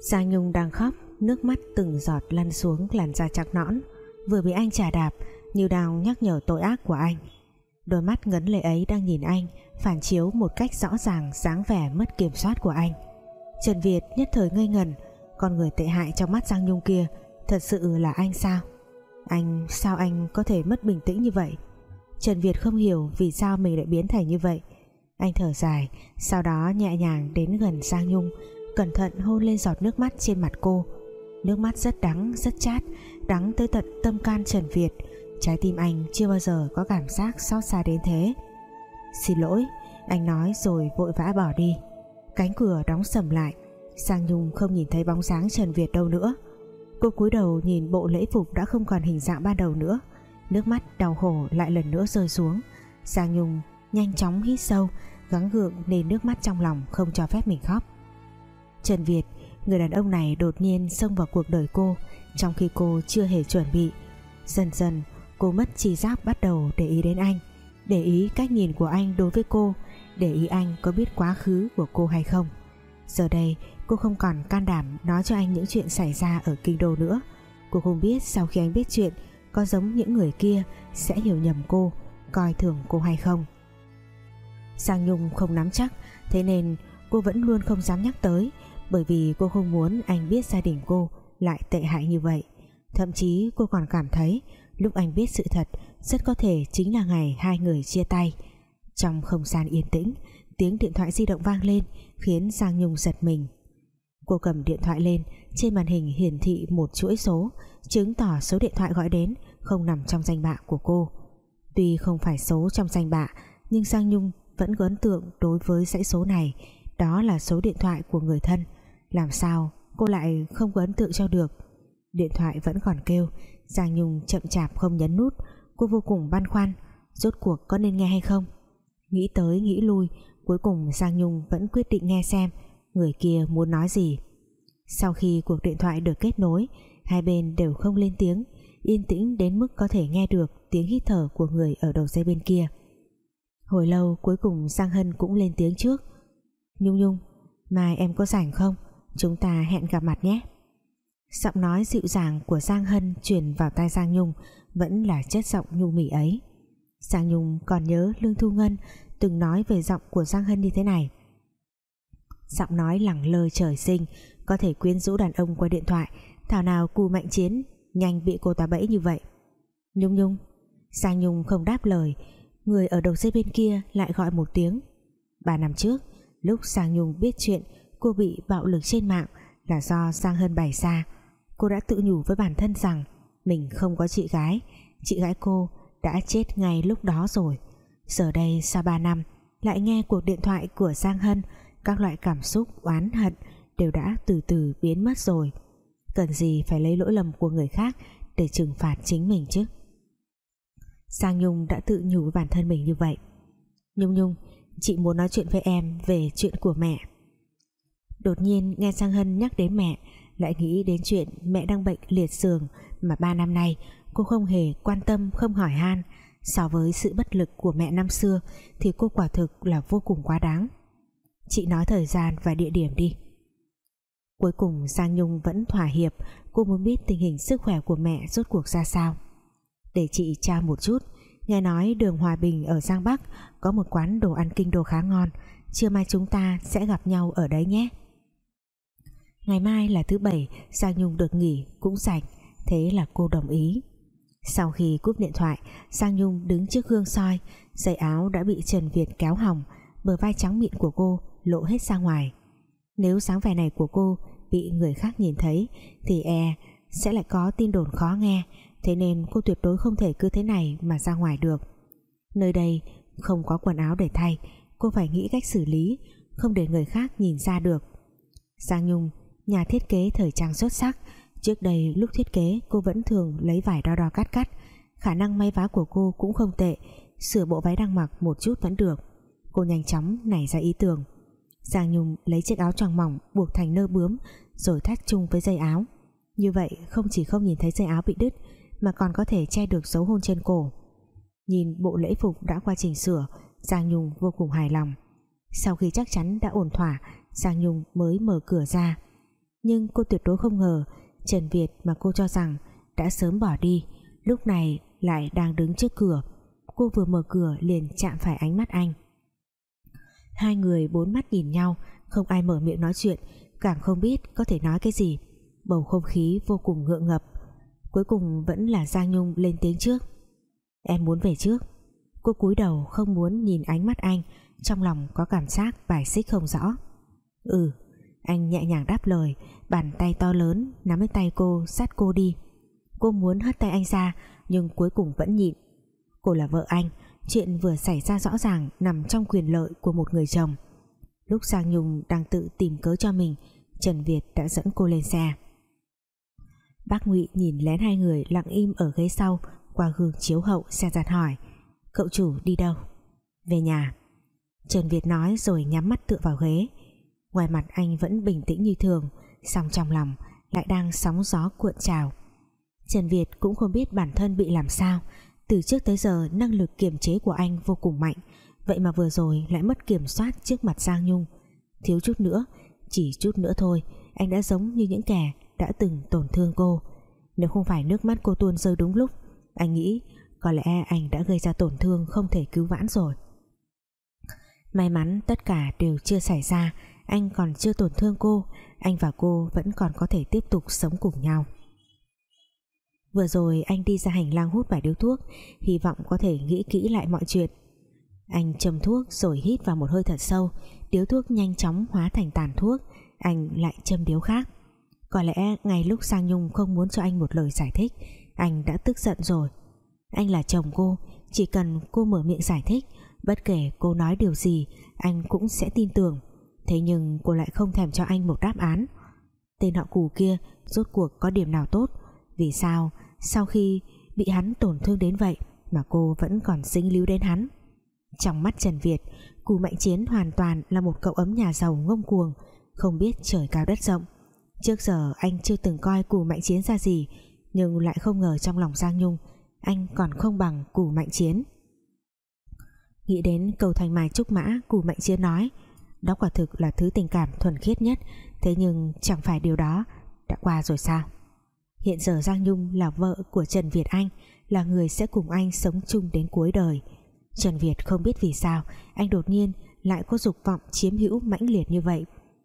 Giang Nhung đang khóc, Nước mắt từng giọt lăn xuống làn da trắng nõn. Vừa bị anh trả đạp, Như đang nhắc nhở tội ác của anh. Đôi mắt ngấn lệ ấy đang nhìn anh, Phản chiếu một cách rõ ràng dáng vẻ mất kiểm soát của anh. Trần Việt nhất thời ngây ngần, Con người tệ hại trong mắt Giang Nhung kia, Thật sự là anh sao? Anh sao anh có thể mất bình tĩnh như vậy? Trần Việt không hiểu Vì sao mình lại biến thành như vậy. Anh thở dài, Sau đó nhẹ nhàng đến gần Giang Nhung Cẩn thận hôn lên giọt nước mắt trên mặt cô. Nước mắt rất đắng, rất chát, Đắng tới tận tâm can Trần Việt. Trái tim anh chưa bao giờ có cảm giác xót xa đến thế. Xin lỗi, Anh nói rồi vội vã bỏ đi. Cánh cửa đóng sầm lại. Sang Nhung không nhìn thấy bóng dáng Trần Việt đâu nữa. Cô cúi đầu nhìn bộ lễ phục đã không còn hình dạng ban đầu nữa. Nước mắt đau khổ lại lần nữa rơi xuống. Sang Nhung nhanh chóng hít sâu, Gắng gượng nên nước mắt trong lòng không cho phép mình khóc. Trần Việt, Người đàn ông này đột nhiên xông vào cuộc đời cô, Trong khi cô chưa hề chuẩn bị. Dần dần, cô mất chi giác bắt đầu để ý đến anh, Để ý cách nhìn của anh đối với cô, Để ý anh có biết quá khứ của cô hay không. Giờ đây, cô không còn can đảm nói cho anh những chuyện xảy ra ở kinh đô nữa. Cô không biết sau khi anh biết chuyện, Có giống những người kia sẽ hiểu nhầm cô, Coi thường cô hay không. Sang Nhung không nắm chắc, Thế nên cô vẫn luôn không dám nhắc tới bởi vì cô không muốn anh biết gia đình cô lại tệ hại như vậy. Thậm chí cô còn cảm thấy lúc anh biết sự thật, rất có thể chính là ngày hai người chia tay. Trong không gian yên tĩnh, tiếng điện thoại di động vang lên, khiến Giang Nhung giật mình. Cô cầm điện thoại lên, trên màn hình hiển thị một chuỗi số, chứng tỏ số điện thoại gọi đến không nằm trong danh bạ của cô. Tuy không phải số trong danh bạ, nhưng Giang Nhung vẫn có ấn tượng đối với dãy số này, đó là số điện thoại của người thân làm sao cô lại không có ấn tượng cho được? Điện thoại vẫn còn kêu. Giang Nhung chậm chạp không nhấn nút. Cô vô cùng băn khoăn, Rốt cuộc có nên nghe hay không? Nghĩ tới nghĩ lui, Cuối cùng Giang Nhung vẫn quyết định nghe xem Người kia muốn nói gì. Sau khi cuộc điện thoại được kết nối, Hai bên đều không lên tiếng, Yên tĩnh đến mức có thể nghe được Tiếng hít thở của người ở đầu dây bên kia. Hồi lâu cuối cùng Giang Hân cũng lên tiếng trước. Nhung Nhung, Mai em có rảnh không? Chúng ta hẹn gặp mặt nhé. Giọng nói dịu dàng của Giang Hân truyền vào tai Giang Nhung vẫn là chất giọng nhu mỉ ấy. Giang Nhung còn nhớ Lương Thu Ngân từng nói về giọng của Giang Hân như thế này. Giọng nói lẳng lơ trời sinh, có thể quyến rũ đàn ông qua điện thoại, thảo nào cù mạnh chiến, nhanh bị cô ta bẫy như vậy. Nhung Nhung, Giang Nhung không đáp lời, người ở đầu dây bên kia lại gọi một tiếng. Ba năm trước, lúc Giang Nhung biết chuyện cô bị bạo lực trên mạng là do Giang Hân bày ra cô đã tự nhủ với bản thân rằng mình không có chị gái. Chị gái cô đã chết ngay lúc đó rồi. Giờ đây sau 3 năm, lại nghe cuộc điện thoại của Giang Hân, các loại cảm xúc, oán hận đều đã từ từ biến mất rồi. Cần gì phải lấy lỗi lầm của người khác để trừng phạt chính mình chứ? Sang Nhung đã tự nhủ với bản thân mình như vậy. Nhung Nhung, chị muốn nói chuyện với em về chuyện của mẹ. Đột nhiên nghe Giang Hân nhắc đến mẹ, Lại nghĩ đến chuyện mẹ đang bệnh liệt giường Mà ba năm nay cô không hề quan tâm, không hỏi han. So với sự bất lực của mẹ năm xưa Thì cô quả thực là vô cùng quá đáng. Chị nói thời gian và địa điểm đi. Cuối cùng Giang Nhung vẫn thỏa hiệp, Cô muốn biết tình hình sức khỏe của mẹ rốt cuộc ra sao. Để chị tra một chút, Nghe nói đường Hòa Bình ở Giang Bắc Có một quán đồ ăn kinh đồ khá ngon, Trưa mai chúng ta sẽ gặp nhau ở đấy nhé. Ngày mai là thứ bảy, Giang Nhung được nghỉ cũng rảnh, Thế là cô đồng ý. Sau khi cúp điện thoại, Giang Nhung đứng trước gương soi, Giày áo đã bị Trần Việt kéo hỏng, Bờ vai trắng mịn của cô lộ hết ra ngoài. Nếu sáng vẻ này của cô Bị người khác nhìn thấy, Thì e sẽ lại có tin đồn khó nghe, Thế nên cô tuyệt đối không thể cứ thế này Mà ra ngoài được. Nơi đây không có quần áo để thay, Cô phải nghĩ cách xử lý, Không để người khác nhìn ra được. Giang Nhung nhà thiết kế thời trang xuất sắc. Trước đây, lúc thiết kế, cô vẫn thường lấy vải đo đo cắt cắt. Khả năng may vá của cô cũng không tệ, sửa bộ váy đang mặc một chút vẫn được. Cô nhanh chóng nảy ra ý tưởng. Giang Nhung lấy chiếc áo choàng mỏng buộc thành nơ bướm, rồi thắt chung với dây áo. Như vậy, không chỉ không nhìn thấy dây áo bị đứt, mà còn có thể che được dấu hôn trên cổ. Nhìn bộ lễ phục đã qua chỉnh sửa, Giang Nhung vô cùng hài lòng. Sau khi chắc chắn đã ổn thỏa, Giang Nhung mới mở cửa ra nhưng cô tuyệt đối không ngờ, Trần Việt mà cô cho rằng đã sớm bỏ đi, lúc này lại đang đứng trước cửa. Cô vừa mở cửa liền chạm phải ánh mắt anh. Hai người bốn mắt nhìn nhau, không ai mở miệng nói chuyện, càng không biết có thể nói cái gì. Bầu không khí vô cùng ngượng ngập. Cuối cùng vẫn là Giang Nhung lên tiếng trước. Em muốn về trước. Cô cúi đầu không muốn nhìn ánh mắt anh, trong lòng có cảm giác bài xích không rõ. Ừ anh nhẹ nhàng đáp lời, bàn tay to lớn, nắm lấy tay cô, sát cô đi. Cô muốn hất tay anh ra, nhưng cuối cùng vẫn nhịn. Cô là vợ anh, chuyện vừa xảy ra rõ ràng nằm trong quyền lợi của một người chồng. Lúc Giang Nhung đang tự tìm cớ cho mình, Trần Việt đã dẫn cô lên xe. Bác Ngụy nhìn lén hai người lặng im ở ghế sau, qua gương chiếu hậu xe giặt hỏi, cậu chủ đi đâu? Về nhà. Trần Việt nói rồi nhắm mắt tựa vào ghế ngoài mặt anh vẫn bình tĩnh như thường, song trong lòng lại đang sóng gió cuộn trào. Trần Việt cũng không biết bản thân bị làm sao. Từ trước tới giờ, năng lực kiềm chế của anh vô cùng mạnh. Vậy mà vừa rồi lại mất kiểm soát trước mặt Giang Nhung. Thiếu chút nữa, chỉ chút nữa thôi, anh đã giống như những kẻ đã từng tổn thương cô. Nếu không phải nước mắt cô tuôn rơi đúng lúc, anh nghĩ có lẽ anh đã gây ra tổn thương không thể cứu vãn rồi. May mắn tất cả đều chưa xảy ra anh còn chưa tổn thương cô, anh và cô vẫn còn có thể tiếp tục sống cùng nhau. Vừa rồi anh đi ra hành lang hút vài điếu thuốc, hy vọng có thể nghĩ kỹ lại mọi chuyện. Anh châm thuốc rồi hít vào một hơi thật sâu, điếu thuốc nhanh chóng hóa thành tàn thuốc, anh lại châm điếu khác. Có lẽ ngay lúc Sang Nhung không muốn cho anh một lời giải thích, anh đã tức giận rồi. Anh là chồng cô, chỉ cần cô mở miệng giải thích, bất kể cô nói điều gì, anh cũng sẽ tin tưởng thế nhưng cô lại không thèm cho anh một đáp án. Tên họ cù kia rốt cuộc có điểm nào tốt? Vì sao, sau khi bị hắn tổn thương đến vậy mà cô vẫn còn dính líu đến hắn? Trong mắt Trần Việt, Cù Mạnh Chiến hoàn toàn là một cậu ấm nhà giàu ngông cuồng, không biết trời cao đất rộng. Trước giờ anh chưa từng coi Cù Mạnh Chiến ra gì, nhưng lại không ngờ trong lòng Giang Nhung, anh còn không bằng Cù Mạnh Chiến. Nghĩ đến cầu thành mài trúc mã, Cù Mạnh Chiến nói đó quả thực là thứ tình cảm thuần khiết nhất. Thế nhưng chẳng phải điều đó đã qua rồi sao? Hiện giờ Giang Nhung là vợ của Trần Việt Anh, là người sẽ cùng anh sống chung đến cuối đời. Trần Việt không biết vì sao, anh đột nhiên lại có dục vọng chiếm hữu mãnh liệt như vậy.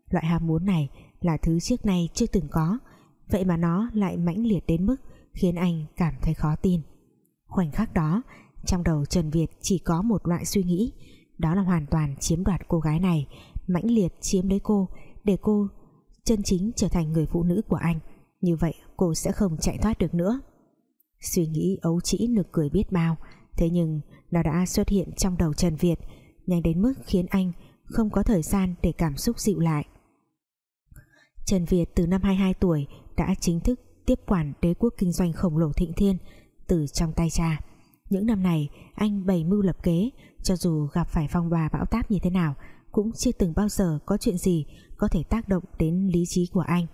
Loại ham muốn này là thứ trước nay chưa từng có. Vậy mà nó lại mãnh liệt đến mức khiến anh cảm thấy khó tin. Khoảnh khắc đó, trong đầu Trần Việt chỉ có một loại suy nghĩ đó là hoàn toàn chiếm đoạt cô gái này, mãnh liệt chiếm lấy cô, để cô chân chính trở thành người phụ nữ của anh. Như vậy, cô sẽ không chạy thoát được nữa. Suy nghĩ ấu trĩ nực cười biết bao. Thế nhưng, nó đã xuất hiện trong đầu Trần Việt, nhanh đến mức khiến anh không có thời gian để cảm xúc dịu lại. Trần Việt từ năm 22 tuổi đã chính thức tiếp quản đế quốc kinh doanh khổng lồ thịnh thiên từ trong tay cha những năm này, anh bày mưu lập kế, cho dù gặp phải phong bà bão táp như thế nào, cũng chưa từng bao giờ có chuyện gì có thể tác động đến lý trí của anh.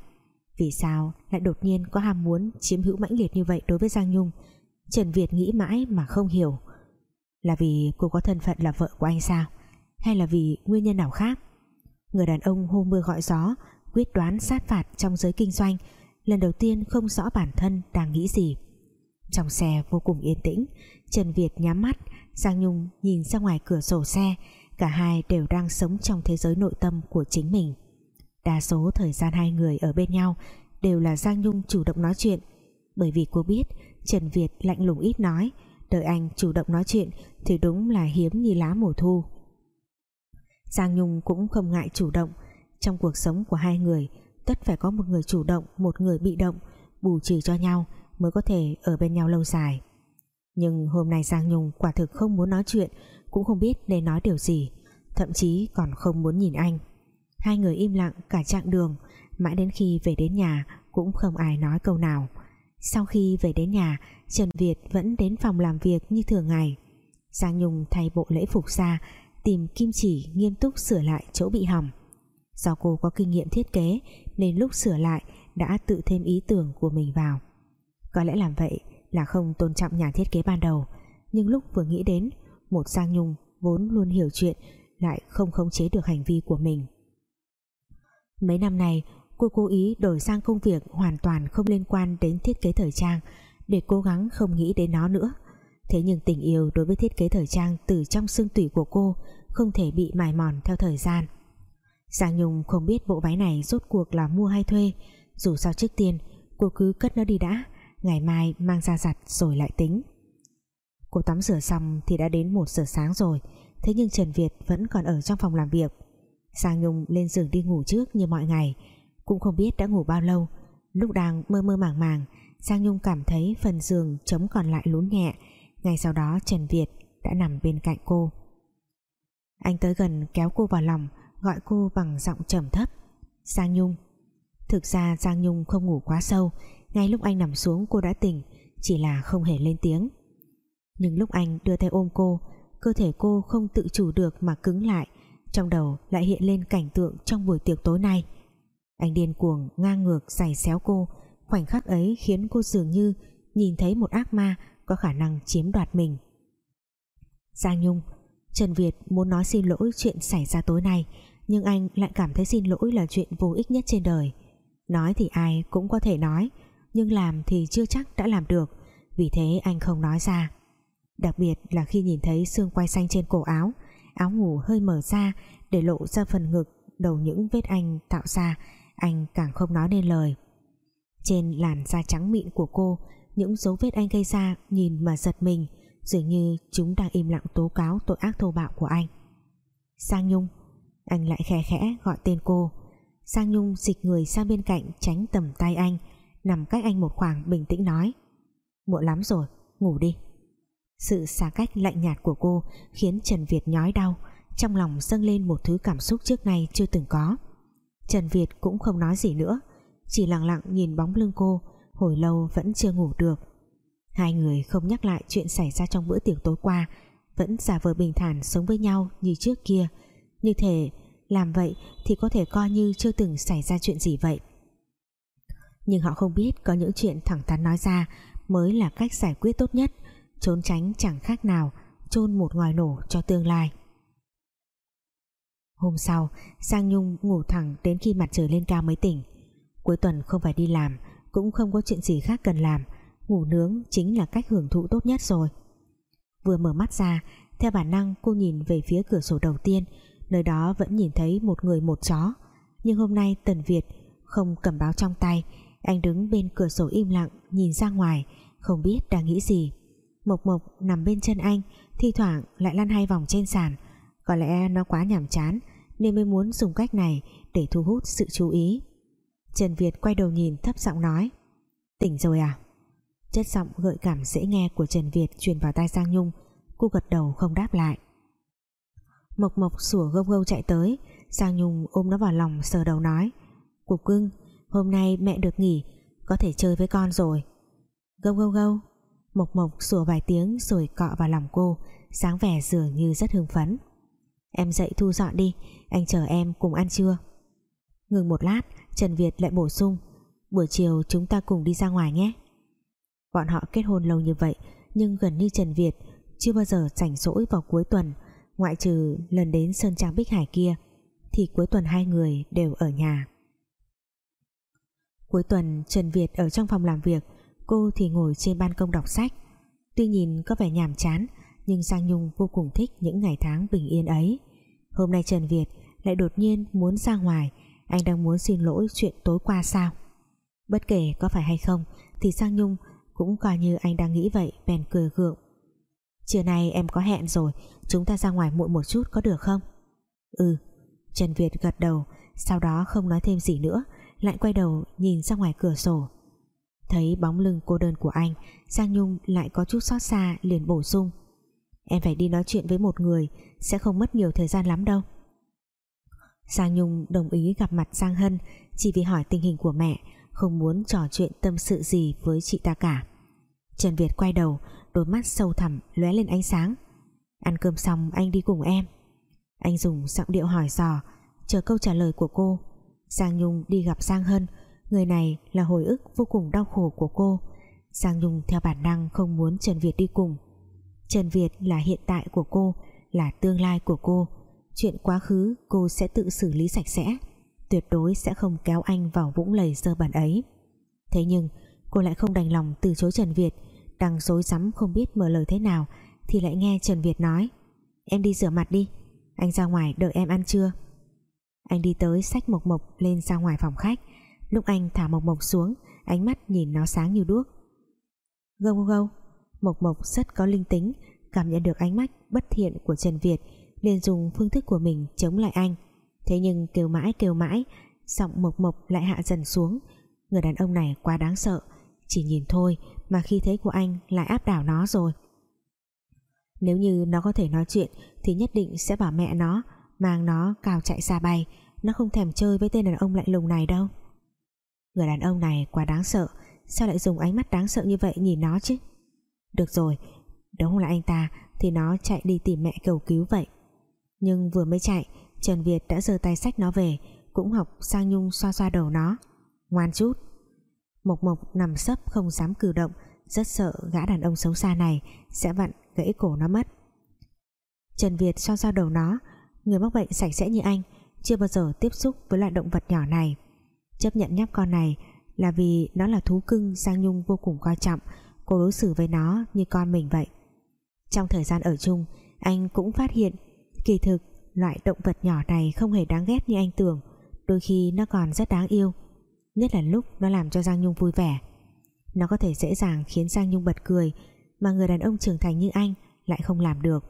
Vì sao lại đột nhiên có ham muốn chiếm hữu mãnh liệt như vậy đối với Giang Nhung? Trần Việt nghĩ mãi mà không hiểu. Là vì cô có thân phận là vợ của anh sao? Hay là vì nguyên nhân nào khác? Người đàn ông hô mưa gọi gió, quyết đoán sát phạt trong giới kinh doanh, lần đầu tiên không rõ bản thân đang nghĩ gì. Trong xe vô cùng yên tĩnh Trần Việt nhắm mắt, Giang Nhung nhìn ra ngoài cửa sổ xe, cả hai đều đang sống trong thế giới nội tâm của chính mình. Đa số thời gian hai người ở bên nhau đều là Giang Nhung chủ động nói chuyện. Bởi vì cô biết, Trần Việt lạnh lùng ít nói, đợi anh chủ động nói chuyện thì đúng là hiếm như lá mùa thu. Giang Nhung cũng không ngại chủ động. Trong cuộc sống của hai người, tất phải có một người chủ động, một người bị động, bù trừ cho nhau mới có thể ở bên nhau lâu dài nhưng hôm nay Giang Nhung quả thực không muốn nói chuyện, cũng không biết nên nói điều gì, thậm chí còn không muốn nhìn anh. Hai người im lặng cả chặng đường, mãi đến khi về đến nhà cũng không ai nói câu nào. Sau khi về đến nhà, Trần Việt vẫn đến phòng làm việc như thường ngày. Giang Nhung thay bộ lễ phục ra, tìm kim chỉ nghiêm túc sửa lại chỗ bị hỏng. Do cô có kinh nghiệm thiết kế, nên lúc sửa lại đã tự thêm ý tưởng của mình vào. Có lẽ làm vậy là không tôn trọng nhà thiết kế ban đầu nhưng lúc vừa nghĩ đến, một Giang Nhung vốn luôn hiểu chuyện lại không khống chế được hành vi của mình mấy năm này, Cô cố ý đổi sang công việc hoàn toàn không liên quan đến thiết kế thời trang để cố gắng không nghĩ đến nó nữa. Thế nhưng tình yêu đối với thiết kế thời trang từ trong xương tủy của cô không thể bị mài mòn theo thời gian. Giang Nhung không biết bộ váy này rốt cuộc là mua hay thuê, Dù sao trước tiên, Cô cứ cất nó đi đã Ngày mai mang ra giặt rồi lại tính. Cô tắm rửa xong thì đã đến một giờ sáng rồi, Thế nhưng Trần Việt vẫn còn ở trong phòng làm việc. Giang Nhung lên giường đi ngủ trước như mọi ngày, Cũng không biết đã ngủ bao lâu. Lúc đang mơ mơ màng màng Giang Nhung cảm thấy phần giường chống còn lại lún nhẹ. Ngay sau đó, Trần Việt đã nằm bên cạnh cô. Anh tới gần kéo cô vào lòng, Gọi cô bằng giọng trầm thấp. Giang Nhung. Thực ra Giang Nhung không ngủ quá sâu ngay lúc anh nằm xuống, cô đã tỉnh, Chỉ là không hề lên tiếng. Nhưng lúc anh đưa tay ôm cô, Cơ thể cô không tự chủ được mà cứng lại, Trong đầu lại hiện lên cảnh tượng Trong buổi tiệc tối nay. Anh điên cuồng ngang ngược giày xéo cô, Khoảnh khắc ấy khiến cô dường như Nhìn thấy một ác ma Có khả năng chiếm đoạt mình. Giang Nhung, Trần Việt muốn nói xin lỗi chuyện xảy ra tối nay, Nhưng anh lại cảm thấy xin lỗi là chuyện vô ích nhất trên đời. Nói thì ai cũng có thể nói nhưng làm thì chưa chắc đã làm được. Vì thế anh không nói ra. Đặc biệt là khi nhìn thấy xương quay xanh trên cổ áo Áo ngủ hơi mở ra Để lộ ra phần ngực, Đầu những vết anh tạo ra, Anh càng không nói nên lời. Trên làn da trắng mịn của cô, Những dấu vết anh gây ra Nhìn mà giật mình, Dường như chúng đang im lặng tố cáo tội ác thô bạo của anh. Sang Nhung, Anh lại khẽ khẽ gọi tên cô. Sang Nhung dịch người sang bên cạnh Tránh tầm tay anh Nằm cách anh một khoảng bình tĩnh nói. Muộn lắm rồi, ngủ đi. Sự xa cách lạnh nhạt của cô Khiến Trần Việt nhói đau. Trong lòng dâng lên một thứ cảm xúc trước nay chưa từng có. Trần Việt cũng không nói gì nữa Chỉ lặng lặng nhìn bóng lưng cô Hồi lâu vẫn chưa ngủ được. Hai người không nhắc lại chuyện xảy ra trong bữa tiệc tối qua Vẫn giả vờ bình thản sống với nhau như trước kia. Như thể làm vậy thì có thể coi như chưa từng xảy ra chuyện gì vậy. Nhưng họ không biết có những chuyện thẳng thắn nói ra Mới là cách giải quyết tốt nhất, Trốn tránh chẳng khác nào chôn một ngòi nổ cho tương lai. Hôm sau Giang Nhung ngủ thẳng đến khi mặt trời lên cao mới tỉnh. Cuối tuần không phải đi làm, Cũng không có chuyện gì khác cần làm, Ngủ nướng chính là cách hưởng thụ tốt nhất rồi. Vừa mở mắt ra, Theo bản năng cô nhìn về phía cửa sổ đầu tiên, Nơi đó vẫn nhìn thấy một người một chó. Nhưng hôm nay Tần Việt Không cầm báo trong tay anh đứng bên cửa sổ im lặng, Nhìn ra ngoài, Không biết đang nghĩ gì. Mộc Mộc nằm bên chân anh, Thi thoảng lại lăn hai vòng trên sàn. Có lẽ nó quá nhàm chán, Nên mới muốn dùng cách này Để thu hút sự chú ý. Trần Việt quay đầu nhìn, thấp giọng nói, Tỉnh rồi à? Chất giọng gợi cảm dễ nghe của Trần Việt truyền vào tai Giang Nhung. Cô gật đầu không đáp lại. Mộc Mộc sủa gâu gâu chạy tới. Giang Nhung ôm nó vào lòng, sờ đầu nói, Cục cưng Hôm nay mẹ được nghỉ, Có thể chơi với con rồi. Gâu gâu gâu. Mộc Mộc sủa vài tiếng rồi cọ vào lòng cô sáng vẻ dường như rất hưng phấn. Em dậy thu dọn đi, Anh chờ em cùng ăn trưa. Ngừng một lát, Trần Việt lại bổ sung, Buổi chiều chúng ta cùng đi ra ngoài nhé. Bọn họ kết hôn lâu như vậy, Nhưng gần như Trần Việt Chưa bao giờ rảnh rỗi vào cuối tuần, Ngoại trừ lần đến Sơn Trang Bích Hải kia, Thì cuối tuần hai người đều ở nhà. Cuối tuần, Trần Việt ở trong phòng làm việc, Cô thì ngồi trên ban công đọc sách. Tuy nhìn có vẻ nhàm chán, Nhưng Giang Nhung vô cùng thích những ngày tháng bình yên ấy. Hôm nay Trần Việt lại đột nhiên muốn ra ngoài, Anh đang muốn xin lỗi chuyện tối qua sao? Bất kể có phải hay không, Thì Giang Nhung cũng coi như anh đang nghĩ vậy, bèn cười gượng. Trưa nay em có hẹn rồi, Chúng ta ra ngoài muộn một chút có được không? Ừ Trần Việt gật đầu, Sau đó không nói thêm gì nữa lại quay đầu nhìn ra ngoài cửa sổ. Thấy bóng lưng cô đơn của anh, Giang Nhung lại có chút xót xa liền bổ sung. Em phải đi nói chuyện với một người, Sẽ không mất nhiều thời gian lắm đâu. Giang Nhung đồng ý gặp mặt Giang Hân Chỉ vì hỏi tình hình của mẹ, Không muốn trò chuyện tâm sự gì với chị ta cả. Trần Việt quay đầu, Đôi mắt sâu thẳm lóe lên ánh sáng. Ăn cơm xong anh đi cùng em. Anh dùng giọng điệu hỏi dò, Chờ câu trả lời của cô. Giang Nhung đi gặp Giang Hân. Người này là hồi ức vô cùng đau khổ của cô. Giang Nhung theo bản năng Không muốn Trần Việt đi cùng. Trần Việt là hiện tại của cô, Là tương lai của cô. Chuyện quá khứ cô sẽ tự xử lý sạch sẽ, tuyệt đối sẽ không kéo anh vào vũng lầy dơ bẩn ấy. Thế nhưng, cô lại không đành lòng từ chối Trần Việt. Đang rối rắm không biết mở lời thế nào thì lại nghe Trần Việt nói, em đi rửa mặt đi, anh ra ngoài đợi em ăn trưa anh đi tới sách Mộc Mộc lên ra ngoài phòng khách. Lúc anh thả Mộc Mộc xuống, ánh mắt nhìn nó sáng như đuốc. Gâu gâu gâu. Mộc Mộc rất có linh tính, cảm nhận được ánh mắt bất thiện của Trần Việt, liền dùng phương thức của mình chống lại anh. Thế nhưng kêu mãi kêu mãi, giọng Mộc Mộc lại hạ dần xuống. Người đàn ông này quá đáng sợ, chỉ nhìn thôi mà khi thấy của anh lại áp đảo nó rồi. Nếu như nó có thể nói chuyện thì nhất định sẽ bảo mẹ nó mang nó cào chạy xa bay. Nó không thèm chơi với tên đàn ông lạnh lùng này đâu. Người đàn ông này quá đáng sợ. Sao lại dùng ánh mắt đáng sợ như vậy nhìn nó chứ? Được rồi, nếu không là anh ta thì nó chạy đi tìm mẹ cầu cứu vậy. Nhưng vừa mới chạy, Trần Việt đã giơ tay sách nó về, cũng học sang Nhung xoa xoa đầu nó. Ngoan chút. Mộc Mộc nằm sấp không dám cử động, rất sợ gã đàn ông xấu xa này sẽ vặn gãy cổ nó mất. Trần Việt xoa xoa đầu nó người mắc bệnh sạch sẽ như anh, chưa bao giờ tiếp xúc với loại động vật nhỏ này. Chấp nhận nhóc con này là vì nó là thú cưng Giang Nhung vô cùng coi trọng. Cô đối xử với nó như con mình vậy. Trong thời gian ở chung, anh cũng phát hiện kỳ thực loại động vật nhỏ này không hề đáng ghét như anh tưởng. Đôi khi nó còn rất đáng yêu, nhất là lúc nó làm cho Giang Nhung vui vẻ. Nó có thể dễ dàng khiến Giang Nhung bật cười mà người đàn ông trưởng thành như anh lại không làm được.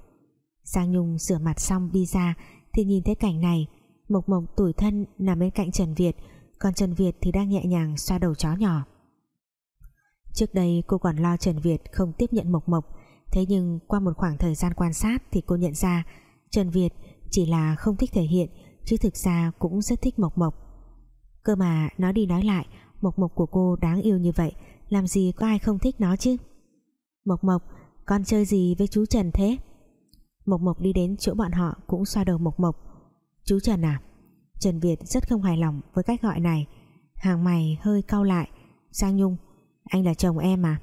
Giang Nhung rửa mặt xong đi ra, thì nhìn thấy cảnh này, Mộc Mộc tủi thân nằm bên cạnh Trần Việt, còn Trần Việt thì đang nhẹ nhàng xoa đầu chó nhỏ. Trước đây cô còn lo Trần Việt không tiếp nhận Mộc Mộc, thế nhưng qua một khoảng thời gian quan sát thì cô nhận ra Trần Việt chỉ là không thích thể hiện, chứ thực ra cũng rất thích Mộc Mộc. Cơ mà nói đi nói lại, Mộc Mộc của cô đáng yêu như vậy, làm gì có ai không thích nó chứ? Mộc Mộc, con chơi gì với chú Trần thế? Mộc Mộc đi đến chỗ bọn họ cũng xoa đầu Mộc Mộc. Chú Trần à Trần Việt rất không hài lòng với cách gọi này. Hàng mày hơi cau lại. Giang Nhung, anh là chồng em mà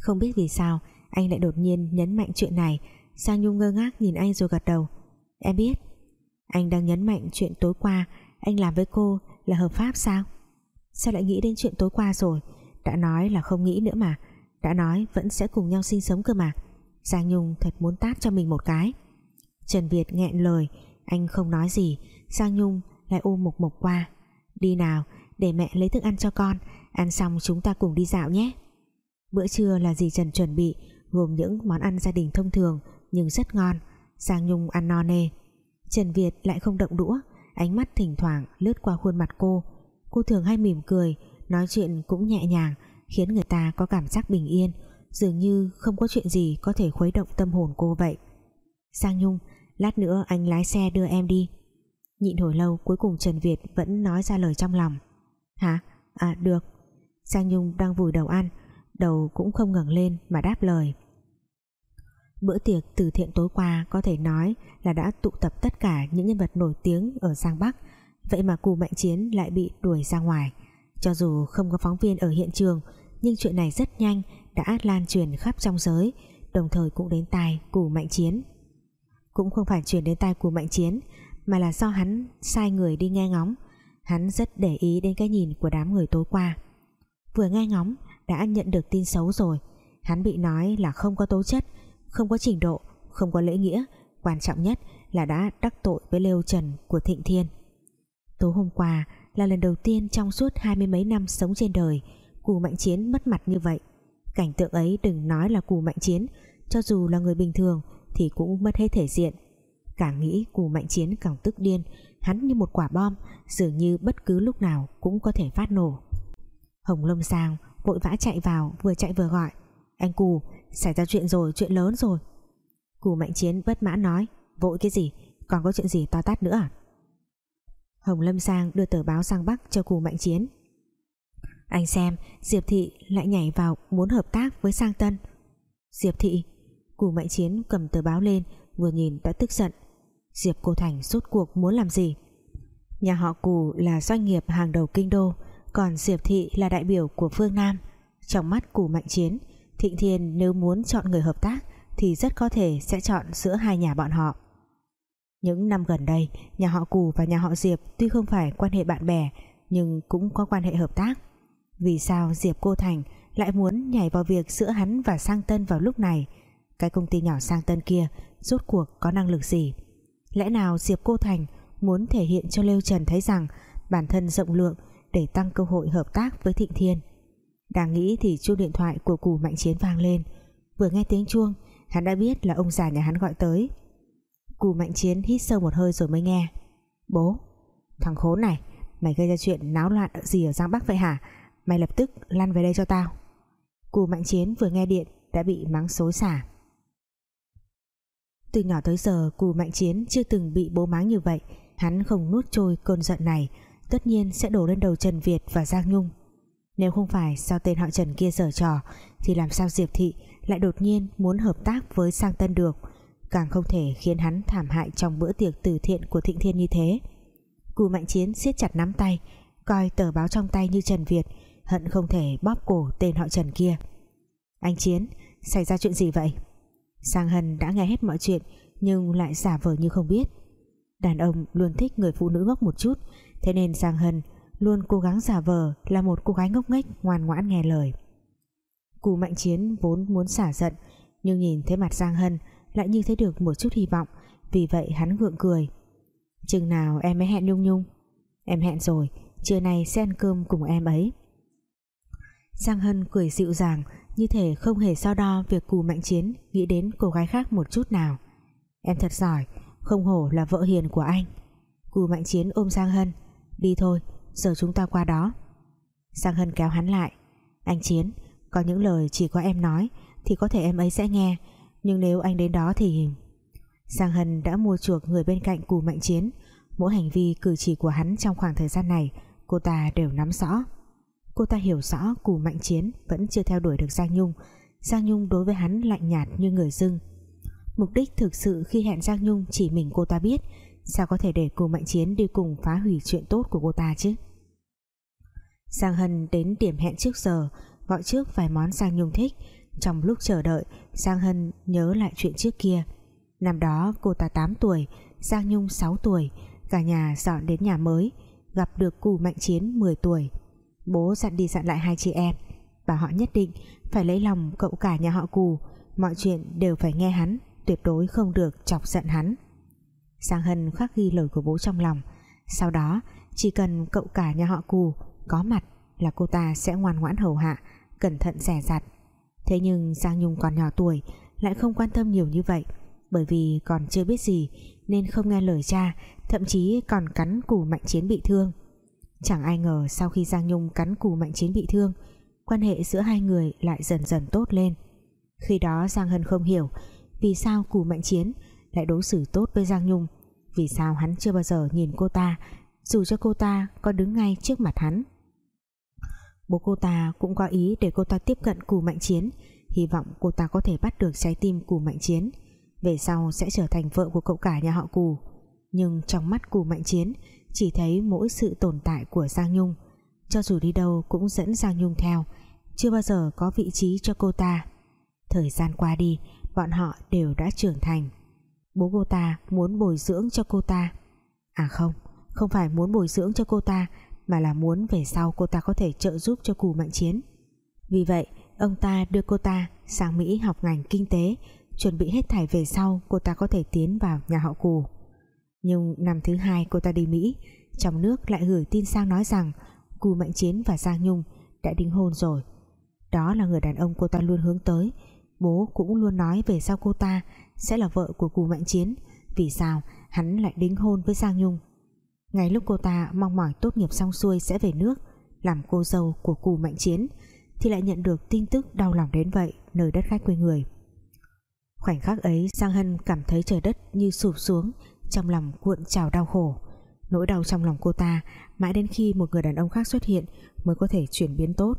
không biết vì sao, anh lại đột nhiên nhấn mạnh chuyện này. Giang Nhung ngơ ngác nhìn anh rồi gật đầu. Em biết, anh đang nhấn mạnh chuyện tối qua anh làm với cô là hợp pháp sao? Sao lại nghĩ đến chuyện tối qua rồi? Đã nói là không nghĩ nữa mà. Đã nói vẫn sẽ cùng nhau sinh sống cơ mà. Giang Nhung thật muốn tát cho mình một cái. Trần Việt nghẹn lời, anh không nói gì, Giang Nhung lại ôm một mộc qua. Đi nào, để mẹ lấy thức ăn cho con, ăn xong chúng ta cùng đi dạo nhé. Bữa trưa là gì Trần chuẩn bị, gồm những món ăn gia đình thông thường, nhưng rất ngon. Giang Nhung ăn no nê. Trần Việt lại không động đũa, ánh mắt thỉnh thoảng lướt qua khuôn mặt cô. Cô thường hay mỉm cười, nói chuyện cũng nhẹ nhàng, khiến người ta có cảm giác bình yên dường như không có chuyện gì có thể khuấy động tâm hồn cô vậy. Giang Nhung, lát nữa anh lái xe đưa em đi. Nhịn hồi lâu, cuối cùng Trần Việt vẫn nói ra lời trong lòng. Hả? À được. Giang Nhung đang vùi đầu ăn, đầu cũng không ngẩng lên mà đáp lời. Bữa tiệc từ thiện tối qua có thể nói là đã tụ tập tất cả những nhân vật nổi tiếng ở Giang Bắc. Vậy mà cù mạnh chiến lại bị đuổi ra ngoài. Cho dù không có phóng viên ở hiện trường, nhưng chuyện này rất nhanh đã lan truyền khắp trong giới, đồng thời cũng đến tai cù mạnh chiến. Cũng không phải truyền đến tai cù mạnh chiến, mà là do hắn sai người đi nghe ngóng. Hắn rất để ý đến cái nhìn của đám người tối qua. Vừa nghe ngóng, đã nhận được tin xấu rồi. Hắn bị nói là không có tố chất, không có trình độ, không có lễ nghĩa. Quan trọng nhất là đã đắc tội với Lêu Trần của Thịnh Thiên. Tối hôm qua là lần đầu tiên trong suốt hai mươi mấy năm sống trên đời cù mạnh chiến mất mặt như vậy cảnh tượng ấy đừng nói là cù mạnh chiến, cho dù là người bình thường thì cũng mất hết thể diện. Càng nghĩ cù mạnh chiến càng tức điên, hắn như một quả bom, dường như bất cứ lúc nào cũng có thể phát nổ. Hồng Lâm Sang vội vã chạy vào, vừa chạy vừa gọi, anh cù, xảy ra chuyện rồi, chuyện lớn rồi. Cù mạnh chiến bất mãn nói, vội cái gì? Còn có chuyện gì to tát nữa à? Hồng Lâm Sang đưa tờ báo sang Bắc cho cù mạnh chiến anh xem, Diệp Thị lại nhảy vào muốn hợp tác với Sang Tân. Diệp Thị Cù Mạnh Chiến cầm tờ báo lên, Vừa nhìn đã tức giận. Diệp Cô Thành rốt cuộc muốn làm gì? Nhà họ Cù là doanh nghiệp hàng đầu kinh đô, Còn Diệp Thị là đại biểu của phương Nam. Trong mắt Cù Mạnh Chiến, Thịnh Thiên nếu muốn chọn người hợp tác Thì rất có thể sẽ chọn giữa hai nhà bọn họ. Những năm gần đây, nhà họ Cù và nhà họ Diệp tuy không phải quan hệ bạn bè, nhưng cũng có quan hệ hợp tác vì sao Diệp Cô Thành lại muốn nhảy vào việc giữa hắn và Sang Tân vào lúc này? Cái công ty nhỏ Sang Tân kia rốt cuộc có năng lực gì? Lẽ nào Diệp Cô Thành muốn thể hiện cho Lêu Trần thấy rằng bản thân rộng lượng để tăng cơ hội hợp tác với Thịnh Thiên? Đang nghĩ thì chuông điện thoại của cù mạnh chiến vang lên. Vừa nghe tiếng chuông, hắn đã biết là ông già nhà hắn gọi tới. Cù mạnh chiến hít sâu một hơi rồi mới nghe. Bố, thằng khốn này, mày gây ra chuyện náo loạn gì ở Giang Bắc vậy hả? Mày lập tức lăn về đây cho tao. Cù mạnh chiến vừa nghe điện đã bị mắng xối xả. Từ nhỏ tới giờ, cù mạnh chiến chưa từng bị bố mắng như vậy. Hắn không nuốt trôi cơn giận này, tất nhiên sẽ đổ lên đầu Trần Việt và Giang Nhung. Nếu không phải sao tên họ Trần kia giở trò, thì làm sao Diệp Thị lại đột nhiên muốn hợp tác với Sang Tân được? Càng không thể khiến hắn thảm hại trong bữa tiệc từ thiện của Thịnh Thiên như thế. Cù Mạnh Chiến siết chặt nắm tay, coi tờ báo trong tay như Trần Việt hận không thể bóp cổ tên họ Trần kia. Anh Chiến, xảy ra chuyện gì vậy? Sang Hân đã nghe hết mọi chuyện, nhưng lại giả vờ như không biết. Đàn ông luôn thích người phụ nữ ngốc một chút, thế nên Sang Hân luôn cố gắng giả vờ là một cô gái ngốc nghếch, ngoan ngoãn nghe lời. Cù Mạnh Chiến vốn muốn xả giận, nhưng nhìn thấy mặt Giang Hân lại như thấy được một chút hy vọng, vì vậy hắn gượng cười. Chừng nào em mới hẹn Nhung Nhung? Em hẹn rồi, trưa nay sẽ ăn cơm cùng em ấy. Giang Hân cười dịu dàng, như thể không hề so đo việc Cù Mạnh Chiến nghĩ đến cô gái khác một chút nào. Em thật giỏi, không hổ là vợ hiền của anh. Cù Mạnh Chiến ôm Giang Hân, đi thôi, giờ chúng ta qua đó. Giang Hân kéo hắn lại. Anh Chiến, có những lời chỉ có em nói thì có thể em ấy sẽ nghe, nhưng nếu anh đến đó thì Giang Hân đã mua chuộc người bên cạnh Cù Mạnh Chiến. Mỗi hành vi cử chỉ của hắn trong khoảng thời gian này, cô ta đều nắm rõ cô ta hiểu rõ Cù Mạnh Chiến vẫn chưa theo đuổi được Giang Nhung. Giang Nhung đối với hắn lạnh nhạt như người dưng. Mục đích thực sự khi hẹn Giang Nhung chỉ mình cô ta biết, sao có thể để Cù Mạnh Chiến đi cùng phá hủy chuyện tốt của cô ta chứ? Giang Hân đến điểm hẹn trước giờ, gọi trước vài món Giang Nhung thích. Trong lúc chờ đợi, Giang Hân nhớ lại chuyện trước kia. Năm đó cô ta 8 tuổi, Giang Nhung 6 tuổi, Cả nhà dọn đến nhà mới, Gặp được Cù Mạnh Chiến 10 tuổi. Bố dặn đi dặn lại hai chị em. Và họ nhất định phải lấy lòng cậu cả nhà họ Cù. Mọi chuyện đều phải nghe hắn, Tuyệt đối không được chọc giận hắn. Giang Hân khắc ghi lời của bố trong lòng. Sau đó, chỉ cần cậu cả nhà họ Cù Có mặt là cô ta sẽ ngoan ngoãn hầu hạ, Cẩn thận rẻ rặt. Thế nhưng Giang Nhung còn nhỏ tuổi, Lại không quan tâm nhiều như vậy. Bởi vì còn chưa biết gì, Nên không nghe lời cha, Thậm chí còn cắn củ mạnh chiến bị thương. Chẳng ai ngờ sau khi Giang Nhung cắn Cù mạnh chiến bị thương, Quan hệ giữa hai người lại dần dần tốt lên. Khi đó Giang Hân không hiểu Vì sao Cù mạnh chiến Lại đối xử tốt với Giang Nhung, Vì sao hắn chưa bao giờ nhìn cô ta, Dù cho cô ta có đứng ngay trước mặt hắn. Bố cô ta cũng có ý để cô ta tiếp cận Cù Mạnh Chiến, Hy vọng cô ta có thể bắt được trái tim Cù Mạnh Chiến, Về sau sẽ trở thành vợ của cậu cả nhà họ Cù. Nhưng trong mắt Cù Mạnh Chiến chỉ thấy mỗi sự tồn tại của Giang Nhung. Cho dù đi đâu cũng dẫn Giang Nhung theo, Chưa bao giờ có vị trí cho cô ta. Thời gian qua đi, Bọn họ đều đã trưởng thành. Bố cô ta muốn bồi dưỡng cho cô ta. À không Không phải muốn bồi dưỡng cho cô ta, mà là muốn về sau cô ta có thể trợ giúp cho cù mạnh chiến. Vì vậy, ông ta đưa cô ta sang Mỹ học ngành kinh tế, chuẩn bị hết thảy về sau cô ta có thể tiến vào nhà họ cù nhưng năm thứ hai cô ta đi Mỹ, trong nước lại gửi tin sang nói rằng cù mạnh chiến và Giang Nhung đã đính hôn rồi. Đó là người đàn ông cô ta luôn hướng tới. Bố cũng luôn nói về sau cô ta sẽ là vợ của cù mạnh chiến, vì sao hắn lại đính hôn với Giang Nhung? Ngay lúc cô ta mong mỏi tốt nghiệp xong xuôi sẽ về nước, làm cô dâu của cù mạnh chiến, thì lại nhận được tin tức đau lòng đến vậy nơi đất khách quê người. Khoảnh khắc ấy, Giang Hân cảm thấy trời đất như sụp xuống trong lòng cuộn trào đau khổ. Nỗi đau trong lòng cô ta, mãi đến khi một người đàn ông khác xuất hiện mới có thể chuyển biến tốt.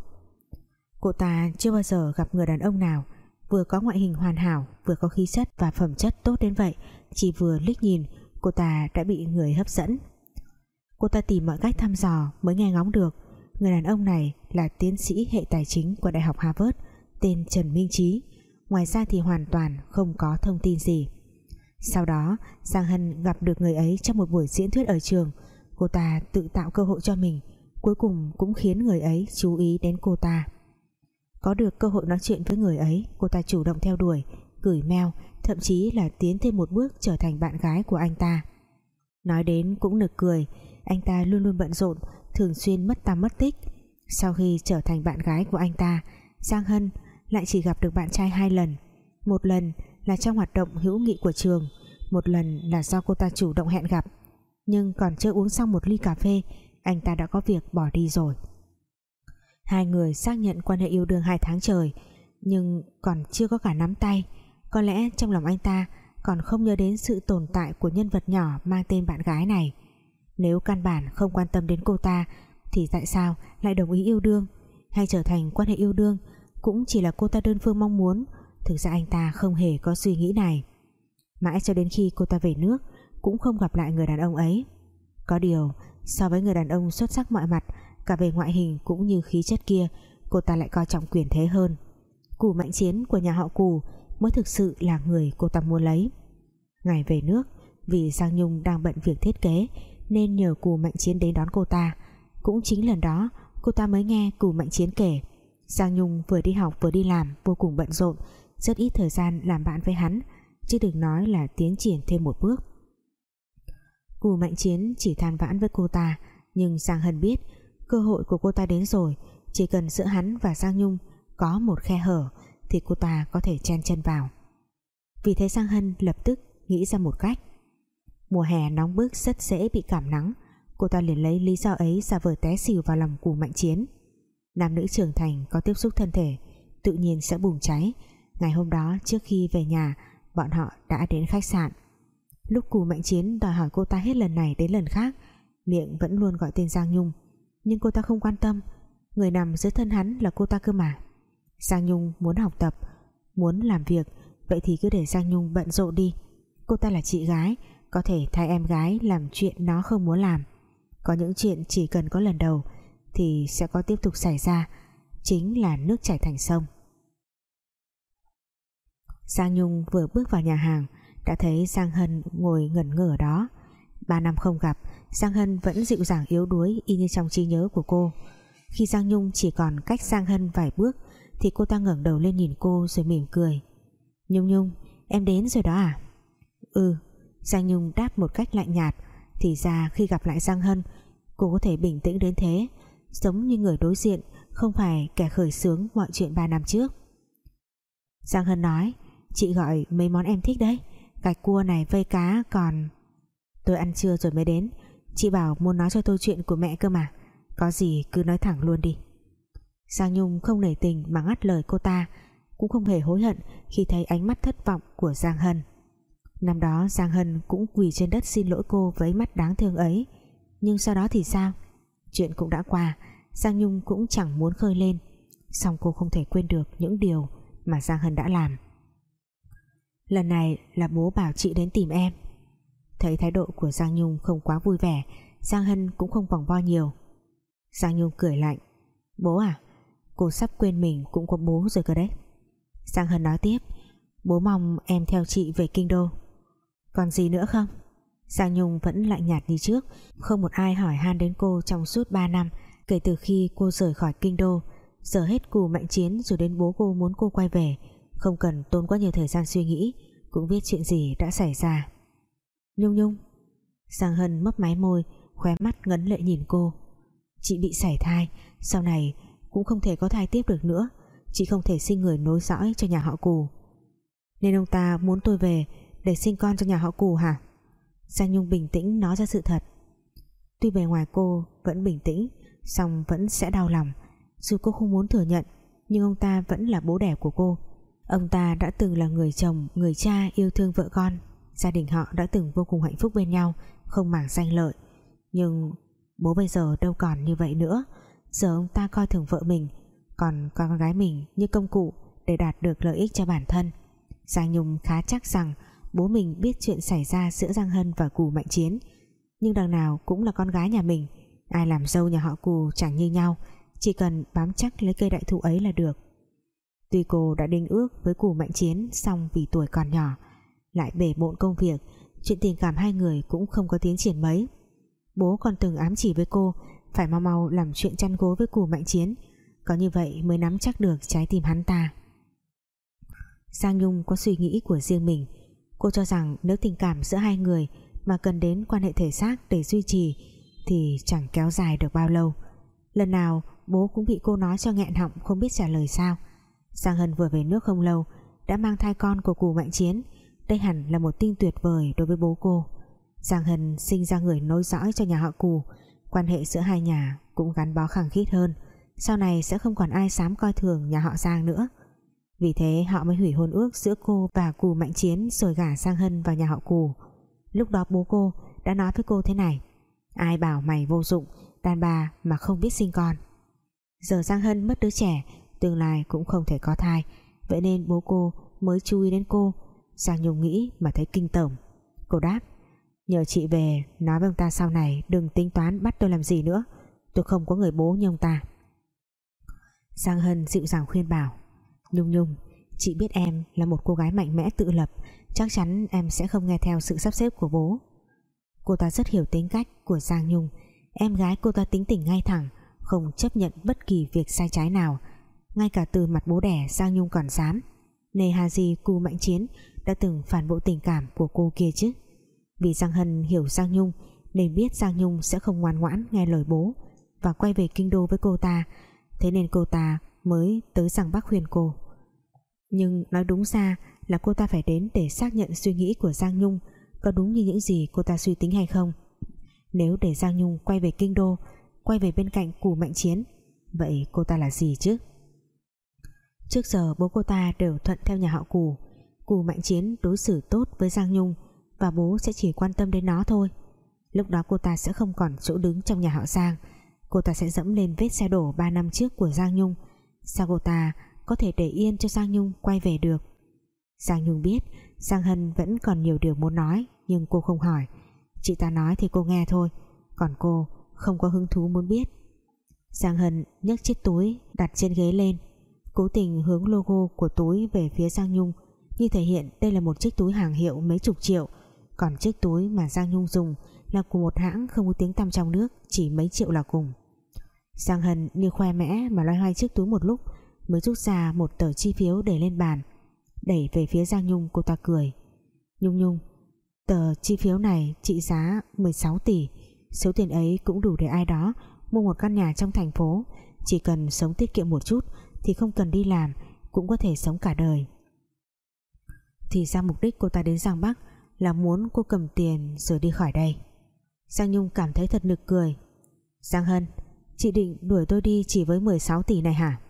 Cô ta chưa bao giờ gặp người đàn ông nào vừa có ngoại hình hoàn hảo, vừa có khí chất và phẩm chất tốt đến vậy. Chỉ vừa liếc nhìn, cô ta đã bị người hấp dẫn. Cô ta tìm mọi cách thăm dò mới nghe ngóng được. Người đàn ông này là tiến sĩ hệ tài chính của Đại học Harvard, tên Trần Minh Trí. Ngoài ra thì hoàn toàn không có thông tin gì sau đó, Giang Hân gặp được người ấy trong một buổi diễn thuyết ở trường. Cô ta tự tạo cơ hội cho mình, cuối cùng cũng khiến người ấy chú ý đến cô ta. Có được cơ hội nói chuyện với người ấy, cô ta chủ động theo đuổi, gửi mail, thậm chí là tiến thêm một bước trở thành bạn gái của anh ta. Nói đến cũng nực cười, anh ta luôn luôn bận rộn, thường xuyên mất tâm mất tích. Sau khi trở thành bạn gái của anh ta, Giang Hân lại chỉ gặp được bạn trai hai lần. Một lần là trong hoạt động hữu nghị của trường. Một lần là do cô ta chủ động hẹn gặp, nhưng còn chưa uống xong một ly cà phê, anh ta đã có việc bỏ đi rồi. Hai người xác nhận quan hệ yêu đương hai tháng trời, nhưng còn chưa có cả nắm tay. Có lẽ trong lòng anh ta còn không nhớ đến sự tồn tại của nhân vật nhỏ mang tên bạn gái này. Nếu căn bản không quan tâm đến cô ta, thì tại sao lại đồng ý yêu đương? Hay trở thành quan hệ yêu đương cũng chỉ là cô ta đơn phương mong muốn thực ra anh ta không hề có suy nghĩ này. Mãi cho đến khi cô ta về nước, cũng không gặp lại người đàn ông ấy. Có điều, so với người đàn ông xuất sắc mọi mặt, cả về ngoại hình cũng như khí chất kia, cô ta lại coi trọng quyền thế hơn. Cù mạnh chiến của nhà họ cù mới thực sự là người cô ta muốn lấy. Ngày về nước, vì Giang Nhung đang bận việc thiết kế nên nhờ cù mạnh chiến đến đón cô ta. Cũng chính lần đó, cô ta mới nghe cù mạnh chiến kể, Giang Nhung vừa đi học vừa đi làm, vô cùng bận rộn rất ít thời gian làm bạn với hắn, chứ đừng nói là tiến triển thêm một bước. Cù mạnh chiến chỉ than vãn với cô ta, nhưng Giang Hân biết, cơ hội của cô ta đến rồi, chỉ cần giữa hắn và Giang Nhung có một khe hở thì cô ta có thể chen chân vào. Vì thế Giang Hân lập tức nghĩ ra một cách. Mùa hè nóng bức rất dễ bị cảm nắng, cô ta liền lấy lý do ấy ra vờ té xỉu vào lòng cù mạnh chiến. Nam nữ trưởng thành có tiếp xúc thân thể, tự nhiên sẽ bùng cháy ngày hôm đó, trước khi về nhà, bọn họ đã đến khách sạn. Lúc cù mạnh chiến đòi hỏi cô ta hết lần này đến lần khác, miệng vẫn luôn gọi tên Giang Nhung. Nhưng cô ta không quan tâm, người nằm dưới thân hắn là cô ta cơ mà. Giang Nhung muốn học tập, muốn làm việc, vậy thì cứ để Giang Nhung bận rộn đi. Cô ta là chị gái, có thể thay em gái làm chuyện nó không muốn làm. Có những chuyện chỉ cần có lần đầu, thì sẽ có tiếp tục xảy ra, chính là nước chảy thành sông. Giang Nhung vừa bước vào nhà hàng, đã thấy Giang Hân ngồi ngẩn ngơ ở đó. Ba năm không gặp, Giang Hân vẫn dịu dàng yếu đuối y như trong trí nhớ của cô. Khi Giang Nhung chỉ còn cách Giang Hân vài bước, thì cô ta ngẩng đầu lên nhìn cô rồi mỉm cười. Nhung Nhung, em đến rồi đó à? Ừ. Giang Nhung đáp một cách lạnh nhạt. Thì ra khi gặp lại Giang Hân, cô có thể bình tĩnh đến thế, giống như người đối diện, không phải kẻ khởi xướng mọi chuyện ba năm trước. Giang Hân nói chị gọi mấy món em thích đấy. Gạch cua này, vây cá, còn tôi ăn trưa rồi mới đến. Chị bảo muốn nói cho tôi chuyện của mẹ cơ mà. Có gì cứ nói thẳng luôn đi. Giang Nhung không nể tình mà ngắt lời cô ta. Cũng không hề hối hận khi thấy ánh mắt thất vọng của Giang Hân. Năm đó, Giang Hân cũng quỳ trên đất xin lỗi cô với mắt đáng thương ấy. Nhưng sau đó thì sao? Chuyện cũng đã qua. Giang Nhung cũng chẳng muốn khơi lên. Song cô không thể quên được những điều mà Giang Hân đã làm lần này là bố bảo chị đến tìm em. Thấy thái độ của Giang Nhung không quá vui vẻ, Giang Hân cũng không vòng vo nhiều. Giang Nhung cười lạnh, bố à cô sắp quên mình cũng có bố rồi cơ đấy. Giang Hân nói tiếp, bố mong em theo chị về kinh đô. Còn gì nữa không? Giang Nhung vẫn lạnh nhạt như trước, không một ai hỏi han đến cô trong suốt 3 năm, kể từ khi cô rời khỏi kinh đô. Giờ hết cù mạnh chiến rồi đến bố cô muốn cô quay về không cần tốn quá nhiều thời gian suy nghĩ, cũng biết chuyện gì đã xảy ra. Nhung Nhung, Giang Hân mấp máy môi, khóe mắt ngấn lệ nhìn cô. Chị bị sảy thai, sau này cũng không thể có thai tiếp được nữa, chị không thể sinh người nối dõi cho nhà họ cù. Nên ông ta muốn tôi về để sinh con cho nhà họ cù hả? Giang Nhung bình tĩnh nói ra sự thật. Tuy bề ngoài cô vẫn bình tĩnh, song vẫn sẽ đau lòng. Dù cô không muốn thừa nhận, nhưng ông ta vẫn là bố đẻ của cô ông ta đã từng là người chồng, người cha yêu thương vợ con. Gia đình họ đã từng vô cùng hạnh phúc bên nhau, không màng danh lợi. Nhưng bố bây giờ đâu còn như vậy nữa. Giờ ông ta coi thường vợ mình, còn con gái mình như công cụ để đạt được lợi ích cho bản thân. Giang Nhung khá chắc rằng bố mình biết chuyện xảy ra giữa Giang Hân và Cù Mạnh Chiến. Nhưng đằng nào cũng là con gái nhà mình. Ai làm dâu nhà họ Cù chẳng như nhau. Chỉ cần bám chắc lấy cây đại thụ ấy là được tuy cô đã đinh ước với Cù Mạnh Chiến xong vì tuổi còn nhỏ, lại bể bộn công việc, chuyện tình cảm hai người cũng không có tiến triển mấy. Bố còn từng ám chỉ với cô, phải mau mau làm chuyện chăn gối với cù mạnh chiến, có như vậy mới nắm chắc được trái tim hắn ta. Giang Nhung có suy nghĩ của riêng mình, cô cho rằng nếu tình cảm giữa hai người mà cần đến quan hệ thể xác để duy trì thì chẳng kéo dài được bao lâu. Lần nào bố cũng bị cô nói cho nghẹn họng không biết trả lời sao. Giang Hân vừa về nước không lâu, đã mang thai con của cù mạnh chiến. Đây hẳn là một tin tuyệt vời đối với bố cô. Giang Hân sinh ra người nối dõi cho nhà họ cù quan hệ giữa hai nhà cũng gắn bó khăng khít hơn. Sau này sẽ không còn ai dám coi thường nhà họ Giang nữa. Vì thế họ mới hủy hôn ước giữa cô và cù mạnh chiến rồi gả Giang Hân vào nhà họ cù lúc đó bố cô đã nói với cô thế này, ai bảo mày vô dụng, đàn bà mà không biết sinh con. Giờ Giang Hân mất đứa trẻ tương lai cũng không thể có thai. Vậy nên bố cô mới chú ý đến cô. Giang Nhung nghĩ mà thấy kinh tởm. Cô đáp, nhờ chị về, nói với ông ta sau này, đừng tính toán bắt tôi làm gì nữa. Tôi không có người bố như ông ta. Giang Hân dịu dàng khuyên bảo, Nhung Nhung, chị biết em là một cô gái mạnh mẽ tự lập, chắc chắn em sẽ không nghe theo sự sắp xếp của bố. Cô ta rất hiểu tính cách của Giang Nhung. Em gái cô ta tính tình ngay thẳng, không chấp nhận bất kỳ việc sai trái nào ngay cả từ mặt bố đẻ Giang Nhung còn dám. Nehaji hà cu mạnh chiến đã từng phản bội tình cảm của cô kia chứ. Vì Giang Hân hiểu Giang Nhung, nên biết Giang Nhung sẽ không ngoan ngoãn nghe lời bố và quay về kinh đô với cô ta. Thế nên cô ta mới tới Giang Bắc khuyên cô. Nhưng nói đúng ra là cô ta phải đến để xác nhận suy nghĩ của Giang Nhung có đúng như những gì cô ta suy tính hay không. Nếu để Giang Nhung quay về kinh đô, quay về bên cạnh củ mạnh chiến, vậy cô ta là gì chứ? Trước giờ bố cô ta đều thuận theo nhà họ cù. Cù mạnh chiến đối xử tốt với Giang Nhung và bố sẽ chỉ quan tâm đến nó thôi. Lúc đó cô ta sẽ không còn chỗ đứng trong nhà họ Giang. Cô ta sẽ dẫm lên vết xe đổ 3 năm trước của Giang Nhung. Sao cô ta có thể để yên cho Giang Nhung quay về được? Giang Nhung biết Giang Hân vẫn còn nhiều điều muốn nói, nhưng cô không hỏi. Chị ta nói thì cô nghe thôi, còn cô không có hứng thú muốn biết. Giang Hân nhấc chiếc túi đặt trên ghế lên cố tình hướng logo của túi về phía Giang Nhung. Như thể hiện đây là một chiếc túi hàng hiệu mấy chục triệu. Còn chiếc túi mà Giang Nhung dùng là của một hãng không có tiếng tăm trong nước, chỉ mấy triệu là cùng. Giang Hân như khoe mẽ mà loay hoay chiếc túi một lúc, mới rút ra một tờ chi phiếu để lên bàn, đẩy về phía Giang Nhung, cô ta cười. Nhung Nhung, tờ chi phiếu này trị giá 16 tỷ, số tiền ấy cũng đủ để ai đó mua một căn nhà trong thành phố, chỉ cần sống tiết kiệm một chút thì không cần đi làm, cũng có thể sống cả đời. Thì ra mục đích cô ta đến Giang Bắc là muốn cô cầm tiền rồi đi khỏi đây. Giang Nhung cảm thấy thật nực cười. Giang Hân, chị định đuổi tôi đi chỉ với 16 tỷ này hả?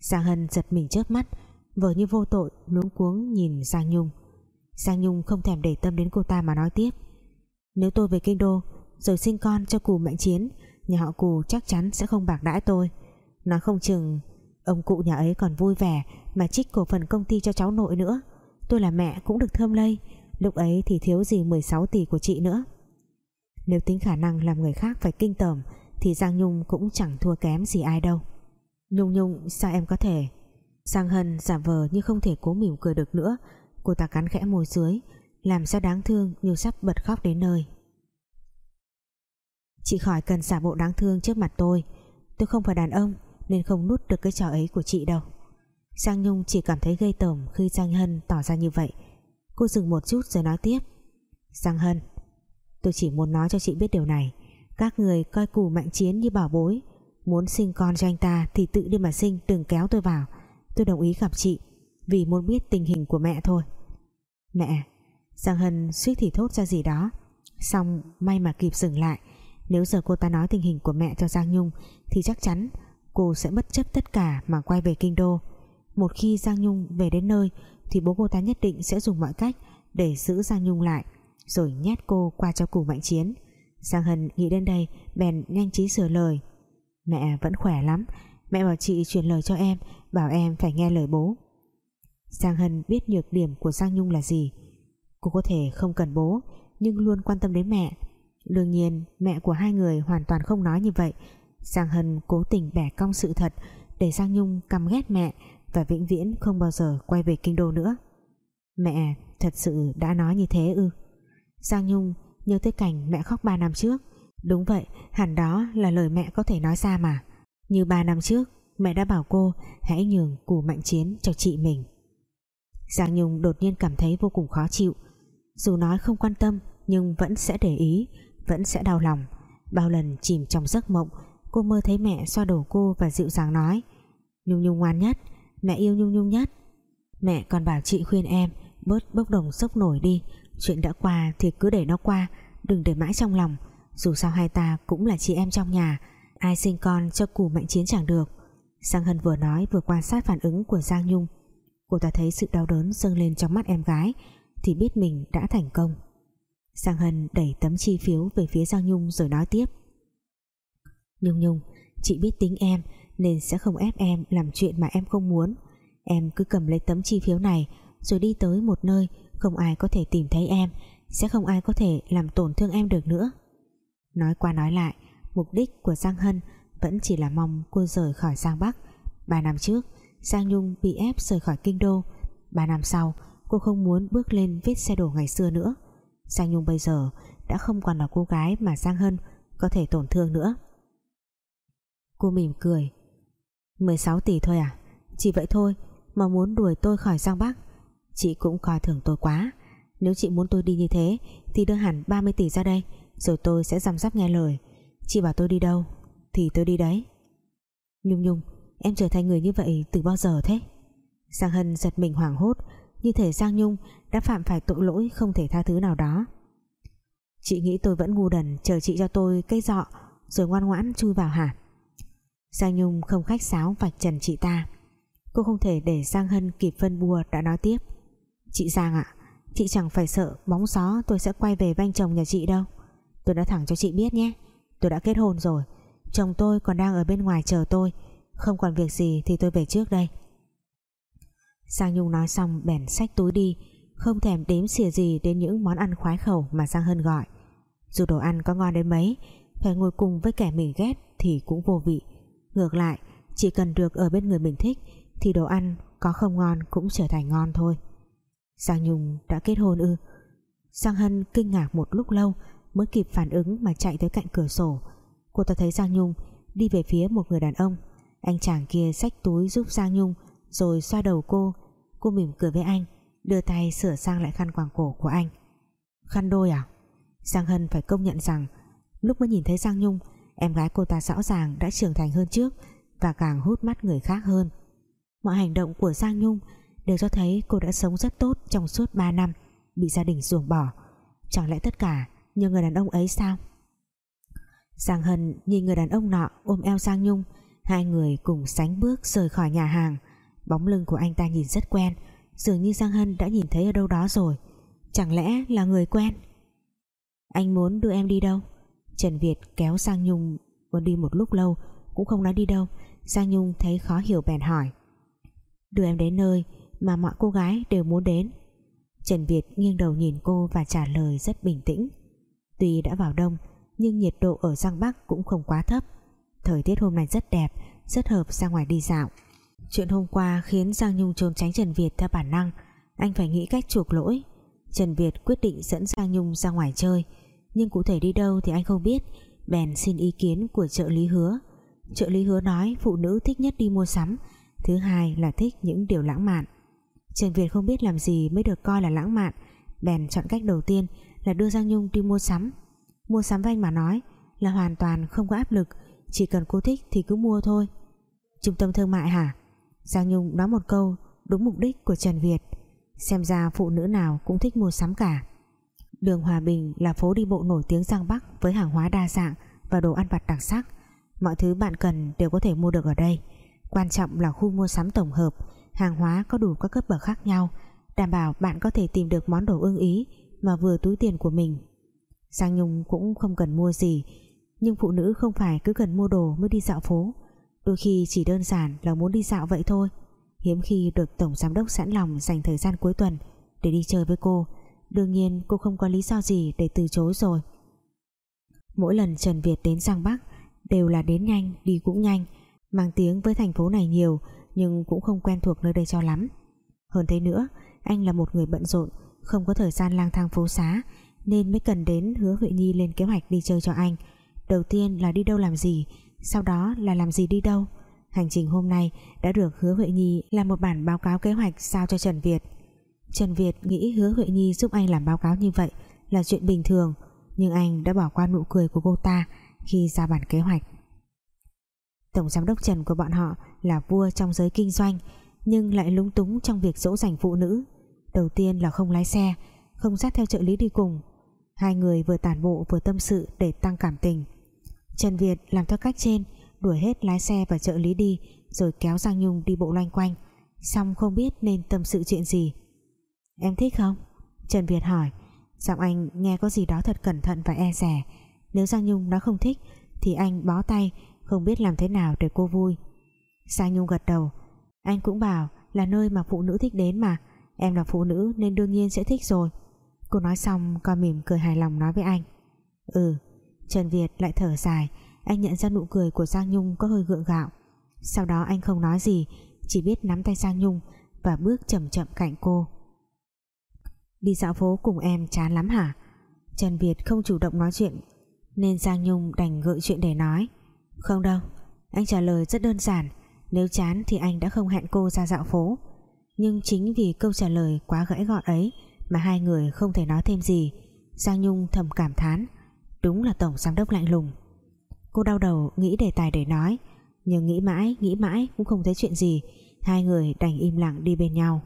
Giang Hân giật mình chớp mắt, vờ như vô tội, luống cuống nhìn Giang Nhung. Giang Nhung không thèm để tâm đến cô ta mà nói tiếp. Nếu tôi về kinh đô, rồi sinh con cho cù mạnh chiến, nhà họ cù chắc chắn sẽ không bạc đãi tôi. Nó không chừng ông cụ nhà ấy còn vui vẻ mà trích cổ phần công ty cho cháu nội nữa. Tôi là mẹ cũng được thơm lây. Lúc ấy thì thiếu gì 16 tỷ của chị nữa. Nếu tính khả năng làm người khác phải kinh tởm, thì Giang Nhung cũng chẳng thua kém gì ai đâu. Nhung Nhung, sao em có thể? Giang Hân giả vờ như không thể cố mỉm cười được nữa. Cô ta cắn khẽ môi dưới, làm sao đáng thương như sắp bật khóc đến nơi. Chị khỏi cần giả bộ đáng thương trước mặt tôi. Tôi không phải đàn ông nên không nút được cái trò ấy của chị đâu. Giang Nhung chỉ cảm thấy gây tởm khi Giang Hân tỏ ra như vậy. Cô dừng một chút rồi nói tiếp. Giang Hân, tôi chỉ muốn nói cho chị biết điều này. Các người coi cù mạnh chiến như bảo bối. Muốn sinh con cho anh ta thì tự đi mà sinh, đừng kéo tôi vào. Tôi đồng ý gặp chị, vì muốn biết tình hình của mẹ thôi. Mẹ, Giang Hân suýt thì thốt ra gì đó. Xong, may mà kịp dừng lại. Nếu giờ cô ta nói tình hình của mẹ cho Giang Nhung, thì chắc chắn cô sẽ bất chấp tất cả mà quay về kinh đô. Một khi Giang Nhung về đến nơi, thì bố cô ta nhất định sẽ dùng mọi cách để giữ Giang Nhung lại, rồi nhét cô qua cho củ mạnh chiến. Giang Hân nghĩ đến đây, bèn nhanh trí sửa lời. Mẹ vẫn khỏe lắm, mẹ bảo chị truyền lời cho em, bảo em phải nghe lời bố. Giang Hân biết nhược điểm của Giang Nhung là gì. Cô có thể không cần bố, nhưng luôn quan tâm đến mẹ. Đương nhiên, mẹ của hai người hoàn toàn không nói như vậy Giang Hân cố tình bẻ cong sự thật để Giang Nhung căm ghét mẹ và vĩnh viễn không bao giờ quay về kinh đô nữa. Mẹ, thật sự đã nói như thế ư? Giang Nhung nhớ tới cảnh mẹ khóc 3 năm trước. Đúng vậy, hẳn đó là lời mẹ có thể nói ra mà. Như 3 năm trước, Mẹ đã bảo cô hãy nhường củ mạnh chiến cho chị mình. Giang Nhung đột nhiên cảm thấy vô cùng khó chịu. Dù nói không quan tâm, Nhưng vẫn sẽ để ý, Vẫn sẽ đau lòng. Bao lần chìm trong giấc mộng Cô mơ thấy mẹ xoa đầu cô và dịu dàng nói, Nhung Nhung ngoan nhất, Mẹ yêu Nhung Nhung nhất. Mẹ còn bảo chị khuyên em, Bớt bốc đồng sốc nổi đi, Chuyện đã qua thì cứ để nó qua, Đừng để mãi trong lòng. Dù sao hai ta cũng là chị em trong nhà, Ai sinh con cho cù mạnh chiến chẳng được. Giang Hân vừa nói vừa quan sát phản ứng của Giang Nhung. Cô ta thấy sự đau đớn dâng lên trong mắt em gái, Thì biết mình đã thành công. Giang Hân đẩy tấm chi phiếu về phía Giang Nhung rồi nói tiếp. Nhung Nhung, Chị biết tính em Nên sẽ không ép em làm chuyện mà em không muốn. Em cứ cầm lấy tấm chi phiếu này Rồi đi tới một nơi Không ai có thể tìm thấy em, Sẽ không ai có thể làm tổn thương em được nữa. Nói qua nói lại, Mục đích của Giang Hân Vẫn chỉ là mong cô rời khỏi Giang Bắc. Ba năm trước, Giang Nhung bị ép rời khỏi kinh đô. Ba năm sau, cô không muốn bước lên vết xe đổ ngày xưa nữa. Giang Nhung bây giờ đã không còn là cô gái mà Giang Hân có thể tổn thương nữa. Cô mỉm cười. 16 tỷ thôi à? Chỉ vậy thôi, mà muốn đuổi tôi khỏi Giang Bắc, Chị cũng coi thường tôi quá. Nếu chị muốn tôi đi như thế, Thì đưa hẳn 30 tỷ ra đây, Rồi tôi sẽ dằm dắp nghe lời. Chị bảo tôi đi đâu, Thì tôi đi đấy. Nhung Nhung, Em trở thành người như vậy từ bao giờ thế? Giang Hân giật mình hoảng hốt, Như thể Giang Nhung đã phạm phải tội lỗi Không thể tha thứ nào đó. Chị nghĩ tôi vẫn ngu đần Chờ chị cho tôi cây dọ, Rồi ngoan ngoãn chui vào hả? Giang Nhung không khách sáo vạch trần chị ta. Cô không thể để Giang Hân kịp phân bua đã nói tiếp. Chị Giang ạ, Chị chẳng phải sợ bóng gió tôi sẽ quay về banh chồng nhà chị đâu. Tôi đã thẳng cho chị biết nhé, Tôi đã kết hôn rồi. Chồng tôi còn đang ở bên ngoài chờ tôi, Không còn việc gì thì tôi về trước đây. Giang Nhung nói xong bèn xách túi đi, Không thèm đếm xỉa gì đến những món ăn khoái khẩu mà Giang Hân gọi. Dù đồ ăn có ngon đến mấy, Phải ngồi cùng với kẻ mình ghét thì cũng vô vị. Ngược lại, Chỉ cần được ở bên người mình thích, Thì đồ ăn có không ngon cũng trở thành ngon thôi. Giang Nhung đã kết hôn ư? Giang Hân kinh ngạc một lúc lâu Mới kịp phản ứng mà chạy tới cạnh cửa sổ. Cô ta thấy Giang Nhung Đi về phía một người đàn ông. Anh chàng kia xách túi giúp Giang Nhung Rồi xoa đầu cô. Cô mỉm cười với anh, Đưa tay sửa sang lại khăn quàng cổ của anh. Khăn đôi à? Giang Hân phải công nhận rằng, Lúc mới nhìn thấy Giang Nhung Em gái cô ta rõ ràng đã trưởng thành hơn trước Và càng hút mắt người khác hơn. Mọi hành động của Giang Nhung Đều cho thấy cô đã sống rất tốt Trong suốt 3 năm Bị gia đình ruồng bỏ. Chẳng lẽ tất cả như người đàn ông ấy sao? Giang Hân nhìn người đàn ông nọ ôm eo Giang Nhung, Hai người cùng sánh bước rời khỏi nhà hàng. Bóng lưng của anh ta nhìn rất quen, Dường như Giang Hân đã nhìn thấy ở đâu đó rồi. Chẳng lẽ là người quen? Anh muốn đưa em đi đâu? Trần Việt kéo Giang Nhung Muốn đi một lúc lâu, Cũng không nói đi đâu. Giang Nhung thấy khó hiểu bèn hỏi, Đưa em đến nơi mà mọi cô gái đều muốn đến? Trần Việt nghiêng đầu nhìn cô và trả lời rất bình tĩnh, Tuy đã vào đông, Nhưng nhiệt độ ở Giang Bắc cũng không quá thấp. Thời tiết hôm nay rất đẹp, Rất hợp ra ngoài đi dạo. Chuyện hôm qua khiến Giang Nhung trốn tránh Trần Việt theo bản năng. Anh phải nghĩ cách chuộc lỗi. Trần Việt quyết định dẫn Giang Nhung ra ngoài chơi. Nhưng cụ thể đi đâu thì anh không biết. Bèn xin ý kiến của trợ lý hứa. Trợ lý hứa nói phụ nữ thích nhất đi mua sắm. Thứ hai là thích những điều lãng mạn. Trần Việt không biết làm gì mới được coi là lãng mạn. Bèn chọn cách đầu tiên là đưa Giang Nhung đi mua sắm. Mua sắm với anh mà nói Là hoàn toàn không có áp lực. Chỉ cần cô thích thì cứ mua thôi. Trung tâm thương mại hả? Giang Nhung nói một câu đúng mục đích của Trần Việt. Xem ra phụ nữ nào cũng thích mua sắm cả. Đường Hòa Bình là phố đi bộ nổi tiếng Giang Bắc Với hàng hóa đa dạng và đồ ăn vặt đặc sắc. Mọi thứ bạn cần đều có thể mua được ở đây. Quan trọng là khu mua sắm tổng hợp, Hàng hóa có đủ các cấp bậc khác nhau, Đảm bảo bạn có thể tìm được món đồ ưng ý Mà vừa túi tiền của mình. Giang Nhung cũng không cần mua gì, Nhưng phụ nữ không phải cứ cần mua đồ mới đi dạo phố. Đôi khi chỉ đơn giản là muốn đi dạo vậy thôi. Hiếm khi được Tổng Giám đốc sẵn lòng dành thời gian cuối tuần Để đi chơi với cô. Đương nhiên cô không có lý do gì để từ chối rồi. Mỗi lần Trần Việt đến Giang Bắc Đều là đến nhanh, đi cũng nhanh Mang tiếng với thành phố này nhiều Nhưng cũng không quen thuộc nơi đây cho lắm. Hơn thế nữa Anh là một người bận rộn Không có thời gian lang thang phố xá Nên mới cần đến hứa Huệ Nhi lên kế hoạch đi chơi cho anh. Đầu tiên là đi đâu làm gì Sau đó là làm gì đi đâu. Hành trình hôm nay đã được hứa Huệ Nhi làm một bản báo cáo kế hoạch sao cho Trần Việt. Trần Việt nghĩ hứa Huệ Nhi giúp anh làm báo cáo như vậy là chuyện bình thường, nhưng anh đã bỏ qua nụ cười của cô ta khi ra bản kế hoạch. Tổng giám đốc Trần của bọn họ là vua trong giới kinh doanh, nhưng lại lúng túng trong việc dỗ dành phụ nữ. Đầu tiên là không lái xe, không dắt theo trợ lý đi cùng. Hai người vừa tản bộ vừa tâm sự để tăng cảm tình. Trần Việt làm theo cách trên, đuổi hết lái xe và trợ lý đi, rồi kéo Giang Nhung đi bộ loanh quanh. Xong không biết nên tâm sự chuyện gì em thích không? Trần Việt hỏi. Giọng anh nghe có gì đó thật cẩn thận và e rẻ nếu Giang Nhung nó không thích, thì anh bó tay, không biết làm thế nào để cô vui. Giang Nhung gật đầu. Anh cũng bảo là nơi mà phụ nữ thích đến mà. Em là phụ nữ nên đương nhiên sẽ thích rồi. Cô nói xong còn mỉm cười hài lòng nói với anh. Ừ. Trần Việt lại thở dài. Anh nhận ra nụ cười của Giang Nhung có hơi gượng gạo. Sau đó anh không nói gì, Chỉ biết nắm tay Giang Nhung Và bước chậm chậm cạnh cô. Đi dạo phố cùng em chán lắm hả? Trần Việt không chủ động nói chuyện, Nên Giang Nhung đành gợi chuyện để nói. Không đâu, Anh trả lời rất đơn giản, Nếu chán thì anh đã không hẹn cô ra dạo phố. Nhưng chính vì câu trả lời quá gãy gọn ấy mà hai người không thể nói thêm gì, Giang Nhung thầm cảm thán, đúng là tổng giám đốc lạnh lùng. Cô đau đầu nghĩ đề tài để nói, nhưng nghĩ mãi nghĩ mãi cũng không thấy chuyện gì, hai người đành im lặng đi bên nhau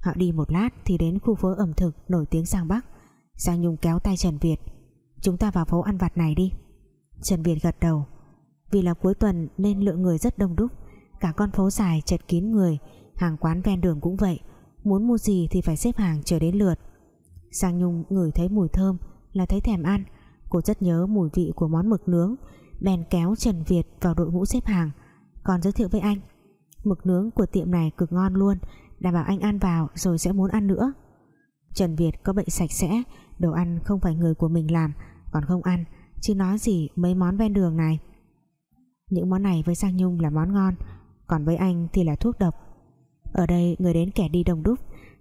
họ đi một lát thì đến khu phố ẩm thực nổi tiếng sang Bắc. Giang Nhung kéo tay Trần Việt. Chúng ta vào phố ăn vặt này đi. Trần Việt gật đầu. Vì là cuối tuần nên lượng người rất đông đúc. Cả con phố dài chật kín người. Hàng quán ven đường cũng vậy. Muốn mua gì thì phải xếp hàng chờ đến lượt. Giang Nhung ngửi thấy mùi thơm là thấy thèm ăn. Cô rất nhớ mùi vị của món mực nướng. Bèn kéo Trần Việt vào đội ngũ xếp hàng. Còn giới thiệu với anh. Mực nướng của tiệm này cực ngon luôn đảm bảo anh ăn vào rồi sẽ muốn ăn nữa. Trần Việt có bệnh sạch sẽ, đồ ăn không phải người của mình làm, còn không ăn, chứ nói gì mấy món ven đường này. Những món này với Giang Nhung là món ngon, còn với anh thì là thuốc độc. Ở đây người đến kẻ đi đông đúc,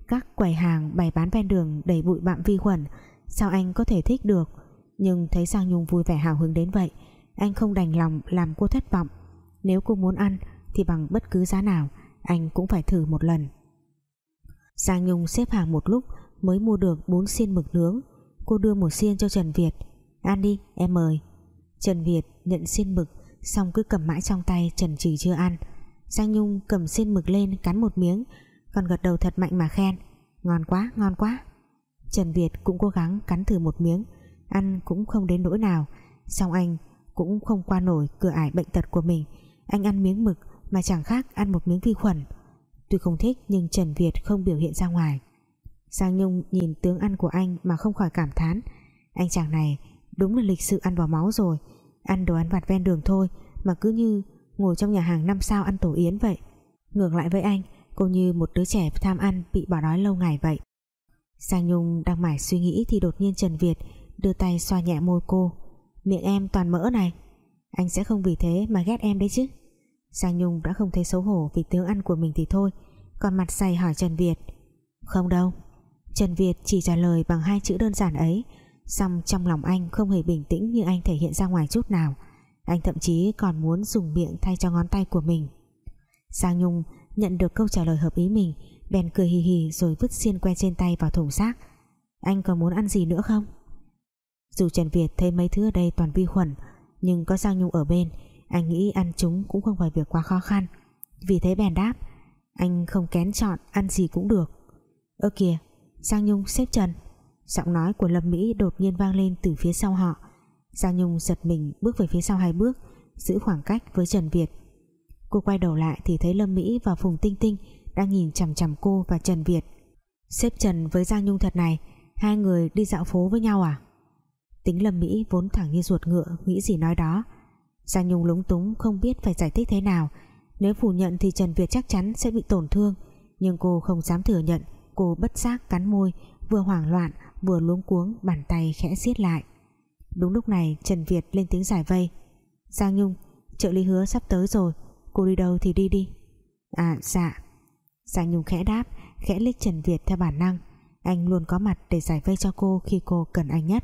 Các quầy hàng bày bán ven đường đầy bụi bặm vi khuẩn, Sao anh có thể thích được? Nhưng thấy Giang Nhung vui vẻ hào hứng đến vậy, Anh không đành lòng làm cô thất vọng. Nếu cô muốn ăn Thì bằng bất cứ giá nào, Anh cũng phải thử một lần. Giang Nhung xếp hàng một lúc Mới mua được bốn xiên mực nướng. Cô đưa một xiên cho Trần Việt. Ăn đi, em mời. Trần Việt nhận xiên mực, Xong cứ cầm mãi trong tay Trần trì chưa ăn. Giang Nhung cầm xiên mực lên, cắn một miếng, còn gật đầu thật mạnh mà khen, ngon quá ngon quá. Trần Việt cũng cố gắng cắn thử một miếng, ăn cũng không đến nỗi nào. Song anh cũng không qua nổi cửa ải bệnh tật của mình. Anh ăn miếng mực mà chẳng khác ăn một miếng vi khuẩn tuy không thích nhưng Trần Việt không biểu hiện ra ngoài. Giang Nhung nhìn tướng ăn của anh mà không khỏi cảm thán. Anh chàng này đúng là lịch sự ăn vào máu rồi. Ăn đồ ăn vặt ven đường thôi mà cứ như ngồi trong nhà hàng năm sao ăn tổ yến vậy. Ngược lại với anh, cô như một đứa trẻ tham ăn bị bỏ đói lâu ngày vậy. Giang Nhung đang mải suy nghĩ thì đột nhiên Trần Việt đưa tay xoa nhẹ môi cô. Miệng em toàn mỡ này. Anh sẽ không vì thế mà ghét em đấy chứ. Giang Nhung đã không thấy xấu hổ vì tướng ăn của mình thì thôi, còn mặt say hỏi Trần Việt. Không đâu, Trần Việt chỉ trả lời bằng hai chữ đơn giản ấy xong trong lòng anh không hề bình tĩnh như anh thể hiện ra ngoài chút nào. Anh thậm chí còn muốn dùng miệng thay cho ngón tay của mình. Giang Nhung nhận được câu trả lời hợp ý mình, bèn cười hì hì rồi vứt xiên que trên tay vào thùng rác. Anh còn muốn ăn gì nữa không? Dù Trần Việt thấy mấy thứ ở đây toàn vi khuẩn, nhưng có Giang Nhung ở bên anh nghĩ ăn chúng cũng không phải việc quá khó khăn. Vì thế bèn đáp, anh không kén chọn ăn gì cũng được. Ơ kìa, Giang Nhung xếp Trần. Giọng nói của Lâm Mỹ đột nhiên vang lên từ phía sau họ. Giang Nhung giật mình bước về phía sau hai bước, giữ khoảng cách với Trần Việt. Cô quay đầu lại thì thấy Lâm Mỹ và Phùng Tinh Tinh đang nhìn chằm chằm cô và Trần Việt. Xếp Trần với Giang Nhung thật này, hai người đi dạo phố với nhau à? Tính Lâm Mỹ vốn thẳng như ruột ngựa, nghĩ gì nói đó. Giang Nhung lúng túng không biết phải giải thích thế nào. Nếu phủ nhận thì Trần Việt chắc chắn sẽ bị tổn thương. Nhưng cô không dám thừa nhận, cô bất giác cắn môi, vừa hoảng loạn, vừa luống cuống, bàn tay khẽ siết lại. Đúng lúc này, Trần Việt lên tiếng giải vây. Giang Nhung, Trợ lý hứa sắp tới rồi, Cô đi đâu thì đi đi. À dạ. Giang Nhung khẽ đáp, Khẽ liếc Trần Việt theo bản năng. Anh luôn có mặt để giải vây cho cô khi cô cần anh nhất.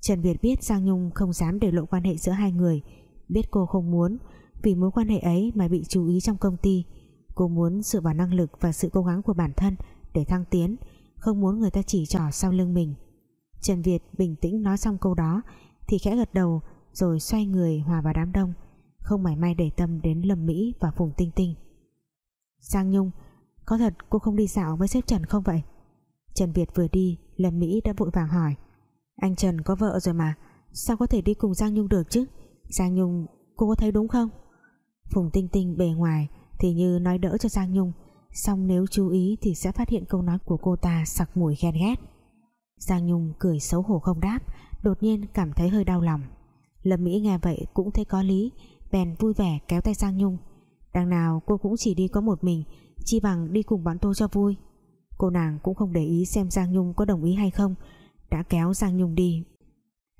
Trần Việt biết Giang Nhung không dám để lộ quan hệ giữa hai người biết cô không muốn vì mối quan hệ ấy mà bị chú ý trong công ty. Cô muốn dựa vào năng lực và sự cố gắng của bản thân để thăng tiến, không muốn người ta chỉ trỏ sau lưng mình. Trần Việt bình tĩnh nói xong câu đó thì khẽ gật đầu rồi xoay người hòa vào đám đông, không mảy may để tâm đến Lâm Mỹ và Phùng Tinh Tinh. Giang Nhung, có thật cô không đi dạo với sếp Trần không vậy? Trần Việt vừa đi, Lâm Mỹ đã vội vàng hỏi. Anh Trần có vợ rồi mà, sao có thể đi cùng Giang Nhung được chứ? Giang Nhung, cô có thấy đúng không? Phùng Tinh Tinh bề ngoài thì như nói đỡ cho Giang Nhung xong nếu chú ý thì sẽ phát hiện câu nói của cô ta sặc mùi ghen ghét. Giang Nhung cười xấu hổ không đáp, đột nhiên cảm thấy hơi đau lòng. Lâm Mỹ nghe vậy cũng thấy có lý, bèn vui vẻ kéo tay Giang Nhung. Đằng nào cô cũng chỉ đi có một mình, chi bằng đi cùng bọn tôi cho vui. Cô nàng cũng không để ý xem Giang Nhung có đồng ý hay không, đã kéo Giang Nhung đi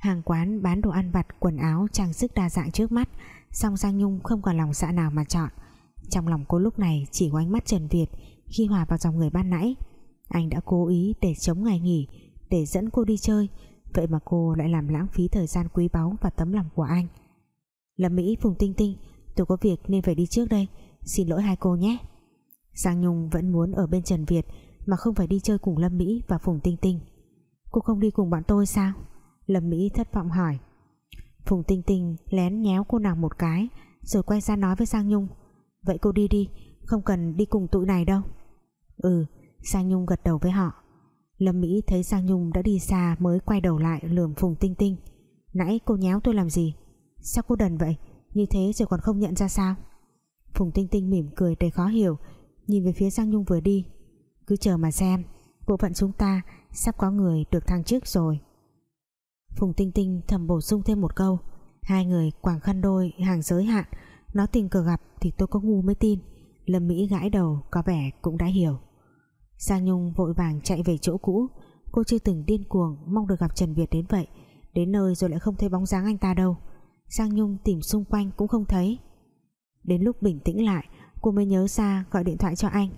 hàng quán bán đồ ăn vặt, quần áo, trang sức đa dạng trước mắt. Song Giang Nhung không còn lòng dạ nào mà chọn. Trong lòng cô lúc này chỉ có ánh mắt Trần Việt khi hòa vào dòng người ban nãy. Anh đã cố ý để chống ngày nghỉ, để dẫn cô đi chơi. Vậy mà cô lại làm lãng phí thời gian quý báu và tấm lòng của anh. Lâm Mỹ Phùng Tinh Tinh, tôi có việc nên phải đi trước đây. Xin lỗi hai cô nhé. Giang Nhung vẫn muốn ở bên Trần Việt mà không phải đi chơi cùng Lâm Mỹ và Phùng Tinh Tinh. Cô không đi cùng bọn tôi sao? Lâm Mỹ thất vọng hỏi. Phùng Tinh Tinh lén nhéo cô nàng một cái, rồi quay ra nói với Giang Nhung. Vậy cô đi đi, không cần đi cùng tụi này đâu. Ừ Giang Nhung gật đầu với họ. Lâm Mỹ thấy Giang Nhung đã đi xa mới quay đầu lại lườm Phùng Tinh Tinh. Nãy cô nhéo tôi làm gì? Sao cô đần vậy? Như thế rồi còn không nhận ra sao? Phùng Tinh Tinh mỉm cười đầy khó hiểu, nhìn về phía Giang Nhung vừa đi. Cứ chờ mà xem, bộ phận chúng ta sắp có người được thăng chức rồi. Phùng Tinh Tinh thầm bổ sung thêm một câu. Hai người quảng khăn đôi, hàng giới hạn. Nó tình cờ gặp thì tôi có ngu mới tin. Lâm Mỹ gãi đầu, có vẻ cũng đã hiểu. Giang Nhung vội vàng chạy về chỗ cũ. Cô chưa từng điên cuồng mong được gặp Trần Việt đến vậy. Đến nơi rồi lại không thấy bóng dáng anh ta đâu. Giang Nhung tìm xung quanh cũng không thấy. Đến lúc bình tĩnh lại, cô mới nhớ ra gọi điện thoại cho anh.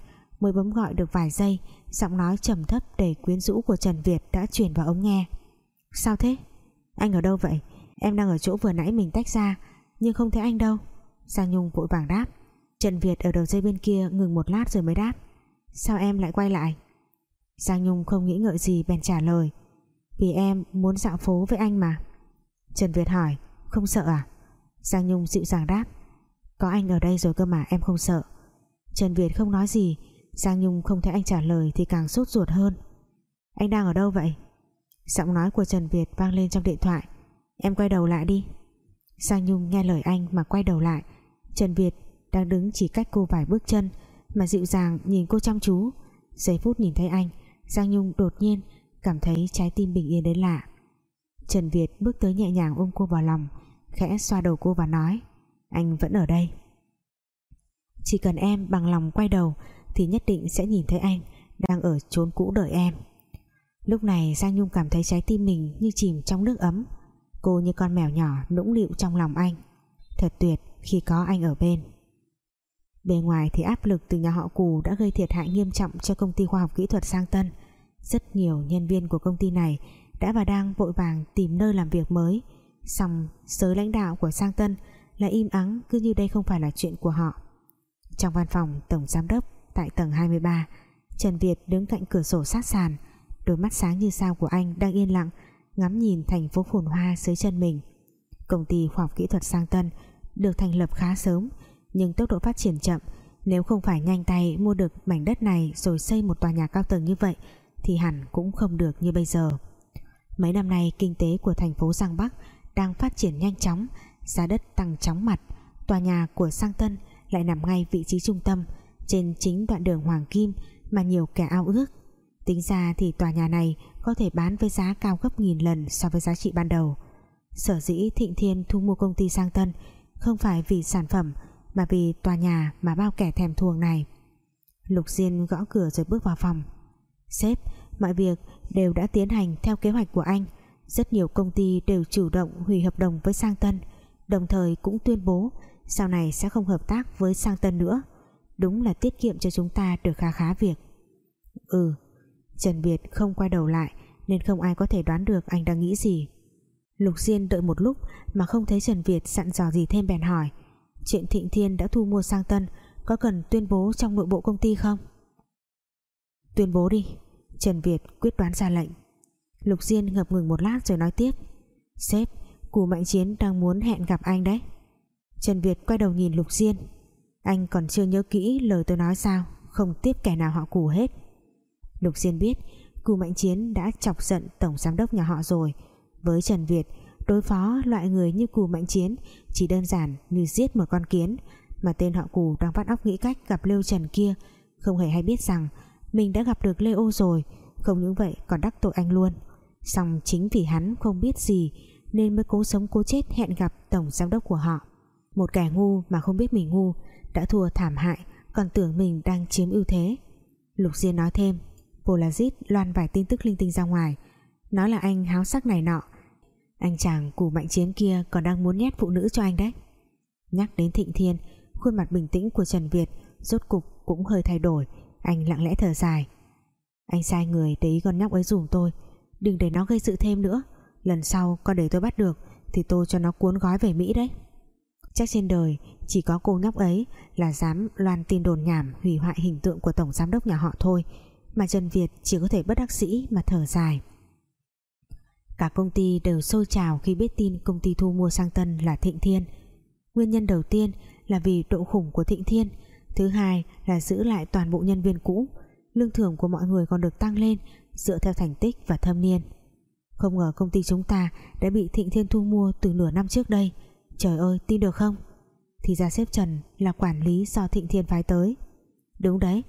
Mới bấm gọi được vài giây, giọng nói trầm thấp đầy quyến rũ của Trần Việt đã chuyển vào ống nghe sao thế? Anh ở đâu vậy? Em đang ở chỗ vừa nãy mình tách ra, nhưng không thấy anh đâu. Giang Nhung vội vàng đáp. Trần Việt ở đầu dây bên kia ngừng một lát rồi mới đáp. Sao em lại quay lại? Giang Nhung không nghĩ ngợi gì, bèn trả lời. Vì em muốn dạo phố với anh mà. Trần Việt hỏi, không sợ à? Giang Nhung dịu dàng đáp. Có anh ở đây rồi cơ mà, em không sợ. Trần Việt không nói gì. Giang Nhung không thấy anh trả lời thì càng sốt ruột hơn. Anh đang ở đâu vậy? Giọng nói của Trần Việt vang lên trong điện thoại. Em quay đầu lại đi. Sang Nhung nghe lời anh mà quay đầu lại. Trần Việt đang đứng chỉ cách cô vài bước chân Mà dịu dàng nhìn cô chăm chú. Giây phút nhìn thấy anh Giang Nhung đột nhiên cảm thấy trái tim bình yên đến lạ. Trần Việt bước tới nhẹ nhàng ôm cô vào lòng, Khẽ xoa đầu cô và nói, Anh vẫn ở đây. Chỉ cần em bằng lòng quay đầu Thì nhất định sẽ nhìn thấy anh Đang ở chốn cũ đợi em. Lúc này Giang Nhung cảm thấy trái tim mình Như chìm trong nước ấm Cô như con mèo nhỏ nũng nịu trong lòng anh Thật tuyệt khi có anh ở bên Bề ngoài thì áp lực từ nhà họ Cù đã gây thiệt hại nghiêm trọng cho công ty khoa học kỹ thuật Sang Tân. Rất nhiều nhân viên của công ty này đã và đang vội vàng tìm nơi làm việc mới. Xong giới lãnh đạo của Sang Tân lại im ắng cứ như đây không phải là chuyện của họ. Trong văn phòng Tổng Giám đốc tại tầng 23, Trần Việt đứng cạnh cửa sổ sát sàn, đôi mắt sáng như sao của anh đang yên lặng, ngắm nhìn thành phố phồn hoa dưới chân mình. Công ty khoa học kỹ thuật Sang Tân được thành lập khá sớm, nhưng tốc độ phát triển chậm. Nếu không phải nhanh tay mua được mảnh đất này rồi xây một tòa nhà cao tầng như vậy, thì hẳn cũng không được như bây giờ. Mấy năm nay, kinh tế của thành phố Giang Bắc đang phát triển nhanh chóng, giá đất tăng chóng mặt. Tòa nhà của Sang Tân lại nằm ngay vị trí trung tâm, trên chính đoạn đường Hoàng Kim mà nhiều kẻ ao ước tính ra thì tòa nhà này có thể bán với giá cao gấp nghìn lần so với giá trị ban đầu. Sở dĩ Thịnh Thiên thu mua công ty Sang Tân không phải vì sản phẩm, mà vì tòa nhà mà bao kẻ thèm thuồng này. Lục Diên gõ cửa rồi bước vào phòng. Sếp, Mọi việc đều đã tiến hành theo kế hoạch của anh. Rất nhiều công ty đều chủ động hủy hợp đồng với Sang Tân, Đồng thời cũng tuyên bố Sau này sẽ không hợp tác với Sang Tân nữa. Đúng là tiết kiệm cho chúng ta được khá khá việc. Ừ Trần Việt không quay đầu lại, nên không ai có thể đoán được anh đang nghĩ gì. Lục Diên đợi một lúc mà không thấy Trần Việt dặn dò gì thêm bèn hỏi, chuyện Thịnh Thiên đã thu mua sang Tân, có cần tuyên bố trong nội bộ công ty không? Tuyên bố đi, Trần Việt quyết đoán ra lệnh. Lục Diên ngập ngừng một lát rồi nói tiếp, Sếp, Cù Mạnh Chiến đang muốn hẹn gặp anh đấy. Trần Việt quay đầu nhìn Lục Diên Anh còn chưa nhớ kỹ lời tôi nói sao, Không tiếp kẻ nào họ cù hết. Lục Diên biết, Cù Mạnh Chiến đã chọc giận Tổng Giám đốc nhà họ rồi. Với Trần Việt, Đối phó loại người như Cù Mạnh Chiến Chỉ đơn giản như giết một con kiến, Mà tên họ Cù đang vắt óc nghĩ cách gặp Lêu Trần kia. Không hề hay biết rằng Mình đã gặp được Lê Ô rồi, Không những vậy còn đắc tội anh luôn. Xong chính vì hắn không biết gì Nên mới cố sống cố chết hẹn gặp Tổng giám đốc của họ. Một kẻ ngu mà không biết mình ngu Đã thua thảm hại, Còn tưởng mình đang chiếm ưu thế. Lục Diên nói thêm Polazit loan vài tin tức linh tinh ra ngoài. Nói là anh háo sắc này nọ. Anh chàng củ mạnh chiến kia Còn đang muốn nhét phụ nữ cho anh đấy. Nhắc đến Thịnh Thiên, Khuôn mặt bình tĩnh của Trần Việt Rốt cục cũng hơi thay đổi. Anh lặng lẽ thở dài. Anh sai người để ý con nhóc ấy dùm tôi. Đừng để nó gây sự thêm nữa. Lần sau con để tôi bắt được Thì tôi cho nó cuốn gói về Mỹ đấy. Chắc trên đời chỉ có cô nhóc ấy Là dám loan tin đồn nhảm Hủy hoại hình tượng của tổng giám đốc nhà họ thôi. Mà Trần Việt chỉ có thể bất đắc sĩ Mà thở dài. Cả công ty đều sôi trào Khi biết tin công ty thu mua sang Tân là Thịnh Thiên. Nguyên nhân đầu tiên Là vì độ khủng của Thịnh Thiên, Thứ hai là giữ lại toàn bộ nhân viên cũ. Lương thưởng của mọi người còn được tăng lên dựa theo thành tích và thâm niên. Không ngờ công ty chúng ta đã bị Thịnh Thiên Thu mua từ nửa năm trước đây. Trời ơi, tin được không? Thì ra sếp Trần là quản lý do Thịnh Thiên phái tới. Đúng đấy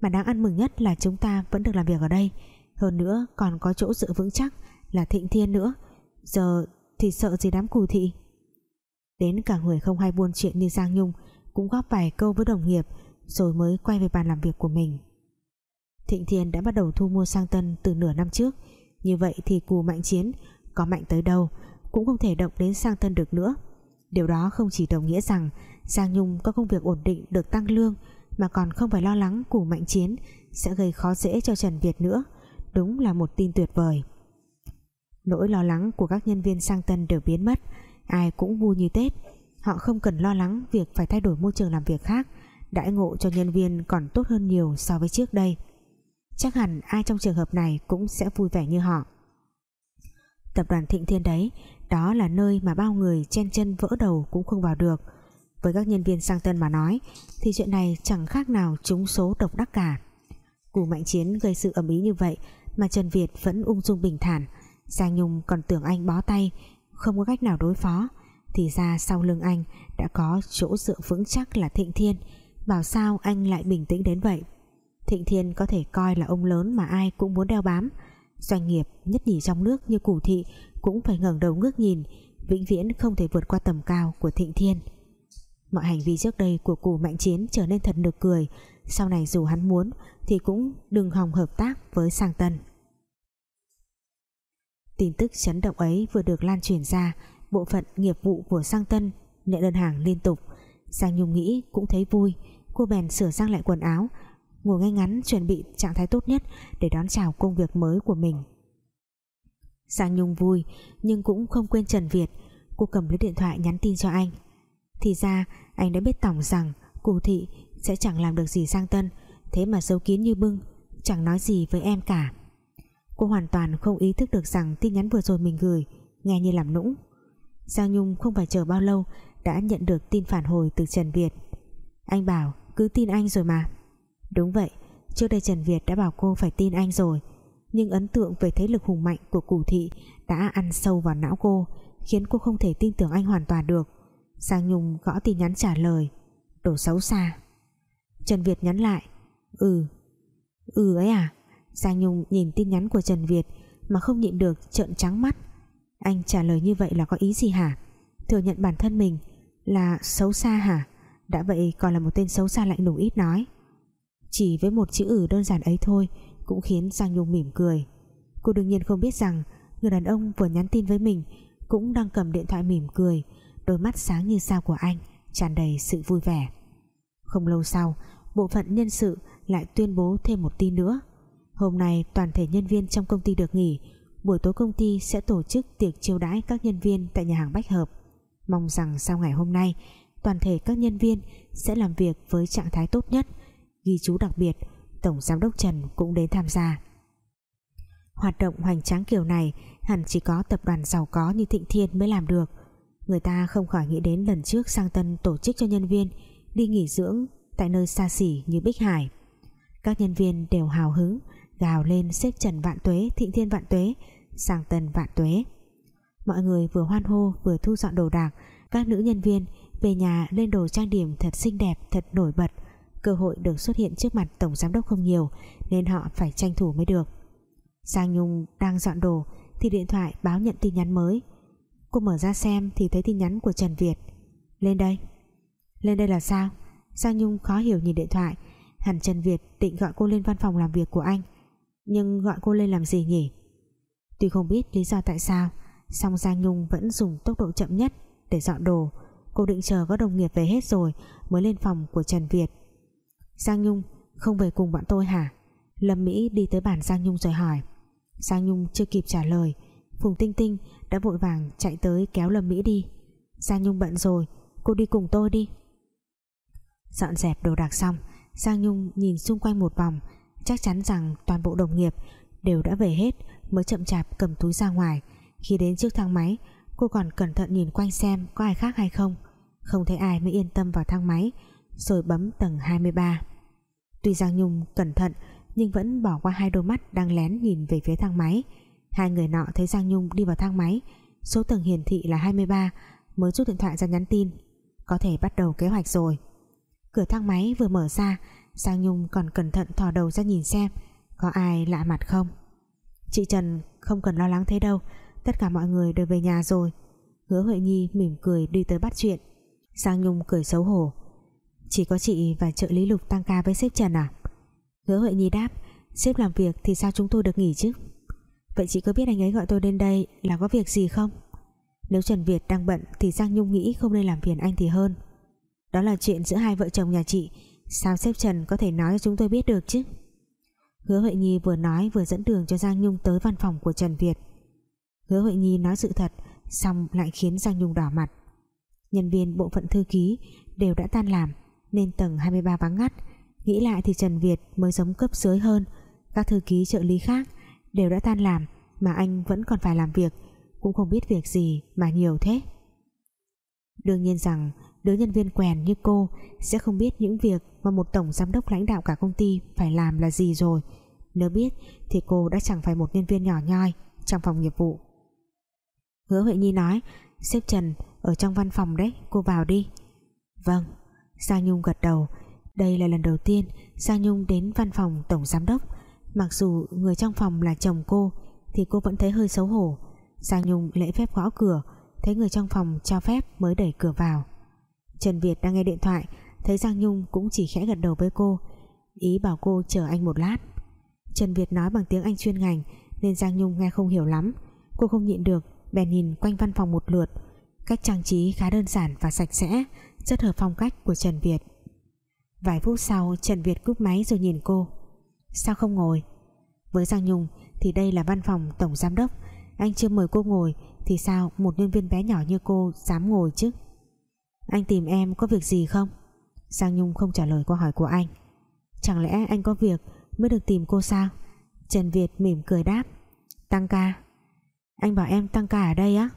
mà đáng ăn mừng nhất là chúng ta vẫn được làm việc ở đây. Hơn nữa, còn có chỗ dựa vững chắc là Thịnh Thiên nữa. Giờ thì sợ gì đám cù thị? Đến cả người không hay buôn chuyện như Giang Nhung cũng góp vài câu với đồng nghiệp rồi mới quay về bàn làm việc của mình. Thịnh Thiên đã bắt đầu thu mua sang Tân từ nửa năm trước. Như vậy thì cù mạnh chiến có mạnh tới đâu cũng không thể động đến sang Tân được nữa. Điều đó không chỉ đồng nghĩa rằng Giang Nhung có công việc ổn định được tăng lương mà còn không phải lo lắng củ mạnh chiến sẽ gây khó dễ cho Trần Việt nữa. Đúng là một tin tuyệt vời. Nỗi lo lắng của các nhân viên sang Tân đều biến mất. Ai cũng vui như Tết. Họ không cần lo lắng việc phải thay đổi môi trường làm việc khác. Đãi ngộ cho nhân viên còn tốt hơn nhiều so với trước đây. Chắc hẳn ai trong trường hợp này cũng sẽ vui vẻ như họ. Tập đoàn Thịnh Thiên đấy, đó là nơi mà bao người chen chân vỡ đầu cũng không vào được với các nhân viên sang tân mà nói, thì chuyện này chẳng khác nào trúng số độc đắc cả. Cù Mạnh Chiến gây sự ầm ý như vậy mà Trần Việt vẫn ung dung bình thản. Giang Nhung còn tưởng anh bó tay, không có cách nào đối phó. Thì ra sau lưng anh đã có chỗ dựa vững chắc là Thịnh Thiên. Bảo sao anh lại bình tĩnh đến vậy? Thịnh Thiên có thể coi là ông lớn mà ai cũng muốn đeo bám. Doanh nghiệp nhất nhì trong nước như Củ Thị cũng phải ngẩng đầu ngước nhìn, vĩnh viễn không thể vượt qua tầm cao của Thịnh Thiên mọi hành vi trước đây của cụ Mạnh Chiến trở nên thật nực cười. Sau này dù hắn muốn, thì cũng đừng hòng hợp tác với Sang Tân. Tin tức chấn động ấy vừa được lan truyền ra, bộ phận nghiệp vụ của Sang Tân nhận đơn hàng liên tục. Giang Nhung nghĩ cũng thấy vui. Cô bèn sửa sang lại quần áo, ngồi ngay ngắn chuẩn bị trạng thái tốt nhất để đón chào công việc mới của mình. Giang Nhung vui, nhưng cũng không quên Trần Việt. Cô cầm lấy điện thoại nhắn tin cho anh thì ra, anh đã biết tổng rằng cụ thị sẽ chẳng làm được gì Giang Tân. Thế mà giấu kín như bưng, chẳng nói gì với em cả. Cô hoàn toàn không ý thức được rằng tin nhắn vừa rồi mình gửi nghe như làm nũng. Giang Nhung không phải chờ bao lâu đã nhận được tin phản hồi từ Trần Việt. Anh bảo, cứ tin anh rồi mà. Đúng vậy, Trước đây Trần Việt đã bảo cô phải tin anh rồi. Nhưng ấn tượng về thế lực hùng mạnh của củ thị Đã ăn sâu vào não cô, Khiến cô không thể tin tưởng anh hoàn toàn được. Giang Nhung gõ tin nhắn trả lời. Đồ xấu xa. Trần Việt nhắn lại. Ừ. Ừ ấy à? Giang Nhung nhìn tin nhắn của Trần Việt Mà không nhịn được trợn trắng mắt. Anh trả lời như vậy là có ý gì hả? Thừa nhận bản thân mình Là xấu xa hả? Đã vậy còn là một tên xấu xa lạnh lùng ít nói. Chỉ với một chữ ử đơn giản ấy thôi Cũng khiến Giang Nhung mỉm cười. Cô đương nhiên không biết rằng Người đàn ông vừa nhắn tin với mình Cũng đang cầm điện thoại mỉm cười Đôi mắt sáng như sao của anh, tràn đầy sự vui vẻ. Không lâu sau, Bộ phận nhân sự lại tuyên bố thêm một tin nữa. Hôm nay, toàn thể nhân viên trong công ty được nghỉ. Buổi tối công ty sẽ tổ chức tiệc chiêu đãi các nhân viên tại nhà hàng Bách Hợp. Mong rằng sau ngày hôm nay, Toàn thể các nhân viên sẽ làm việc với trạng thái tốt nhất. Ghi chú đặc biệt, Tổng Giám đốc Trần cũng đến tham gia. Hoạt động hoành tráng kiểu này hẳn chỉ có tập đoàn giàu có như Thịnh Thiên mới làm được. Người ta không khỏi nghĩ đến lần trước sang Tân tổ chức cho nhân viên đi nghỉ dưỡng tại nơi xa xỉ như Bích Hải. Các nhân viên đều hào hứng, gào lên xếp trần vạn tuế, thịnh thiên vạn tuế, sang tân vạn tuế. Mọi người vừa hoan hô, vừa thu dọn đồ đạc, các nữ nhân viên về nhà lên đồ trang điểm thật xinh đẹp, thật nổi bật. Cơ hội được xuất hiện trước mặt tổng giám đốc không nhiều, nên họ phải tranh thủ mới được. Giang Nhung đang dọn đồ thì điện thoại báo nhận tin nhắn mới cô mở ra xem thì thấy tin nhắn của Trần Việt. Lên đây. Lên đây là sao? Giang Nhung khó hiểu nhìn điện thoại. Hẳn Trần Việt định gọi cô lên văn phòng làm việc của anh. Nhưng gọi cô lên làm gì nhỉ? Tuy không biết lý do tại sao, song Giang Nhung vẫn dùng tốc độ chậm nhất Để dọn đồ. Cô định chờ có đồng nghiệp về hết rồi Mới lên phòng của Trần Việt. Giang Nhung, không về cùng bọn tôi hả? Lâm Mỹ đi tới bàn Giang Nhung rồi hỏi. Giang Nhung chưa kịp trả lời. Phùng Tinh Tinh đã vội vàng chạy tới kéo Lâm Mỹ đi. Giang Nhung bận rồi, Cô đi cùng tôi đi. Dọn dẹp đồ đạc xong Giang Nhung nhìn xung quanh một vòng, Chắc chắn rằng toàn bộ đồng nghiệp Đều đã về hết, mới chậm chạp cầm túi ra ngoài. Khi đến trước thang máy, Cô còn cẩn thận nhìn quanh xem có ai khác hay không. Không thấy ai mới yên tâm vào thang máy, Rồi bấm tầng 23 Tuy Giang Nhung cẩn thận, Nhưng vẫn bỏ qua hai đôi mắt đang lén nhìn về phía thang máy. Hai người nọ thấy Giang Nhung đi vào thang máy. Số tầng hiển thị là 23 Mới rút điện thoại ra nhắn tin. Có thể bắt đầu kế hoạch rồi. Cửa thang máy vừa mở ra, Giang Nhung còn cẩn thận thò đầu ra nhìn xem, Có ai lạ mặt không? Chị Trần không cần lo lắng thế đâu, Tất cả mọi người đều về nhà rồi. Hứa Huệ Nhi mỉm cười đi tới bắt chuyện. Giang Nhung cười xấu hổ. Chỉ có chị và trợ lý Lục tăng ca với sếp Trần à? Hứa Huệ Nhi đáp, Sếp làm việc thì sao chúng tôi được nghỉ chứ? Vậy chị có biết anh ấy gọi tôi đến đây Là có việc gì không? Nếu Trần Việt đang bận thì Giang Nhung nghĩ không nên làm phiền anh thì hơn. Đó là chuyện giữa hai vợ chồng nhà chị, Sao sếp Trần có thể nói cho chúng tôi biết được chứ? Hứa Huệ Nhi vừa nói vừa dẫn đường cho Giang Nhung tới văn phòng của Trần Việt. Hứa Huệ Nhi nói sự thật, Xong lại khiến Giang Nhung đỏ mặt. Nhân viên bộ phận thư ký Đều đã tan làm, Nên tầng 23 vắng ngắt. Nghĩ lại thì Trần Việt mới giống cấp dưới hơn. Các thư ký trợ lý khác Đều đã tan làm, Mà anh vẫn còn phải làm việc, Cũng không biết việc gì mà nhiều thế. Đương nhiên rằng đứa nhân viên quèn như cô sẽ không biết những việc mà một tổng giám đốc lãnh đạo cả công ty phải làm là gì rồi. Nếu biết thì cô đã chẳng phải một nhân viên nhỏ nhoi trong phòng nghiệp vụ. Hứa Huệ Nhi nói sếp Trần ở trong văn phòng đấy, cô vào đi. Vâng. Giang Nhung gật đầu, đây là lần đầu tiên Giang Nhung đến văn phòng tổng giám đốc mặc dù người trong phòng là chồng cô, thì cô vẫn thấy hơi xấu hổ. Giang Nhung lễ phép gõ cửa, thấy người trong phòng cho phép mới đẩy cửa vào. Trần Việt đang nghe điện thoại, thấy Giang Nhung cũng chỉ khẽ gật đầu với cô. Ý bảo cô chờ anh một lát. Trần Việt nói bằng tiếng Anh chuyên ngành, nên Giang Nhung nghe không hiểu lắm. Cô không nhịn được, bèn nhìn quanh văn phòng một lượt. Cách trang trí khá đơn giản và sạch sẽ, rất hợp phong cách của Trần Việt. Vài phút sau, Trần Việt cúp máy rồi nhìn cô sao không ngồi? Với Giang Nhung thì đây là văn phòng tổng giám đốc. Anh chưa mời cô ngồi thì sao một nhân viên bé nhỏ như cô dám ngồi chứ? Anh tìm em có việc gì không? Giang Nhung không trả lời câu hỏi của anh. Chẳng lẽ anh có việc Mới được tìm cô sao? Trần Việt mỉm cười đáp. Tăng ca. Anh bảo em tăng ca ở đây á.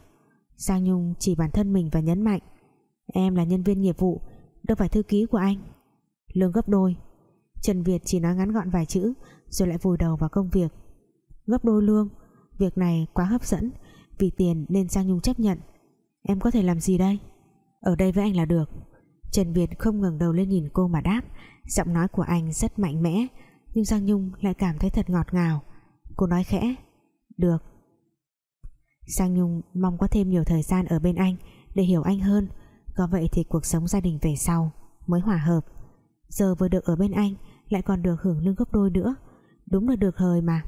Giang Nhung chỉ bản thân mình và nhấn mạnh. Em là nhân viên nghiệp vụ, Đâu phải thư ký của anh. Lương gấp đôi. Trần Việt chỉ nói ngắn gọn vài chữ, Rồi lại vùi đầu vào công việc. Gấp đôi lương, Việc này quá hấp dẫn, Vì tiền nên Giang Nhung chấp nhận. Em có thể làm gì đây? Ở đây với anh là được. Trần Việt không ngẩng đầu lên nhìn cô mà đáp, Giọng nói của anh rất mạnh mẽ, Nhưng Giang Nhung lại cảm thấy thật ngọt ngào. Cô nói khẽ, Được. Giang Nhung mong có thêm nhiều thời gian ở bên anh Để hiểu anh hơn, Có vậy thì cuộc sống gia đình về sau Mới hòa hợp. Giờ vừa được ở bên anh lại còn được hưởng lương gấp đôi nữa. Đúng là được hời mà.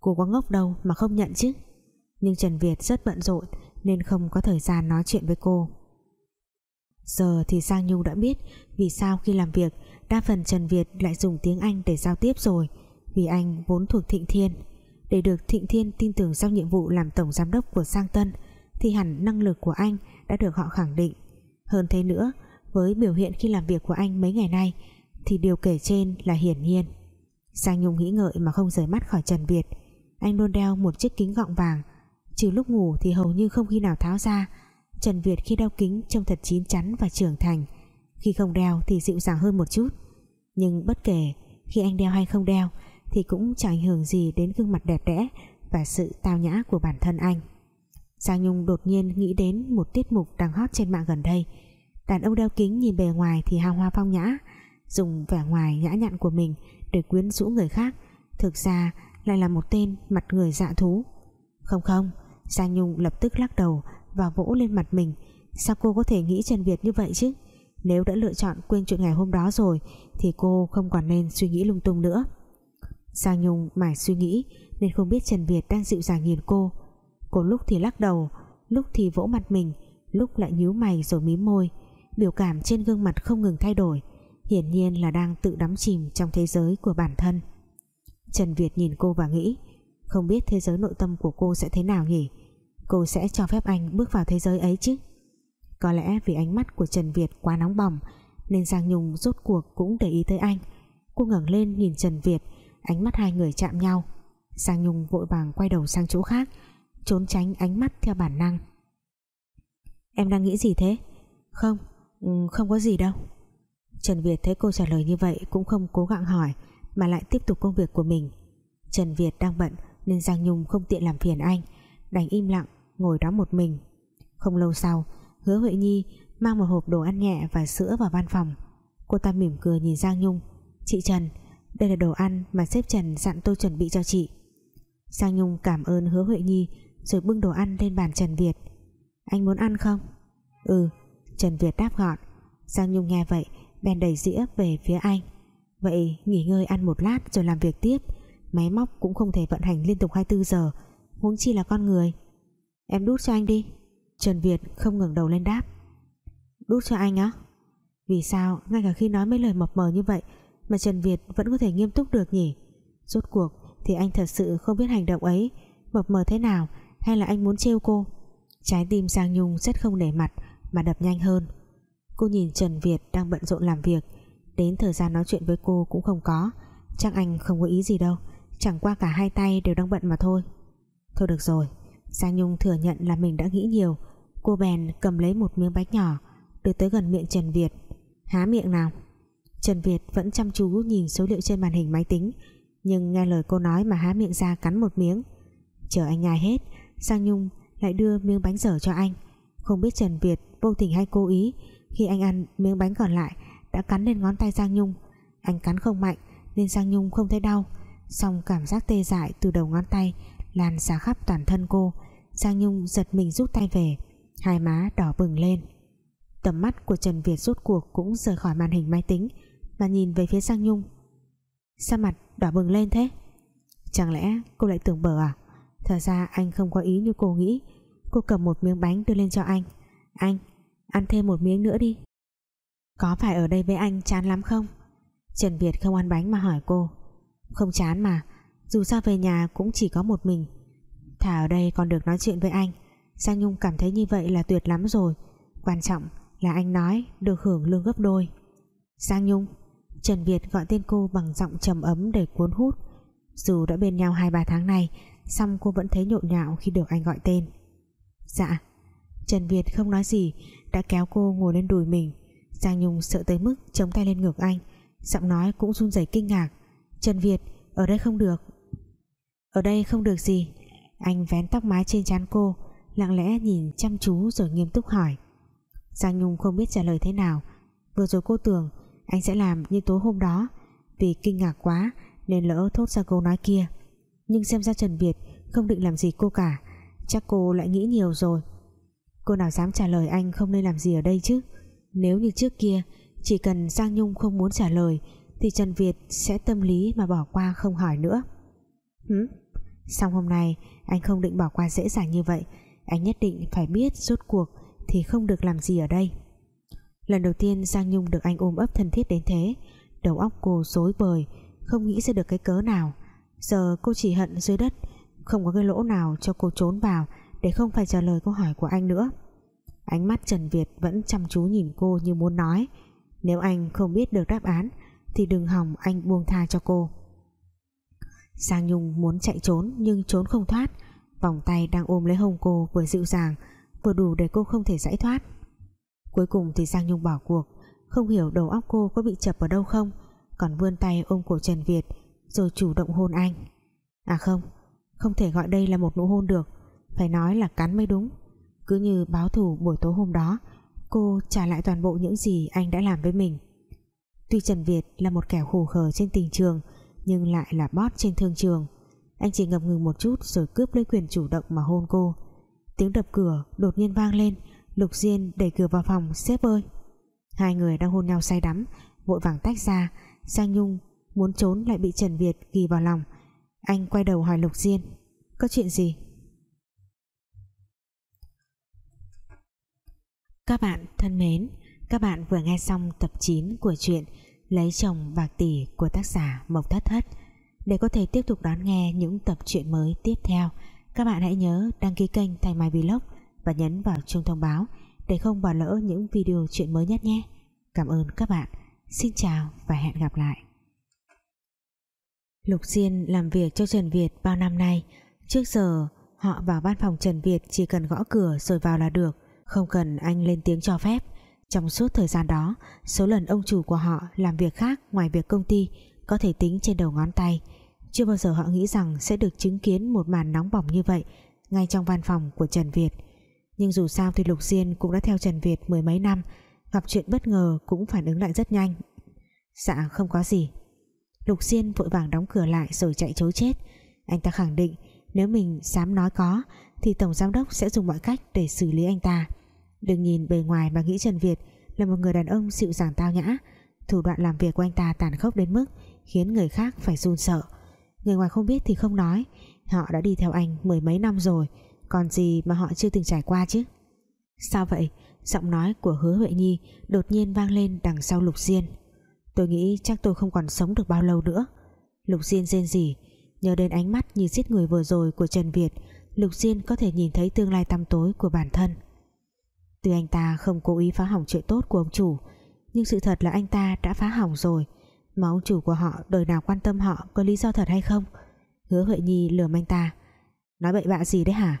Cô có ngốc đâu mà không nhận chứ. Nhưng Trần Việt rất bận rộn Nên không có thời gian nói chuyện với cô. Giờ thì Giang Nhung đã biết vì sao khi làm việc, đa phần Trần Việt lại dùng tiếng Anh để giao tiếp rồi, vì anh vốn thuộc Thịnh Thiên. Để được Thịnh Thiên tin tưởng giao nhiệm vụ làm tổng giám đốc của Sang Tân, thì hẳn năng lực của anh đã được họ khẳng định. Hơn thế nữa, với biểu hiện khi làm việc của anh mấy ngày nay thì điều kể trên là hiển nhiên. Giang Nhung nghĩ ngợi mà không rời mắt khỏi Trần Việt. Anh luôn đeo một chiếc kính gọng vàng. Trừ lúc ngủ thì hầu như không khi nào tháo ra. Trần Việt khi đeo kính trông thật chín chắn và trưởng thành. Khi không đeo thì dịu dàng hơn một chút. Nhưng bất kể khi anh đeo hay không đeo thì cũng chẳng ảnh hưởng gì đến gương mặt đẹp đẽ và sự tao nhã của bản thân anh. Giang Nhung đột nhiên nghĩ đến một tiết mục đang hot trên mạng gần đây. Đàn ông đeo kính nhìn bề ngoài thì hào hoa phong nhã dùng vẻ ngoài nhã nhặn của mình để quyến rũ người khác, thực ra lại là một tên mặt người dạ thú. Không không Giang Nhung lập tức lắc đầu và vỗ lên mặt mình. Sao cô có thể nghĩ Trần Việt như vậy chứ? Nếu đã lựa chọn quên chuyện ngày hôm đó rồi, thì cô không còn nên suy nghĩ lung tung nữa. Giang Nhung mải suy nghĩ nên không biết Trần Việt đang dịu dàng nhìn cô. Cô lúc thì lắc đầu, lúc thì vỗ mặt mình, lúc lại nhíu mày rồi mím môi. Biểu cảm trên gương mặt không ngừng thay đổi hiển nhiên là đang tự đắm chìm trong thế giới của bản thân. Trần Việt nhìn cô và nghĩ, không biết thế giới nội tâm của cô sẽ thế nào nhỉ? Cô sẽ cho phép anh bước vào thế giới ấy chứ? Có lẽ vì ánh mắt của Trần Việt quá nóng bỏng, nên Giang Nhung rốt cuộc cũng để ý tới anh. Cô ngẩng lên nhìn Trần Việt, ánh mắt hai người chạm nhau. Giang Nhung vội vàng quay đầu sang chỗ khác, trốn tránh ánh mắt theo bản năng. Em đang nghĩ gì thế? Không ừ, không có gì đâu. Trần Việt thấy cô trả lời như vậy cũng không cố gắng hỏi, mà lại tiếp tục công việc của mình. Trần Việt đang bận nên Giang Nhung không tiện làm phiền anh, đành im lặng, ngồi đó một mình. Không lâu sau, hứa Huệ Nhi mang một hộp đồ ăn nhẹ và sữa vào văn phòng. Cô ta mỉm cười nhìn Giang Nhung. Chị Trần, đây là đồ ăn mà sếp Trần dặn tôi chuẩn bị cho chị. Giang Nhung cảm ơn hứa Huệ Nhi rồi bưng đồ ăn lên bàn Trần Việt. Anh muốn ăn không? Ừ Trần Việt đáp gọn. Giang Nhung nghe vậy bèn đẩy dĩa về phía anh. Vậy nghỉ ngơi ăn một lát rồi làm việc tiếp. Máy móc cũng không thể vận hành liên tục 24 giờ. Huống chi là con người. Em đút cho anh đi. Trần Việt không ngẩng đầu lên đáp. Đút cho anh á? Vì sao? Ngay cả khi nói mấy lời mập mờ như vậy mà Trần Việt vẫn có thể nghiêm túc được nhỉ? Rốt cuộc thì anh thật sự không biết hành động ấy mập mờ thế nào hay là anh muốn trêu cô? Trái tim Giang Nhung rất không nể mặt mà đập nhanh hơn cô nhìn Trần Việt đang bận rộn làm việc. Đến thời gian nói chuyện với cô cũng không có. Chắc anh không có ý gì đâu. Chẳng qua cả hai tay đều đang bận mà thôi. Thôi được rồi. Giang Nhung thừa nhận là mình đã nghĩ nhiều. Cô bèn cầm lấy một miếng bánh nhỏ, đưa tới gần miệng Trần Việt. Há miệng nào? Trần Việt vẫn chăm chú nhìn số liệu trên màn hình máy tính, nhưng nghe lời cô nói mà há miệng ra cắn một miếng. Chờ anh nhai hết, Giang Nhung lại đưa miếng bánh dở cho anh. Không biết Trần Việt vô tình hay cố ý khi anh ăn, miếng bánh còn lại đã cắn lên ngón tay Giang Nhung. Anh cắn không mạnh, nên Giang Nhung không thấy đau. Song cảm giác tê dại từ đầu ngón tay lan ra khắp toàn thân cô. Giang Nhung giật mình rút tay về, hai má đỏ bừng lên. Tầm mắt của Trần Việt rút cuộc cũng rời khỏi màn hình máy tính mà nhìn về phía Giang Nhung. Sao mặt đỏ bừng lên thế? Chẳng lẽ cô lại tưởng bở à? Thật ra anh không có ý như cô nghĩ. Cô cầm một miếng bánh đưa lên cho anh. Anh ăn thêm một miếng nữa đi. Có phải ở đây với anh chán lắm không? Trần Việt không ăn bánh mà hỏi cô. Không chán mà, dù sao về nhà cũng chỉ có một mình. Thả ở đây còn được nói chuyện với anh. Giang Nhung cảm thấy như vậy là tuyệt lắm rồi. Quan trọng là anh nói được hưởng lương gấp đôi. Giang Nhung, Trần Việt gọi tên cô bằng giọng trầm ấm để cuốn hút. Dù đã bên nhau 2-3 tháng này xong cô vẫn thấy nhộn nhạo khi được anh gọi tên. Dạ Trần Việt không nói gì đã kéo cô ngồi lên đùi mình. Giang Nhung sợ tới mức chống tay lên ngực anh, giọng nói cũng run rẩy kinh ngạc. Trần Việt, ở đây không được. Ở đây không được gì. Anh vén tóc mái trên trán cô, lặng lẽ nhìn chăm chú rồi nghiêm túc hỏi. Giang Nhung không biết trả lời thế nào. Vừa rồi cô tưởng anh sẽ làm như tối hôm đó, vì kinh ngạc quá nên lỡ thốt ra câu nói kia. Nhưng xem ra Trần Việt không định làm gì cô cả, chắc cô lại nghĩ nhiều rồi cô nào dám trả lời anh không nên làm gì ở đây chứ? Nếu như trước kia, chỉ cần Giang Nhung không muốn trả lời, thì Trần Việt sẽ tâm lý mà bỏ qua không hỏi nữa. Hử? Xong hôm nay, anh không định bỏ qua dễ dàng như vậy. Anh nhất định phải biết rốt cuộc thì không được làm gì ở đây. Lần đầu tiên Giang Nhung được anh ôm ấp thân thiết đến thế, đầu óc cô rối bời, không nghĩ ra được cái cớ nào. Giờ cô chỉ hận dưới đất, Không có cái lỗ nào cho cô trốn vào để không phải trả lời câu hỏi của anh nữa. Ánh mắt Trần Việt vẫn chăm chú nhìn cô như muốn nói. Nếu anh không biết được đáp án, Thì đừng hòng anh buông tha cho cô. Giang Nhung muốn chạy trốn Nhưng trốn không thoát. Vòng tay đang ôm lấy hông cô vừa dịu dàng, Vừa đủ để cô không thể giải thoát. Cuối cùng thì Giang Nhung bỏ cuộc. Không hiểu đầu óc cô có bị chập ở đâu không. Còn vươn tay ôm cổ Trần Việt, Rồi chủ động hôn anh. À không Không thể gọi đây là một nụ hôn được. Phải nói là cắn mới đúng. Cứ như báo thù buổi tối hôm đó, Cô trả lại toàn bộ những gì anh đã làm với mình. Tuy Trần Việt là một kẻ khủ khờ trên tình trường, Nhưng lại là bót trên thương trường. Anh chỉ ngập ngừng một chút Rồi cướp lấy quyền chủ động mà hôn cô. Tiếng đập cửa đột nhiên vang lên, Lục Diên đẩy cửa vào phòng, Sếp ơi! Hai người đang hôn nhau say đắm, Vội vàng tách ra. Giang Nhung muốn trốn lại bị Trần Việt ghi vào lòng. Anh quay đầu hỏi Lục Diên, Có chuyện gì? Các bạn thân mến, Các bạn vừa nghe xong tập 9 của truyện Lấy chồng bạc tỷ của tác giả Mộc Thất Thất. Để có thể tiếp tục đón nghe những tập truyện mới tiếp theo, Các bạn hãy nhớ đăng ký kênh Thành Mai Vlog Và nhấn vào chuông thông báo Để không bỏ lỡ những video truyện mới nhất nhé. Cảm ơn các bạn. Xin chào và hẹn gặp lại. Lục Diên làm việc cho Trần Việt bao năm nay. Trước giờ, họ vào văn phòng Trần Việt chỉ cần gõ cửa rồi vào là được không cần anh lên tiếng cho phép. Trong suốt thời gian đó, số lần ông chủ của họ làm việc khác ngoài việc công ty có thể tính trên đầu ngón tay. Chưa bao giờ họ nghĩ rằng sẽ được chứng kiến một màn nóng bỏng như vậy ngay trong văn phòng của Trần Việt. Nhưng dù sao thì Lục Diên cũng đã theo Trần Việt mười mấy năm, gặp chuyện bất ngờ cũng phản ứng lại rất nhanh. Dạ không có gì. Lục Diên vội vàng đóng cửa lại rồi chạy chối chết. Anh ta khẳng định, nếu mình dám nói có, thì Tổng Giám đốc sẽ dùng mọi cách để xử lý anh ta. Đừng nhìn bề ngoài mà nghĩ Trần Việt là một người đàn ông dịu dàng tao nhã. Thủ đoạn làm việc của anh ta tàn khốc đến mức khiến người khác phải run sợ. Người ngoài không biết thì không nói. Họ đã đi theo anh mười mấy năm rồi, Còn gì mà họ chưa từng trải qua chứ? Sao vậy? Giọng nói của hứa Huệ Nhi Đột nhiên vang lên đằng sau Lục Diên. Tôi nghĩ chắc tôi không còn sống được bao lâu nữa. Lục Diên rên rỉ. Nhớ đến ánh mắt như giết người vừa rồi của Trần Việt, Lục Diên có thể nhìn thấy tương lai tăm tối của bản thân. Tuy anh ta không cố ý phá hỏng chuyện tốt của ông chủ, Nhưng sự thật là anh ta đã phá hỏng rồi. Mà ông chủ của họ, đời nào quan tâm họ, có lý do thật hay không? Hứa Huệ Nhi lườm anh ta. Nói bậy bạ gì đấy hả?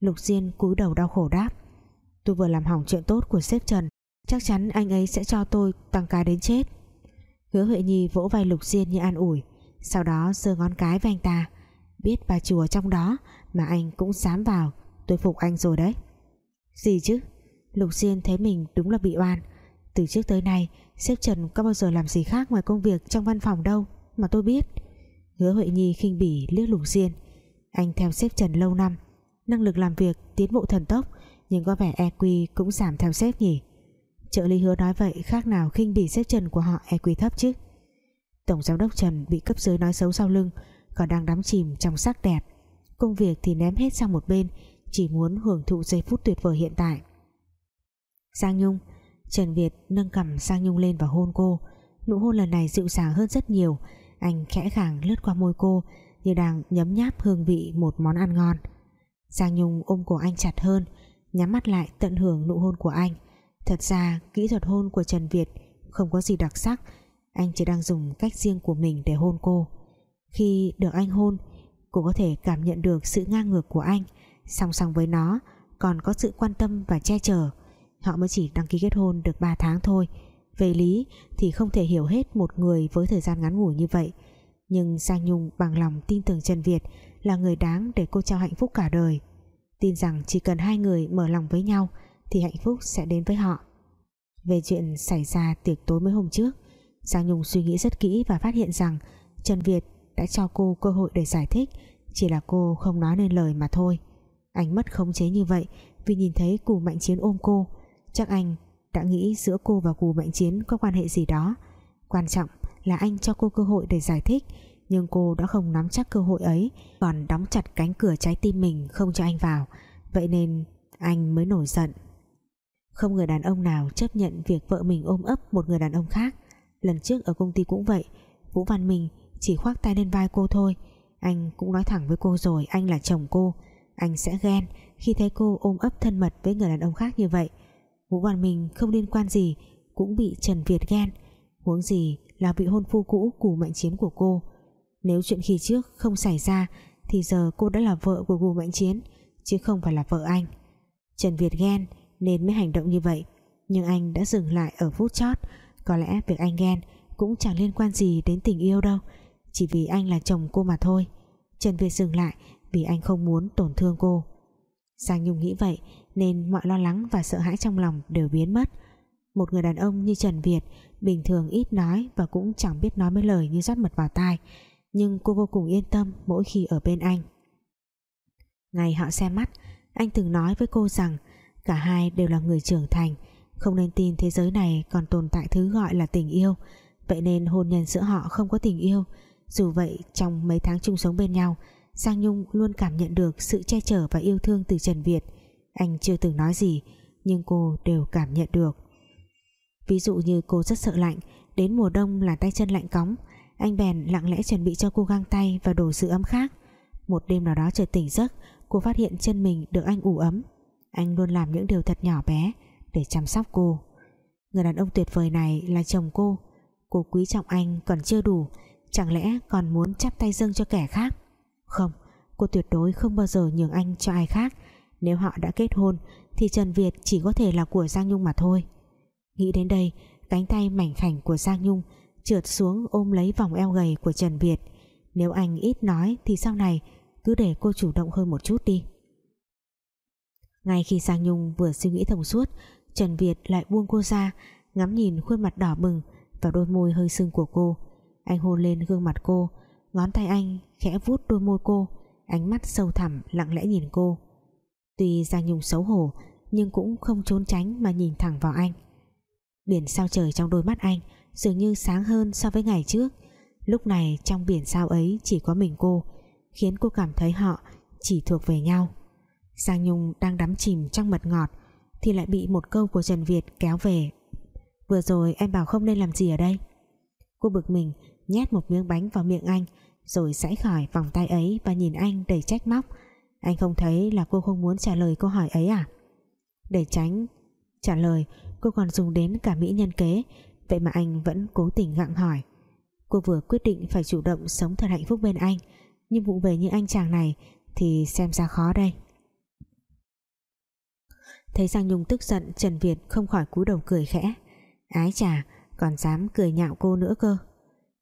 Lục Diên cúi đầu đau khổ đáp. Tôi vừa làm hỏng chuyện tốt của sếp Trần, Chắc chắn anh ấy sẽ cho tôi tăng ca đến chết. Hứa Huệ Nhi vỗ vai Lục Diên như an ủi, Sau đó giơ ngón cái với anh ta. Biết bà chùa trong đó, Mà anh cũng dám vào, Tôi phục anh rồi đấy. Gì chứ? Lục Diên thấy mình đúng là bị oan. Từ trước tới nay, Sếp Trần có bao giờ làm gì khác ngoài công việc trong văn phòng đâu, Mà tôi biết. Hứa Huệ Nhi khinh bỉ liếc Lục Diên Anh theo sếp Trần lâu năm, Năng lực làm việc tiến bộ thần tốc, Nhưng có vẻ EQ cũng giảm theo sếp nhỉ. Trợ lý hứa nói vậy Khác nào khinh bỉ sếp Trần của họ EQ thấp chứ. Tổng giám đốc Trần bị cấp dưới nói xấu sau lưng, Còn đang đắm chìm trong sắc đẹp. Công việc thì ném hết sang một bên, Chỉ muốn hưởng thụ giây phút tuyệt vời hiện tại. Giang Nhung. Trần Việt nâng cầm Giang Nhung lên và hôn cô. Nụ hôn lần này dịu dàng hơn rất nhiều. Anh khẽ khàng lướt qua môi cô, Như đang nhấm nháp hương vị một món ăn ngon. Giang Nhung ôm cổ anh chặt hơn, Nhắm mắt lại tận hưởng nụ hôn của anh. Thật ra, kỹ thuật hôn của Trần Việt Không có gì đặc sắc. Anh chỉ đang dùng cách riêng của mình để hôn cô. Khi được anh hôn, Cô có thể cảm nhận được sự ngang ngược của anh. Song song với nó, Còn có sự quan tâm và che chở. Họ mới chỉ đăng ký kết hôn được 3 tháng thôi. Về lý thì không thể hiểu hết một người với thời gian ngắn ngủi như vậy. Nhưng Giang Nhung bằng lòng tin tưởng Trần Việt Là người đáng để cô trao hạnh phúc cả đời. Tin rằng chỉ cần hai người mở lòng với nhau Thì hạnh phúc sẽ đến với họ. Về chuyện xảy ra tiệc tối mấy hôm trước, Giang Nhung suy nghĩ rất kỹ và phát hiện rằng Trần Việt đã cho cô cơ hội để giải thích, Chỉ là cô không nói nên lời mà thôi. Ánh mắt khống chế như vậy Vì nhìn thấy cù mạnh chiến ôm cô Chắc anh đã nghĩ giữa cô và Cù Mạnh Chiến có quan hệ gì đó. Quan trọng là anh cho cô cơ hội để giải thích, Nhưng cô đã không nắm chắc cơ hội ấy, Còn đóng chặt cánh cửa trái tim mình không cho anh vào. Vậy nên anh mới nổi giận. Không người đàn ông nào chấp nhận việc vợ mình ôm ấp một người đàn ông khác. Lần trước ở công ty cũng vậy, Vũ Văn Minh chỉ khoác tay lên vai cô thôi. Anh cũng nói thẳng với cô rồi, Anh là chồng cô. Anh sẽ ghen khi thấy cô ôm ấp thân mật với người đàn ông khác như vậy. Vũ Văn Minh không liên quan gì, Cũng bị Trần Việt ghen. Huống gì là vị hôn phu cũ Cù Mạnh Chiến của cô. Nếu chuyện khi trước không xảy ra, Thì giờ cô đã là vợ của Cù Mạnh Chiến, Chứ không phải là vợ anh. Trần Việt ghen nên mới hành động như vậy, Nhưng anh đã dừng lại ở phút chót. Có lẽ việc anh ghen Cũng chẳng liên quan gì đến tình yêu đâu, Chỉ vì anh là chồng cô mà thôi. Trần Việt dừng lại Vì anh không muốn tổn thương cô. Giang Nhung nghĩ vậy nên mọi lo lắng và sợ hãi trong lòng đều biến mất. Một người đàn ông như Trần Việt, Bình thường ít nói Và cũng chẳng biết nói mấy lời như rót mật vào tai, Nhưng cô vô cùng yên tâm Mỗi khi ở bên anh. Ngày họ xem mắt, Anh từng nói với cô rằng Cả hai đều là người trưởng thành, Không nên tin thế giới này còn tồn tại thứ gọi là tình yêu, Vậy nên hôn nhân giữa họ không có tình yêu. Dù vậy, trong mấy tháng chung sống bên nhau Giang Nhung luôn cảm nhận được sự che chở và yêu thương từ Trần Việt. Anh chưa từng nói gì, Nhưng cô đều cảm nhận được. Ví dụ như cô rất sợ lạnh, Đến mùa đông là tay chân lạnh cóng. Anh bèn lặng lẽ chuẩn bị cho cô găng tay Và đồ sự ấm khác. Một đêm nào đó trời tỉnh giấc, Cô phát hiện chân mình được anh ủ ấm. Anh luôn làm những điều thật nhỏ bé Để chăm sóc cô. Người đàn ông tuyệt vời này là chồng cô. Cô quý trọng anh còn chưa đủ, Chẳng lẽ còn muốn chắp tay dâng cho kẻ khác? Không, Cô tuyệt đối không bao giờ nhường anh cho ai khác. Nếu họ đã kết hôn, Thì Trần Việt chỉ có thể là của Giang Nhung mà thôi. Nghĩ đến đây, Cánh tay mảnh khảnh của Giang Nhung Trượt xuống ôm lấy vòng eo gầy của Trần Việt. Nếu anh ít nói Thì sau này cứ để cô chủ động hơn một chút đi. Ngay khi Giang Nhung vừa suy nghĩ thông suốt, Trần Việt lại buông cô ra, ngắm nhìn khuôn mặt đỏ bừng và đôi môi hơi sưng của cô. Anh hôn lên gương mặt cô, ngón tay anh khẽ vuốt đôi môi cô, ánh mắt sâu thẳm, lặng lẽ nhìn cô tuy Giang Nhung xấu hổ, nhưng cũng không trốn tránh mà nhìn thẳng vào anh. Biển sao trời trong đôi mắt anh dường như sáng hơn so với ngày trước. Lúc này trong biển sao ấy chỉ có mình cô, khiến cô cảm thấy họ chỉ thuộc về nhau. Giang Nhung đang đắm chìm trong mật ngọt thì lại bị một câu của Trần Việt kéo về. Vừa rồi em bảo không nên làm gì ở đây. Cô bực mình nhét một miếng bánh vào miệng anh, rồi sải khỏi vòng tay ấy và nhìn anh đầy trách móc anh không thấy là cô không muốn trả lời câu hỏi ấy à? Để tránh trả lời, cô còn dùng đến cả mỹ nhân kế, vậy mà anh vẫn cố tình gặng hỏi. Cô vừa quyết định phải chủ động sống thật hạnh phúc bên anh, nhưng vụ về như anh chàng này thì xem ra khó đây. Thấy Giang Nhung tức giận, Trần Việt không khỏi cúi đầu cười khẽ. Ái chà, còn dám cười nhạo cô nữa cơ.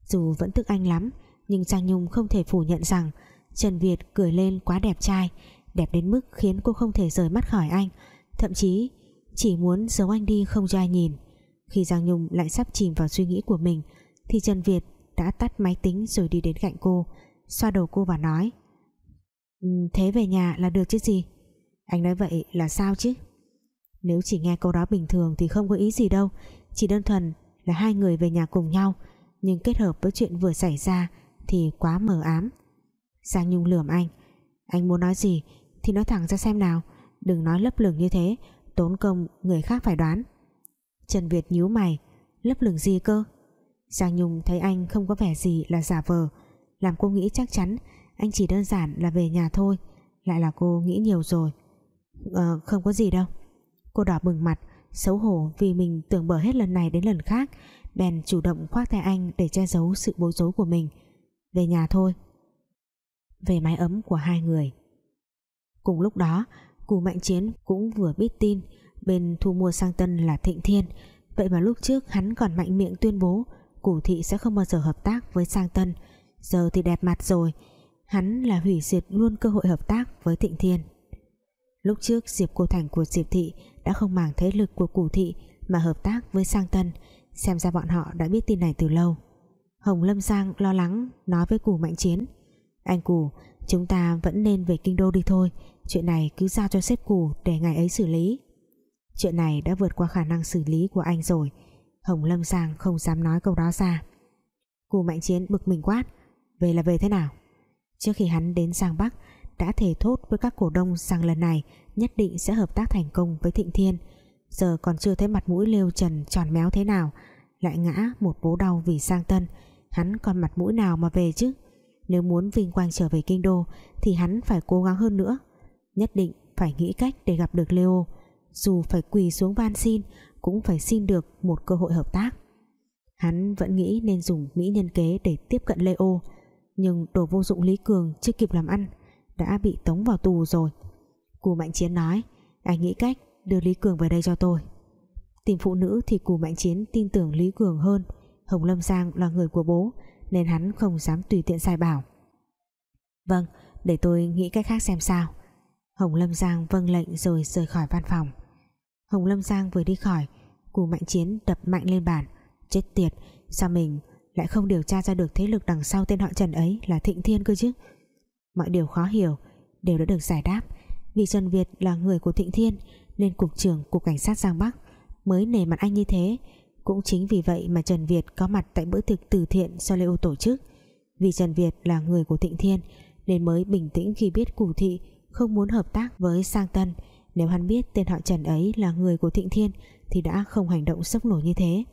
Dù vẫn tức anh lắm, nhưng Giang Nhung không thể phủ nhận rằng Trần Việt cười lên quá đẹp trai, đẹp đến mức khiến cô không thể rời mắt khỏi anh. Thậm chí, chỉ muốn giấu anh đi không cho ai nhìn. Khi Giang Nhung lại sắp chìm vào suy nghĩ của mình, thì Trần Việt đã tắt máy tính rồi đi đến cạnh cô, xoa đầu cô và nói ừ, thế về nhà là được chứ gì? Anh nói vậy là sao chứ? Nếu chỉ nghe câu đó bình thường thì không có ý gì đâu, chỉ đơn thuần là hai người về nhà cùng nhau, nhưng kết hợp với chuyện vừa xảy ra thì quá mờ ám. Giang Nhung lườm anh. Anh muốn nói gì thì nói thẳng ra xem nào. Đừng nói lấp lửng như thế tốn công người khác phải đoán. Trần Việt nhíu mày lấp lửng gì cơ? Giang Nhung thấy anh không có vẻ gì là giả vờ. Làm cô nghĩ chắc chắn anh chỉ đơn giản là về nhà thôi. Lại là cô nghĩ nhiều rồi. Ờ, không có gì đâu. Cô đỏ bừng mặt xấu hổ vì mình tưởng bở hết lần này đến lần khác bèn chủ động khoác tay anh để che giấu sự bối rối của mình. Về nhà thôi về mái ấm của hai người. Cùng lúc đó, cù mạnh chiến cũng vừa biết tin bên thu mua sang tân là thịnh thiên. Vậy mà lúc trước hắn còn mạnh miệng tuyên bố cù thị sẽ không bao giờ hợp tác với sang tân. Giờ thì đẹp mặt rồi. Hắn là hủy diệt luôn cơ hội hợp tác với thịnh thiên. Lúc trước, diệp cô thành của diệp thị đã không màng thế lực của cù thị mà hợp tác với sang tân. Xem ra bọn họ đã biết tin này từ lâu. Hồng Lâm Giang lo lắng nói với cù mạnh chiến anh cù, chúng ta vẫn nên về kinh đô đi thôi. Chuyện này cứ giao cho sếp cù để ngài ấy xử lý. Chuyện này đã vượt qua khả năng xử lý của anh rồi. Hồng Lâm Giang không dám nói câu đó ra. Cù mạnh chiến bực mình quát, về là về thế nào? Trước khi hắn đến Giang Bắc, đã thể thốt với các cổ đông rằng lần này nhất định sẽ hợp tác thành công với Thịnh Thiên. Giờ còn chưa thấy mặt mũi lêu trần tròn méo thế nào, lại ngã một bố đau vì sang tân. Hắn còn mặt mũi nào mà về chứ? Nếu muốn vinh quang trở về kinh đô, thì hắn phải cố gắng hơn nữa. Nhất định phải nghĩ cách để gặp được Leo. Dù phải quỳ xuống van xin, cũng phải xin được một cơ hội hợp tác. Hắn vẫn nghĩ nên dùng mỹ nhân kế để tiếp cận Leo. Nhưng đồ vô dụng Lý Cường chưa kịp làm ăn, đã bị tống vào tù rồi. Cù Mạnh Chiến nói, anh nghĩ cách đưa Lý Cường về đây cho tôi. Tìm phụ nữ thì Cù Mạnh Chiến tin tưởng Lý Cường hơn. Hồng Lâm Giang là người của bố nên hắn không dám tùy tiện sai bảo. Vâng để tôi nghĩ cách khác xem sao. Hồng Lâm Giang vâng lệnh rồi rời khỏi văn phòng. Hồng Lâm Giang vừa đi khỏi Cù Mạnh Chiến đập mạnh lên bàn. Chết tiệt, sao mình lại không điều tra ra được thế lực đằng sau tên họ Trần ấy là Thịnh Thiên cơ chứ? Mọi điều khó hiểu đều đã được giải đáp. Vì Trần Việt là người của Thịnh Thiên, nên cục trưởng cục cảnh sát Giang Bắc mới nề mặt anh như thế cũng chính vì vậy mà Trần Việt có mặt tại bữa tiệc từ thiện do Lê Ô tổ chức. Vì Trần Việt là người của Thịnh Thiên, nên mới bình tĩnh khi biết Củ Thị không muốn hợp tác với Sang Tân. Nếu hắn biết tên họ Trần ấy là người của Thịnh Thiên, thì đã không hành động sốc nổi như thế.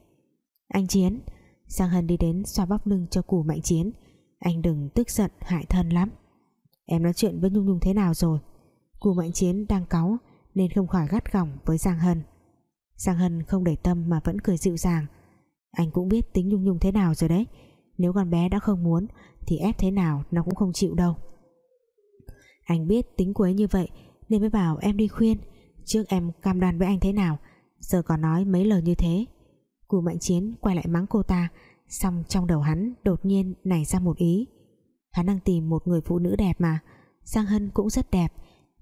Anh Chiến, Sang Hân đi đến xoa bóp lưng cho củ mạnh chiến. Anh đừng tức giận, hại thân lắm. Em nói chuyện với Nhung Nhung thế nào rồi? Cù Mạnh Chiến đang cáu, Nên không khỏi gắt gỏng với Giang Hân. Giang Hân không để tâm mà vẫn cười dịu dàng. Anh cũng biết tính Nhung Nhung thế nào rồi đấy. Nếu con bé đã không muốn, Thì ép thế nào nó cũng không chịu đâu. Anh biết tính của ấy như vậy, Nên mới bảo em đi khuyên, Trước em cam đoan với anh thế nào. Giờ còn nói mấy lời như thế. Cù Mạnh Chiến quay lại mắng cô ta, Xong trong đầu hắn đột nhiên nảy ra một ý. Hắn đang tìm một người phụ nữ đẹp mà. Giang Hân cũng rất đẹp.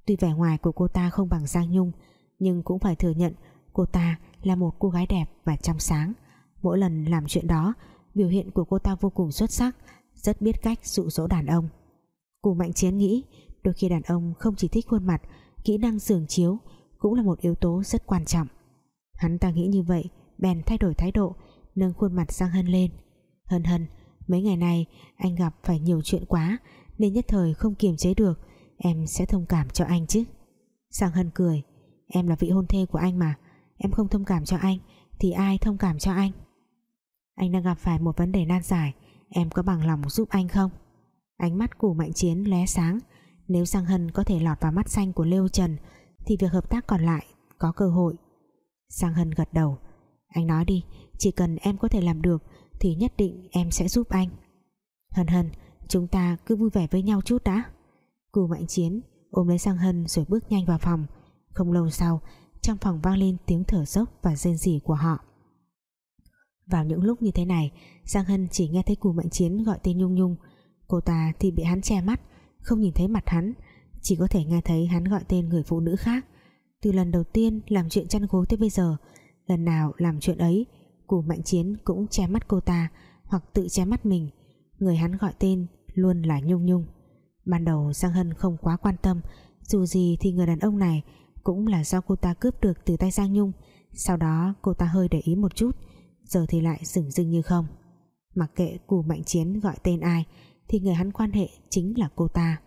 Tuy vẻ ngoài của cô ta không bằng Giang Nhung, Nhưng cũng phải thừa nhận Cô ta là một cô gái đẹp và trong sáng. Mỗi lần làm chuyện đó, Biểu hiện của cô ta vô cùng xuất sắc, Rất biết cách dụ dỗ đàn ông. Cù Mạnh Chiến nghĩ, Đôi khi đàn ông không chỉ thích khuôn mặt, Kỹ năng giường chiếu Cũng là một yếu tố rất quan trọng. Hắn ta nghĩ như vậy, bèn thay đổi thái độ, nâng khuôn mặt sang Hân lên. Hân Hân, mấy ngày nay anh gặp phải nhiều chuyện quá, nên nhất thời không kiềm chế được, em sẽ thông cảm cho anh chứ. Sang Hân cười, em là vị hôn thê của anh mà em không thông cảm cho anh, thì ai thông cảm cho anh? Anh đang gặp phải một vấn đề nan giải, em có bằng lòng giúp anh không? Ánh mắt của mạnh chiến lóe sáng, nếu Sang Hân có thể lọt vào mắt xanh của Lêu Trần, thì việc hợp tác còn lại có cơ hội. Sang Hân gật đầu, anh nói đi, Chỉ cần em có thể làm được, Thì nhất định em sẽ giúp anh. Hân hân, chúng ta cứ vui vẻ với nhau chút đã. Cù mạnh chiến ôm lấy sang hân rồi bước nhanh vào phòng. Không lâu sau trong phòng vang lên tiếng thở dốc và rên rỉ của họ. Vào những lúc như thế này, Giang Hân chỉ nghe thấy Cù Mạnh Chiến gọi tên Nhung Nhung. Cô ta thì bị hắn che mắt, Không nhìn thấy mặt hắn, Chỉ có thể nghe thấy hắn gọi tên người phụ nữ khác. Từ lần đầu tiên làm chuyện chăn gối tới bây giờ, lần nào làm chuyện ấy, cù mạnh chiến cũng che mắt cô ta hoặc tự che mắt mình. Người hắn gọi tên luôn là Nhung Nhung. Ban đầu Giang Hân không quá quan tâm, dù gì thì người đàn ông này cũng là do cô ta cướp được từ tay Giang Nhung. Sau đó, cô ta hơi để ý một chút, giờ thì lại sửng dưng như không. Mặc kệ cù mạnh chiến gọi tên ai, thì người hắn quan hệ chính là cô ta.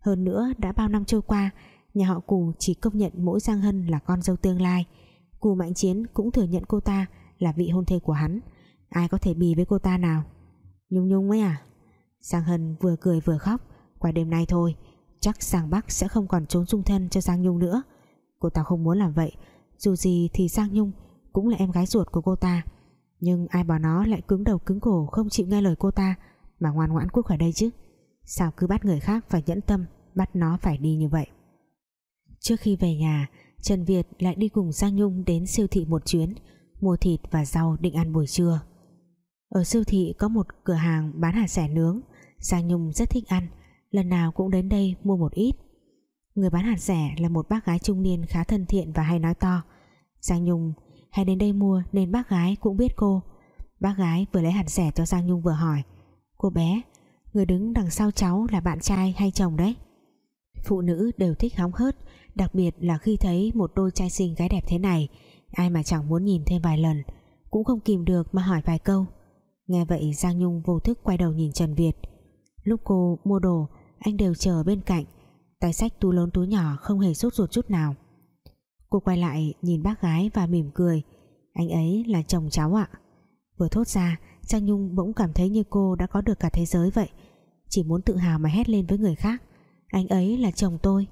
Hơn nữa, đã bao năm trôi qua, nhà họ cù chỉ công nhận mỗi Giang Hân là con dâu tương lai. Cù Mạnh Chiến cũng thừa nhận cô ta là vị hôn thê của hắn. Ai có thể bì với cô ta nào? Nhung Nhung ấy à? Giang Hân vừa cười vừa khóc. Qua đêm nay thôi, chắc Giang Bắc sẽ không còn trốn dung thân cho Giang Nhung nữa cô ta không muốn làm vậy. Dù gì thì Giang Nhung cũng là em gái ruột của cô ta. Nhưng ai bảo nó lại cứng đầu cứng cổ không chịu nghe lời cô ta mà ngoan ngoãn cút khỏi đây chứ? Sao cứ bắt người khác phải nhẫn tâm, bắt nó phải đi như vậy? Trước khi về nhà, Trần Việt lại đi cùng Giang Nhung đến siêu thị một chuyến, mua thịt và rau định ăn buổi trưa. Ở siêu thị có một cửa hàng bán hạt sẻ nướng. Giang Nhung rất thích ăn. Lần nào cũng đến đây mua một ít người bán hạt rẻ là một bác gái trung niên khá thân thiện và hay nói to. Giang Nhung hay đến đây mua, nên bác gái cũng biết cô. Bác gái vừa lấy hạt rẻ cho Giang Nhung vừa hỏi, cô bé, người đứng đằng sau cháu là bạn trai hay chồng đấy? Phụ nữ đều thích hóng hớt, đặc biệt là khi thấy một đôi trai xinh gái đẹp thế này, ai mà chẳng muốn nhìn thêm vài lần, cũng không kìm được mà hỏi vài câu. Nghe vậy, Giang Nhung vô thức quay đầu nhìn Trần Việt. Lúc cô mua đồ, anh đều chờ bên cạnh tay sách túi lớn túi nhỏ không hề sốt ruột chút nào. Cô quay lại nhìn bác gái và mỉm cười. Anh ấy là chồng cháu ạ. Vừa thốt ra, trang Nhung bỗng cảm thấy như cô đã có được cả thế giới vậy. Chỉ muốn tự hào mà hét lên với người khác. Anh ấy là chồng tôi.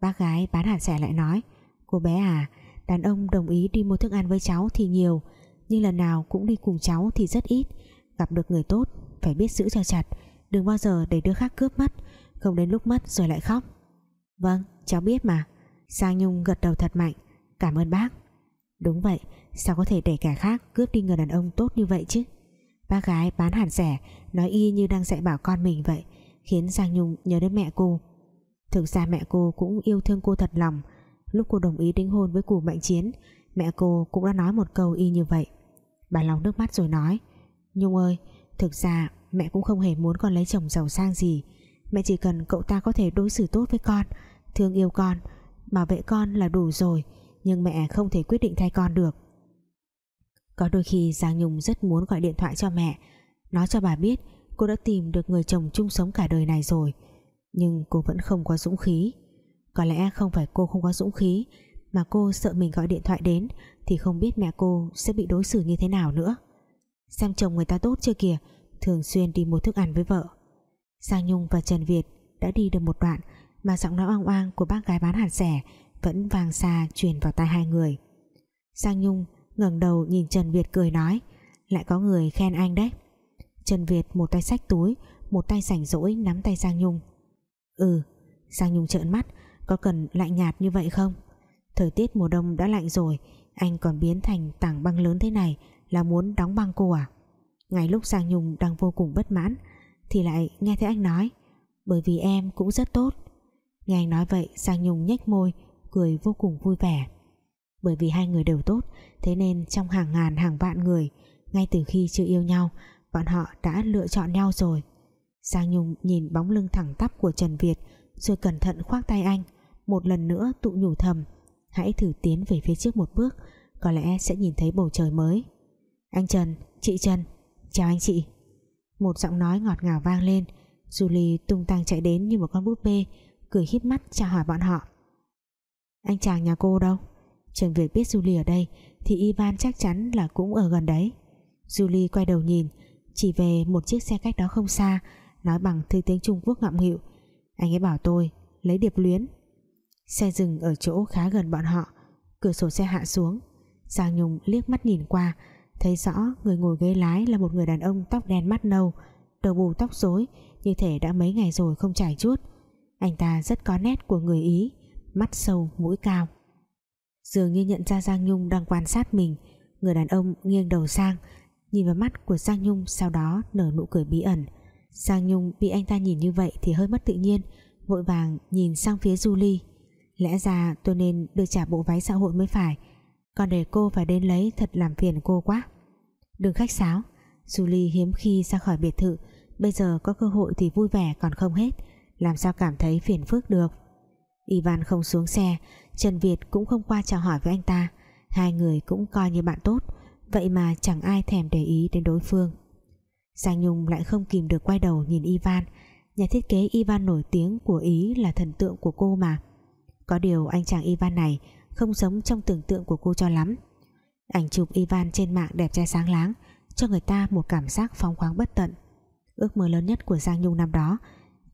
Bác gái bán hạt rẻ lại nói, Cô bé à Đàn ông đồng ý đi mua thức ăn với cháu thì nhiều, Nhưng lần nào cũng đi cùng cháu thì rất ít. Gặp được người tốt, Phải biết giữ cho chặt, Đừng bao giờ để đứa khác cướp mất. Không đến lúc mất rồi lại khóc. Vâng cháu biết mà. Sang Nhung gật đầu thật mạnh. Cảm ơn bác. Đúng vậy, Sao có thể để kẻ khác cướp đi người đàn ông tốt như vậy chứ? Bác gái bán hạt rẻ, Nói y như đang dạy bảo con mình vậy, Khiến Giang Nhung nhớ đến mẹ cô. Thực ra mẹ cô cũng yêu thương cô thật lòng. Lúc cô đồng ý đính hôn với củ mạnh chiến, Mẹ cô cũng đã nói một câu y như vậy. Bà lòng nước mắt rồi nói, Nhung ơi, Thực ra mẹ cũng không hề muốn con lấy chồng giàu sang gì. Mẹ chỉ cần cậu ta có thể đối xử tốt với con, Thương yêu con, Bảo vệ con là đủ rồi, Nhưng mẹ không thể quyết định thay con được. Có đôi khi Giang Nhung rất muốn gọi điện thoại cho mẹ, Nói cho bà biết Cô đã tìm được người chồng chung sống cả đời này rồi, Nhưng cô vẫn không có dũng khí. Có lẽ không phải cô không có dũng khí, Mà cô sợ mình gọi điện thoại đến Thì không biết mẹ cô sẽ bị đối xử như thế nào nữa. Xem chồng người ta tốt chưa kìa, Thường xuyên đi mua thức ăn với vợ. Giang Nhung và Trần Việt đã đi được một đoạn mà giọng nói oang oang của bác gái bán hạt rẻ vẫn vang xa truyền vào tai hai người. Giang Nhung ngẩng đầu nhìn Trần Việt cười nói, lại có người khen anh đấy. Trần Việt một tay xách túi, một tay sảnh rỗi nắm tay Giang Nhung. Ừ Giang Nhung trợn mắt, có cần lạnh nhạt như vậy không? Thời tiết mùa đông đã lạnh rồi, anh còn biến thành tảng băng lớn thế này là muốn đóng băng cô à? Ngay lúc Giang Nhung đang vô cùng bất mãn thì lại nghe thấy anh nói bởi vì em cũng rất tốt. Nghe anh nói vậy Giang Nhung nhếch môi cười vô cùng vui vẻ. Bởi vì hai người đều tốt thế nên trong hàng ngàn hàng vạn người ngay từ khi chưa yêu nhau bọn họ đã lựa chọn nhau rồi. Giang Nhung nhìn bóng lưng thẳng tắp của Trần Việt rồi cẩn thận khoác tay anh một lần nữa tụ nhủ thầm hãy thử tiến về phía trước một bước có lẽ sẽ nhìn thấy bầu trời mới. Anh Trần, chị Trần chào anh chị một giọng nói ngọt ngào vang lên. Julie tung tăng chạy đến như một con búp bê, cười híp mắt chào hỏi bọn họ. Anh chàng nhà cô đâu? Trần Việt biết Julie ở đây, thì Ivan chắc chắn là cũng ở gần đấy. Julie quay đầu nhìn, chỉ về một chiếc xe cách đó không xa, nói bằng thư tiếng Trung Quốc ngậm nghịu. Anh ấy bảo tôi, lấy điệp luyến. Xe dừng ở chỗ khá gần bọn họ, cửa sổ xe hạ xuống. Giang Nhung liếc mắt nhìn qua thấy rõ người ngồi ghế lái là một người đàn ông tóc đen mắt nâu, đầu bù tóc rối, như thể đã mấy ngày rồi không trải chuốt anh ta rất có nét của người Ý, mắt sâu, mũi cao. Dường như nhận ra Giang Nhung đang quan sát mình, người đàn ông nghiêng đầu sang, nhìn vào mắt của Giang Nhung sau đó nở nụ cười bí ẩn. Giang Nhung bị anh ta nhìn như vậy thì hơi mất tự nhiên, vội vàng nhìn sang phía Julie lẽ ra tôi nên đưa trả bộ váy xã hội mới phải còn để cô phải đến lấy thật làm phiền cô quá. Đừng khách sáo Julie hiếm khi ra khỏi biệt thự. Bây giờ có cơ hội thì vui vẻ còn không hết. Làm sao cảm thấy phiền phức được? Ivan không xuống xe. Trần Việt cũng không qua chào hỏi với anh ta. Hai người cũng coi như bạn tốt. Vậy mà chẳng ai thèm để ý đến đối phương. Giang Nhung lại không kìm được quay đầu nhìn Ivan. Nhà thiết kế Ivan nổi tiếng của Ý là thần tượng của cô mà. Có điều anh chàng Ivan này không giống trong tưởng tượng của cô cho lắm. Ảnh chụp Ivan trên mạng đẹp trai sáng láng, cho người ta một cảm giác phóng khoáng bất tận. Ước mơ lớn nhất của Giang Nhung năm đó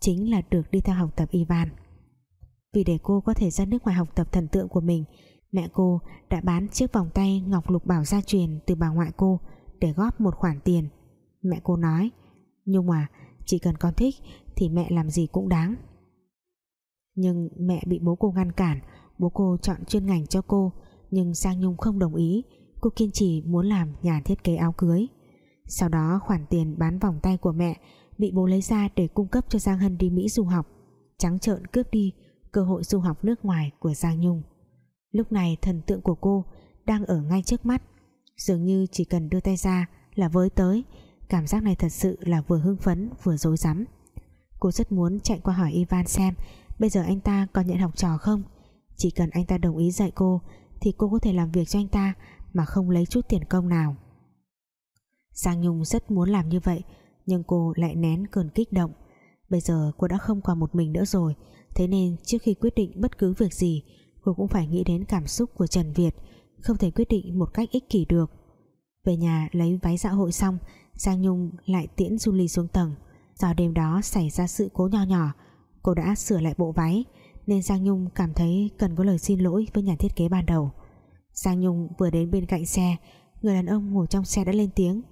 chính là được đi theo học tập Ivan. Vì để cô có thể ra nước ngoài học tập thần tượng của mình, mẹ cô đã bán chiếc vòng tay ngọc lục bảo gia truyền từ bà ngoại cô để góp một khoản tiền. Mẹ cô nói, Nhung à chỉ cần con thích thì mẹ làm gì cũng đáng. Nhưng mẹ bị bố cô ngăn cản bố cô chọn chuyên ngành cho cô, nhưng Giang Nhung không đồng ý. Cô kiên trì muốn làm nhà thiết kế áo cưới. Sau đó khoản tiền bán vòng tay của mẹ bị bố lấy ra để cung cấp cho Giang Hân đi Mỹ du học. Trắng trợn cướp đi cơ hội du học nước ngoài của Giang Nhung. Lúc này thần tượng của cô đang ở ngay trước mắt. Dường như chỉ cần đưa tay ra là với tới. Cảm giác này thật sự là vừa hưng phấn, vừa dối rắm. Cô rất muốn chạy qua hỏi Ivan xem, bây giờ anh ta còn nhận học trò không? Chỉ cần anh ta đồng ý dạy cô, thì cô có thể làm việc cho anh ta mà không lấy chút tiền công nào. Giang Nhung rất muốn làm như vậy, nhưng cô lại nén cơn kích động. Bây giờ cô đã không còn một mình nữa rồi, thế nên trước khi quyết định bất cứ việc gì, cô cũng phải nghĩ đến cảm xúc của Trần Việt, không thể quyết định một cách ích kỷ được. Về nhà lấy váy dạ hội xong, Giang Nhung lại tiễn Julie xuống tầng. Do đêm đó xảy ra sự cố nho nhỏ, Cô đã sửa lại bộ váy nên Giang Nhung cảm thấy cần có lời xin lỗi Với nhà thiết kế ban đầu. Giang Nhung vừa đến bên cạnh xe, Người đàn ông ngồi trong xe đã lên tiếng.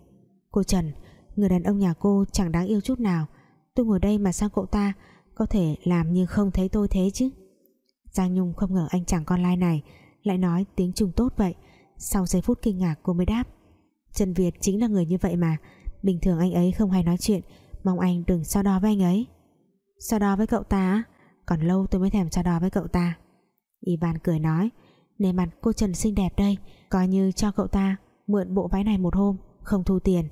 Cô Trần, Người đàn ông nhà cô chẳng đáng yêu chút nào. Tôi ngồi đây mà sao cậu ta Có thể làm như không thấy tôi thế chứ? Giang Nhung không ngờ anh chàng con lai này Lại nói tiếng Trung tốt vậy. Sau giây phút kinh ngạc, cô mới đáp. Trần Việt chính là người như vậy mà. Bình thường anh ấy không hay nói chuyện. Mong anh đừng so đo với anh ấy. So đo với cậu ta còn lâu tôi mới thèm cho đò với cậu ta. Ivan cười nói, Nề mặt cô Trần xinh đẹp đây, Coi như cho cậu ta mượn bộ váy này một hôm, Không thu tiền.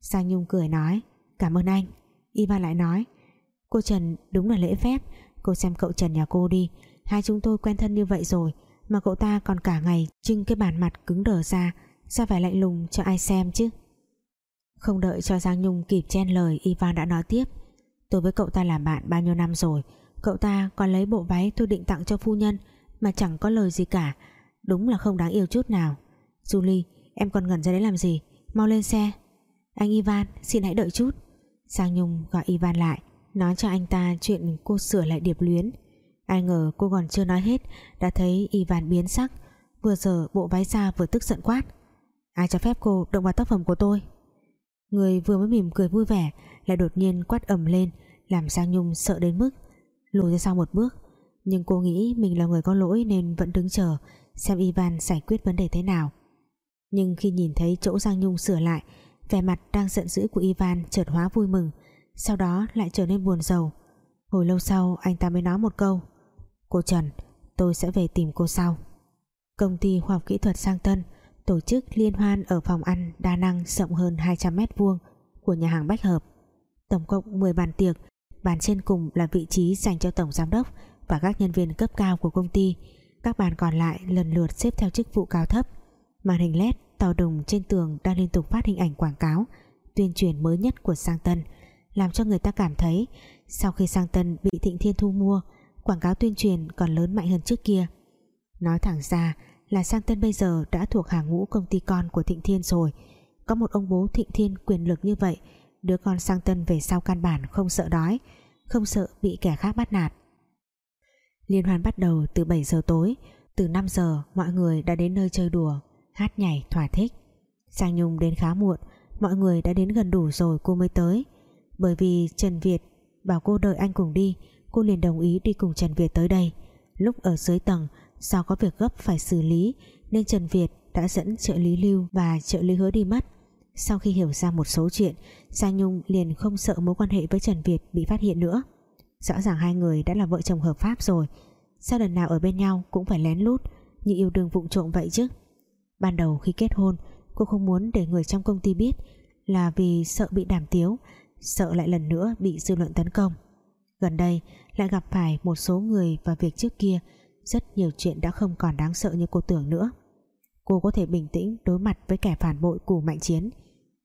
Sang Nhung cười nói, Cảm ơn anh. Ivan lại nói, Cô Trần đúng là lễ phép, Cô xem cậu Trần nhà cô đi, Hai chúng tôi quen thân như vậy rồi, Mà cậu ta còn cả ngày trưng cái bản mặt cứng đờ ra, Sao phải lạnh lùng cho ai xem chứ? Không đợi cho Giang Nhung kịp chen lời, Ivan đã nói tiếp, Tôi với cậu ta làm bạn bao nhiêu năm rồi Cậu ta còn lấy bộ váy tôi định tặng cho phu nhân, Mà chẳng có lời gì cả. Đúng là không đáng yêu chút nào. Julie em còn ngẩn ra đấy làm gì? Mau lên xe. Anh Ivan, xin hãy đợi chút. Sang Nhung gọi Ivan lại, Nói cho anh ta chuyện cô sửa lại điệp luyến. Ai ngờ cô còn chưa nói hết, Đã thấy Ivan biến sắc. Vừa giờ bộ váy ra vừa tức giận quát. Ai cho phép cô động vào tác phẩm của tôi? Người vừa mới mỉm cười vui vẻ Lại đột nhiên quát ầm lên, Làm Giang Nhung sợ đến mức Lùi ra sau một bước. Nhưng cô nghĩ mình là người có lỗi nên vẫn đứng chờ Xem Ivan giải quyết vấn đề thế nào. Nhưng khi nhìn thấy chỗ Giang Nhung sửa lại Vẻ mặt đang giận dữ của Ivan chợt hóa vui mừng Sau đó lại trở nên buồn rầu. Hồi lâu sau anh ta mới nói một câu Cô Trần Tôi sẽ về tìm cô sau. Công ty khoa học kỹ thuật sang Tân tổ chức liên hoan ở phòng ăn đa năng rộng hơn 200 mét vuông của nhà hàng Bách Hợp. Tổng cộng 10 bàn tiệc, bàn trên cùng là vị trí dành cho tổng giám đốc và các nhân viên cấp cao của công ty. Các bàn còn lại lần lượt xếp theo chức vụ cao thấp. Màn hình LED to đùng trên tường đang liên tục phát hình ảnh quảng cáo, tuyên truyền mới nhất của Sang Tân, làm cho người ta cảm thấy sau khi Sang Tân bị Thịnh Thiên thu mua, quảng cáo tuyên truyền còn lớn mạnh hơn trước kia. Nói thẳng ra, là Sang Tân bây giờ đã thuộc hàng ngũ công ty con của Thịnh Thiên rồi có một ông bố Thịnh Thiên quyền lực như vậy đứa con Sang Tân về sau căn bản không sợ đói, không sợ bị kẻ khác bắt nạt. Liên hoan bắt đầu từ 7 giờ tối, từ 5 giờ mọi người đã đến nơi chơi đùa, hát nhảy, thỏa thích. Sang Nhung đến khá muộn, mọi người đã đến gần đủ rồi cô mới tới. Bởi vì Trần Việt bảo cô đợi anh cùng đi, cô liền đồng ý đi cùng Trần Việt tới đây. Lúc ở dưới tầng, do có việc gấp phải xử lý, nên Trần Việt đã dẫn trợ lý Lưu và trợ lý hứa đi mất sau khi hiểu ra một số chuyện Giang Nhung liền không sợ mối quan hệ với Trần Việt bị phát hiện nữa. Rõ ràng hai người đã là vợ chồng hợp pháp rồi. Sao lần nào ở bên nhau cũng phải lén lút, như yêu đương vụng trộm vậy chứ? Ban đầu khi kết hôn, cô không muốn để người trong công ty biết là vì sợ bị đàm tiếu, sợ lại lần nữa bị dư luận tấn công. Gần đây lại gặp phải một số người và việc trước kia, rất nhiều chuyện đã không còn đáng sợ như cô tưởng nữa. Cô có thể bình tĩnh đối mặt với kẻ phản bội củ mạnh chiến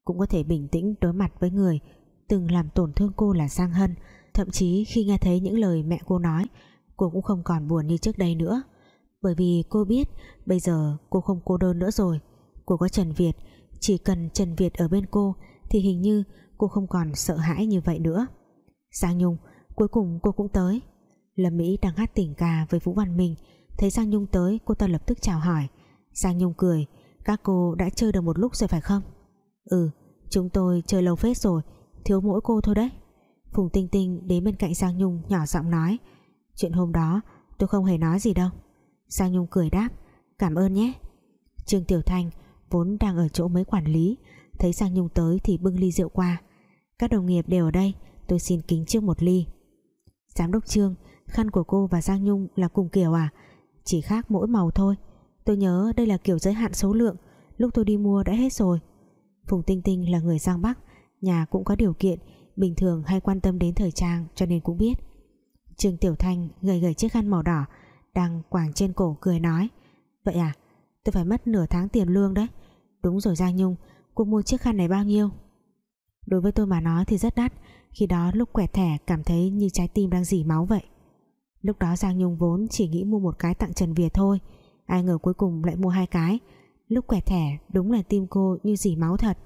cũng có thể bình tĩnh đối mặt với người, từng làm tổn thương cô là Giang Hân. Thậm chí khi nghe thấy những lời mẹ cô nói, cô cũng không còn buồn như trước đây nữa. Bởi vì cô biết, bây giờ cô không cô đơn nữa rồi. Cô có Trần Việt, chỉ cần Trần Việt ở bên cô, thì hình như cô không còn sợ hãi như vậy nữa. Giang Nhung, cuối cùng cô cũng tới. Lâm Mỹ đang hát tình ca với Vũ Văn Minh, thấy Giang Nhung tới, cô ta lập tức chào hỏi. Giang Nhung cười, các cô đã chơi được một lúc rồi phải không? Ừ chúng tôi chơi lâu phết rồi, thiếu mỗi cô thôi đấy. Phùng Tinh Tinh đến bên cạnh Giang Nhung nhỏ giọng nói, chuyện hôm đó tôi không hề nói gì đâu. Giang Nhung cười đáp, cảm ơn nhé. Trương Tiểu Thanh vốn đang ở chỗ mấy quản lý, thấy Giang Nhung tới thì bưng ly rượu qua. Các đồng nghiệp đều ở đây, tôi xin kính trước một ly. Giám đốc Trương, khăn của cô và Giang Nhung là cùng kiểu à? Chỉ khác mỗi màu thôi. Tôi nhớ đây là kiểu giới hạn số lượng, lúc tôi đi mua đã hết rồi. Phùng Tinh Tinh là người Giang Bắc, nhà cũng có điều kiện, bình thường hay quan tâm đến thời trang cho nên cũng biết. Trương Tiểu Thanh gầy gầy chiếc khăn màu đỏ đang quàng trên cổ cười nói, vậy à tôi phải mất nửa tháng tiền lương đấy. Đúng rồi Giang Nhung cô mua chiếc khăn này bao nhiêu? Đối với tôi mà nói thì rất đắt, khi đó lúc quẹt thẻ cảm thấy như trái tim đang dỉ máu vậy. Lúc đó Giang Nhung vốn chỉ nghĩ mua một cái tặng Trần Việt thôi, Ai ngờ cuối cùng lại mua hai cái. Lúc quẹt thẻ, đúng là tim cô như dỉ máu thật.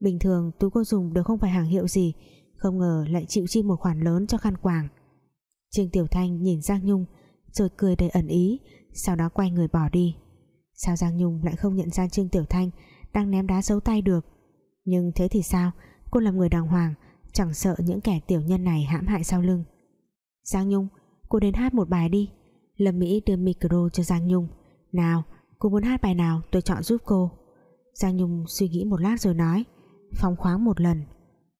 Bình thường, túi cô dùng đều không phải hàng hiệu gì, không ngờ lại chịu chi một khoản lớn cho khăn quàng. Trương Tiểu Thanh nhìn Giang Nhung, rồi cười đầy ẩn ý, sau đó quay người bỏ đi. Sao Giang Nhung lại không nhận ra Trương Tiểu Thanh đang ném đá giấu tay được? Nhưng thế thì sao? Cô là người đàng hoàng, chẳng sợ những kẻ tiểu nhân này hãm hại sau lưng. Giang Nhung, cô đến hát một bài đi. Lâm Mỹ đưa micro cho Giang Nhung. Nào cô muốn hát bài nào, tôi chọn giúp cô. Giang Nhung suy nghĩ một lát rồi nói, phóng khoáng một lần.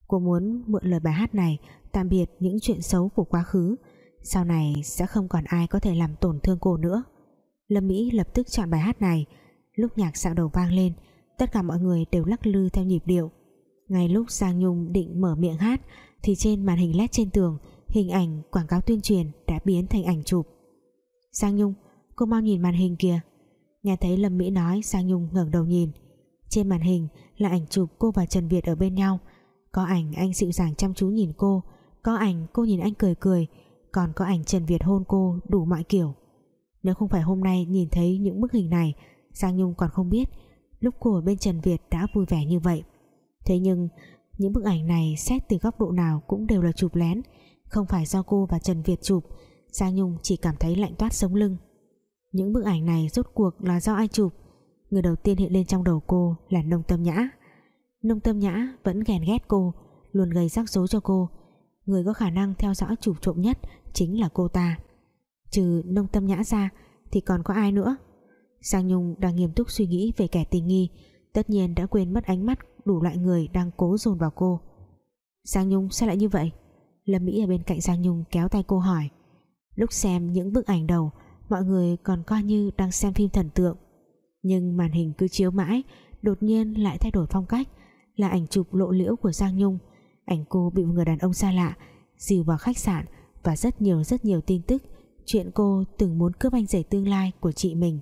Cô muốn mượn lời bài hát này, tạm biệt những chuyện xấu của quá khứ. Sau này sẽ không còn ai có thể làm tổn thương cô nữa. Lâm Mỹ lập tức chọn bài hát này. Lúc nhạc dạo đầu vang lên, tất cả mọi người đều lắc lư theo nhịp điệu. Ngay lúc Giang Nhung định mở miệng hát, thì trên màn hình led trên tường, hình ảnh quảng cáo tuyên truyền đã biến thành ảnh chụp. Giang Nhung, cô mau nhìn màn hình kìa nghe thấy Lâm Mỹ nói, Giang Nhung ngẩng đầu nhìn. Trên màn hình là ảnh chụp cô và Trần Việt ở bên nhau. Có ảnh anh dịu dàng chăm chú nhìn cô, có ảnh cô nhìn anh cười cười, còn có ảnh Trần Việt hôn cô đủ mọi kiểu. Nếu không phải hôm nay nhìn thấy những bức hình này, Giang Nhung còn không biết lúc cô ở bên Trần Việt đã vui vẻ như vậy. Thế nhưng, những bức ảnh này xét từ góc độ nào cũng đều là chụp lén. Không phải do cô và Trần Việt chụp, Giang Nhung chỉ cảm thấy lạnh toát sống lưng những bức ảnh này rốt cuộc là do ai chụp? Người đầu tiên hiện lên trong đầu cô là nông tâm nhã. Nông tâm nhã vẫn ghen ghét cô, luôn gây rắc rối cho cô. Người có khả năng theo dõi chụp trộm nhất chính là cô ta. Trừ nông tâm nhã ra thì còn có ai nữa? Giang Nhung đang nghiêm túc suy nghĩ về kẻ tình nghi, tất nhiên đã quên mất ánh mắt đủ loại người đang cố dồn vào cô. Giang Nhung sao lại như vậy? Lâm Mỹ ở bên cạnh Giang Nhung kéo tay cô hỏi. Lúc xem những bức ảnh đầu mọi người còn coi như đang xem phim thần tượng. Nhưng màn hình cứ chiếu mãi, đột nhiên lại thay đổi phong cách, là ảnh chụp lộ liễu của Giang Nhung. Ảnh cô bị một người đàn ông xa lạ, dìu vào khách sạn và rất nhiều rất nhiều tin tức chuyện cô từng muốn cướp anh rể tương lai của chị mình.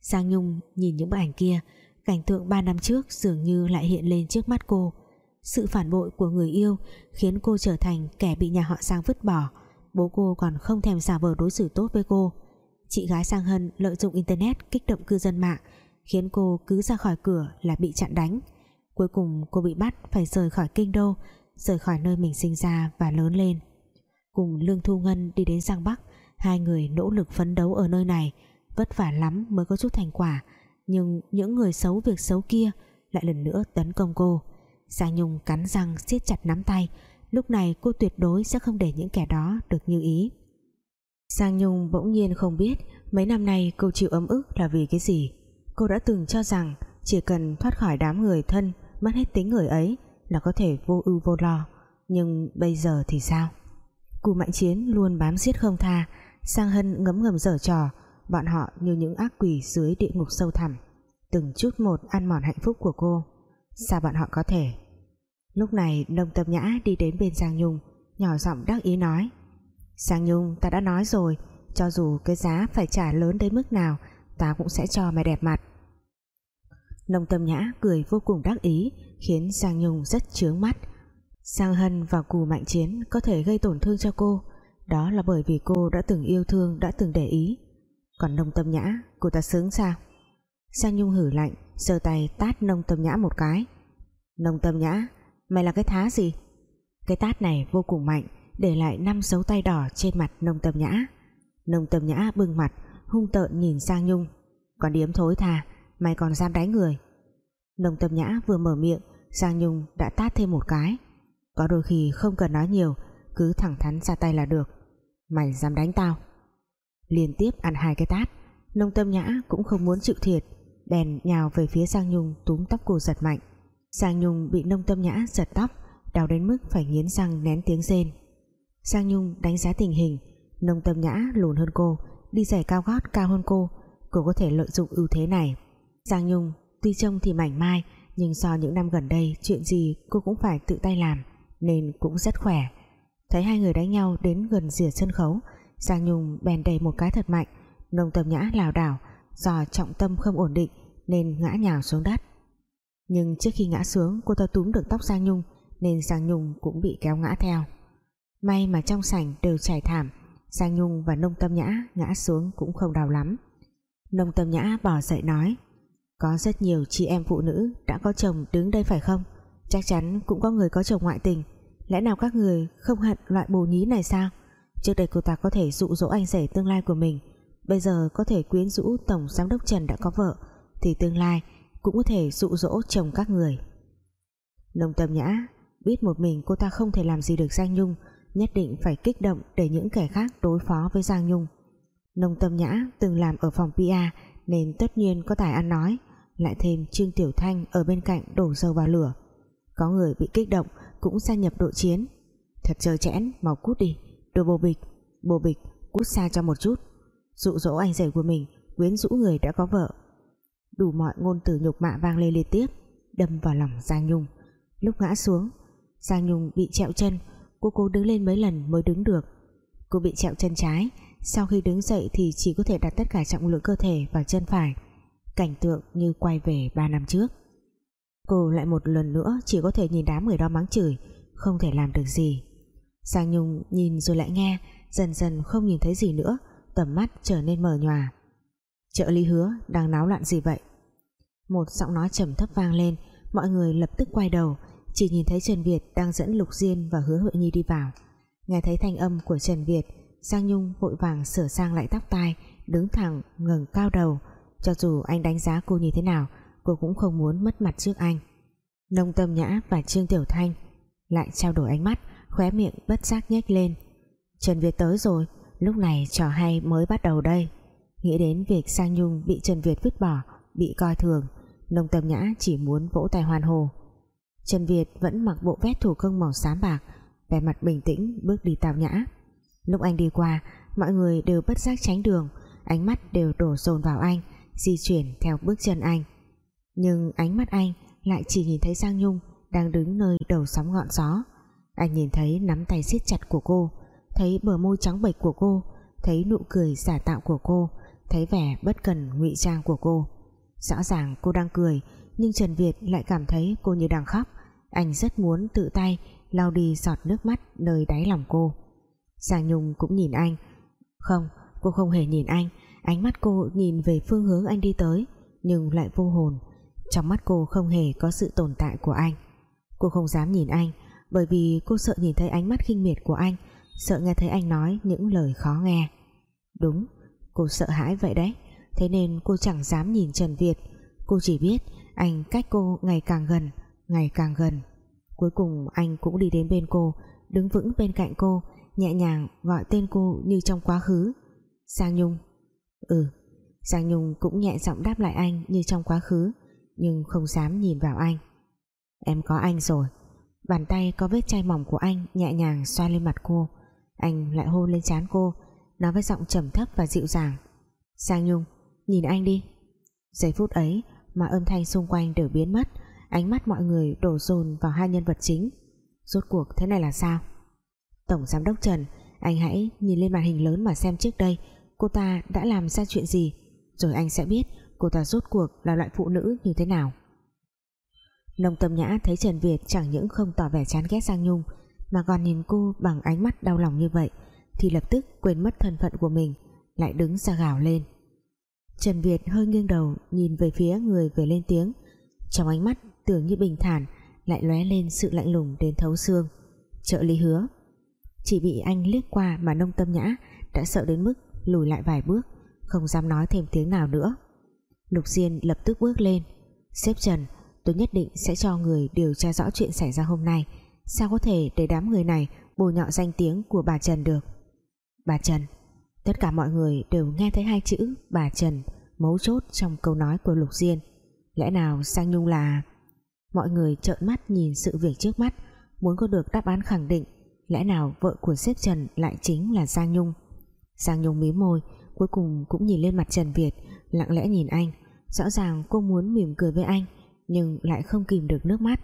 Giang Nhung nhìn những bức ảnh kia, cảnh tượng 3 năm trước dường như lại hiện lên trước mắt cô. Sự phản bội của người yêu khiến cô trở thành kẻ bị nhà họ Giang vứt bỏ bố cô còn không thèm giả vờ đối xử tốt với cô. Chị gái sang Hân lợi dụng internet kích động cư dân mạng, khiến cô cứ ra khỏi cửa là bị chặn đánh. Cuối cùng cô bị bắt phải rời khỏi kinh đô, rời khỏi nơi mình sinh ra và lớn lên. Cùng Lương Thu Ngân đi đến Giang Bắc, hai người nỗ lực phấn đấu ở nơi này, vất vả lắm mới có chút thành quả. Nhưng những người xấu việc xấu kia lại lần nữa tấn công cô. Giang Nhung cắn răng siết chặt nắm tay lúc này cô tuyệt đối sẽ không để những kẻ đó được như ý. Giang Nhung bỗng nhiên không biết mấy năm nay cô chịu ấm ức là vì cái gì. Cô đã từng cho rằng chỉ cần thoát khỏi đám người thân, mất hết tính người ấy là có thể vô ưu vô lo. Nhưng bây giờ thì sao? Cù Mạnh Chiến luôn bám giết không tha. Sang Hân ngấm ngầm dở trò. Bọn họ như những ác quỷ dưới địa ngục sâu thẳm. Từng chút một ăn mòn hạnh phúc của cô. Sao bọn họ có thể lúc này nông tâm nhã đi đến bên Giang Nhung, nhỏ giọng đắc ý nói, Giang Nhung, ta đã nói rồi, cho dù cái giá phải trả lớn đến mức nào, ta cũng sẽ cho mày đẹp mặt. Nông tâm nhã cười vô cùng đắc ý, khiến Giang Nhung rất chướng mắt. Giang Hân và Cù Mạnh Chiến có thể gây tổn thương cho cô, đó là bởi vì cô đã từng yêu thương, đã từng để ý. Còn nông tâm nhã, cô ta sướng sao? Giang Nhung hử lạnh, giơ tay tát nông tâm nhã một cái. Nông tâm nhã mày là cái thá gì? Cái tát này vô cùng mạnh, để lại năm dấu tay đỏ trên mặt nông tâm nhã. Nông tâm nhã bưng mặt, hung tợn nhìn sang Nhung. Còn điếm thối thà, mày còn dám đánh người. Nông tâm nhã vừa mở miệng Giang Nhung đã tát thêm một cái. Có đôi khi không cần nói nhiều, cứ thẳng thắn ra tay là được. Mày dám đánh tao? Liên tiếp ăn hai cái tát, nông tâm nhã cũng không muốn chịu thiệt, bèn nhào về phía Giang Nhung túm tóc cô giật mạnh. Giang Nhung bị nông tâm nhã giật tóc, đau đến mức phải nghiến răng nén tiếng rên. Giang Nhung đánh giá tình hình, nông tâm nhã lùn hơn cô, đi giày cao gót cao hơn cô cô có thể lợi dụng ưu thế này. Giang Nhung tuy trông thì mảnh mai, nhưng so những năm gần đây, chuyện gì cô cũng phải tự tay làm, nên cũng rất khỏe. Thấy hai người đánh nhau đến gần rìa sân khấu Giang Nhung bèn đầy một cái thật mạnh, nông tâm nhã lảo đảo, do trọng tâm không ổn định, nên ngã nhào xuống đất nhưng trước khi ngã xuống, cô ta túm được tóc Giang Nhung, nên Giang Nhung cũng bị kéo ngã theo. May mà trong sảnh đều trải thảm, Giang Nhung và nông tâm nhã ngã xuống cũng không đau lắm. Nông tâm nhã bỏ dậy nói, có rất nhiều chị em phụ nữ đã có chồng đứng đây phải không? Chắc chắn cũng có người có chồng ngoại tình. Lẽ nào các người không hận loại bồ nhí này sao? Trước đây cô ta có thể dụ dỗ anh rể tương lai của mình, bây giờ có thể quyến rũ tổng giám đốc Trần đã có vợ, thì tương lai cũng có thể dụ dỗ chồng các người. Nông tâm nhã biết một mình cô ta không thể làm gì được Giang Nhung, nhất định phải kích động để những kẻ khác đối phó với Giang Nhung. Nông tâm nhã từng làm ở phòng PA nên tất nhiên có tài ăn nói, lại thêm Trương Tiểu Thanh ở bên cạnh đổ dầu vào lửa. Có người bị kích động cũng gia nhập đội chiến. Thật trơ chẽn, mau cút đi đồ bồ bịch. Bồ bịch cút xa cho một chút. Dụ dỗ anh rể của mình, quyến rũ người đã có vợ đủ mọi ngôn từ nhục mạ vang lên liên tiếp, đâm vào lòng Giang Nhung. Lúc ngã xuống, Giang Nhung bị trẹo chân, cô cố đứng lên mấy lần mới đứng được. Cô bị trẹo chân trái, sau khi đứng dậy thì chỉ có thể đặt tất cả trọng lượng cơ thể vào chân phải. Cảnh tượng như quay về 3 năm trước. Cô lại một lần nữa chỉ có thể nhìn đám người đó mắng chửi, không thể làm được gì. Giang Nhung nhìn rồi lại nghe, dần dần không nhìn thấy gì nữa, tầm mắt trở nên mờ nhòa. Chợ lý hứa đang náo loạn gì vậy? Một giọng nói trầm thấp vang lên, mọi người lập tức quay đầu, chỉ nhìn thấy Trần Việt đang dẫn Lục Diên và Hứa Huệ Nhi đi vào. Nghe thấy thanh âm của Trần Việt, Giang Nhung vội vàng sửa sang lại tóc tai, đứng thẳng, ngẩng cao đầu. Cho dù anh đánh giá cô như thế nào, cô cũng không muốn mất mặt trước anh. Nông Tâm Nhã và Trương Tiểu Thanh lại trao đổi ánh mắt, khóe miệng bất giác nhếch lên. Trần Việt tới rồi, lúc này trò hay mới bắt đầu đây. Nghĩ đến việc Sang Nhung bị Trần Việt vứt bỏ, bị coi thường Nông Tâm Nhã chỉ muốn vỗ tay hoan hô. Trần Việt vẫn mặc bộ vest thủ công màu xám bạc, vẻ mặt bình tĩnh bước đi tào nhã. Lúc anh đi qua, mọi người đều bất giác tránh đường, ánh mắt đều đổ dồn vào anh, di chuyển theo bước chân anh. Nhưng ánh mắt anh lại chỉ nhìn thấy Giang Nhung đang đứng nơi đầu sóng ngọn gió. Anh nhìn thấy nắm tay siết chặt của cô, thấy bờ môi trắng bệch của cô, thấy nụ cười giả tạo của cô, thấy vẻ bất cần ngụy trang của cô rõ ràng cô đang cười, nhưng Trần Việt lại cảm thấy cô như đang khóc. Anh rất muốn tự tay lau đi giọt nước mắt nơi đáy lòng cô. Giang Nhung cũng nhìn anh. Không, cô không hề nhìn anh. Ánh mắt cô nhìn về phương hướng anh đi tới, nhưng lại vô hồn. Trong mắt cô không hề có sự tồn tại của anh. Cô không dám nhìn anh, bởi vì cô sợ nhìn thấy ánh mắt khinh miệt của anh, sợ nghe thấy anh nói những lời khó nghe. Đúng, cô sợ hãi vậy đấy thế nên cô chẳng dám nhìn Trần Việt. Cô chỉ biết anh cách cô ngày càng gần, ngày càng gần. Cuối cùng anh cũng đi đến bên cô, đứng vững bên cạnh cô, nhẹ nhàng gọi tên cô như trong quá khứ. Sang Nhung. Ừ Sang Nhung cũng nhẹ giọng đáp lại anh như trong quá khứ, nhưng không dám nhìn vào anh. Em có anh rồi. Bàn tay có vết chai mỏng của anh nhẹ nhàng xoa lên mặt cô. Anh lại hôn lên trán cô, nói với giọng trầm thấp và dịu dàng. Sang Nhung nhìn anh đi. Giây phút ấy mà âm thanh xung quanh đều biến mất, ánh mắt mọi người đổ dồn vào hai nhân vật chính. Rốt cuộc thế này là sao? Tổng Giám đốc Trần, anh hãy nhìn lên màn hình lớn mà xem trước đây. Cô ta đã làm ra chuyện gì? Rồi anh sẽ biết cô ta rốt cuộc là loại phụ nữ như thế nào. Nông Tâm Nhã thấy Trần Việt chẳng những không tỏ vẻ chán ghét Giang Nhung, mà còn nhìn cô bằng ánh mắt đau lòng như vậy, thì lập tức quên mất thân phận của mình, lại đứng ra gào lên. Trần Việt hơi nghiêng đầu nhìn về phía người về lên tiếng. Trong ánh mắt tưởng như bình thản, lại lóe lên sự lạnh lùng đến thấu xương. Trợ lý hứa, chỉ bị anh liếc qua mà nông tâm nhã đã sợ đến mức lùi lại vài bước, không dám nói thêm tiếng nào nữa. Lục Diên lập tức bước lên. Xếp Trần, tôi nhất định sẽ cho người điều tra rõ chuyện xảy ra hôm nay. Sao có thể để đám người này bồi nhọ danh tiếng của bà Trần được? Bà Trần tất cả mọi người đều nghe thấy hai chữ bà Trần mấu chốt trong câu nói của Lục Diên. Lẽ nào Sang Nhung là mọi người trợn mắt nhìn sự việc trước mắt, muốn có được đáp án khẳng định. Lẽ nào vợ của sếp Trần lại chính là Giang Nhung? Giang Nhung mím môi, cuối cùng cũng nhìn lên mặt Trần Việt, lặng lẽ nhìn anh. Rõ ràng cô muốn mỉm cười với anh, nhưng lại không kìm được nước mắt.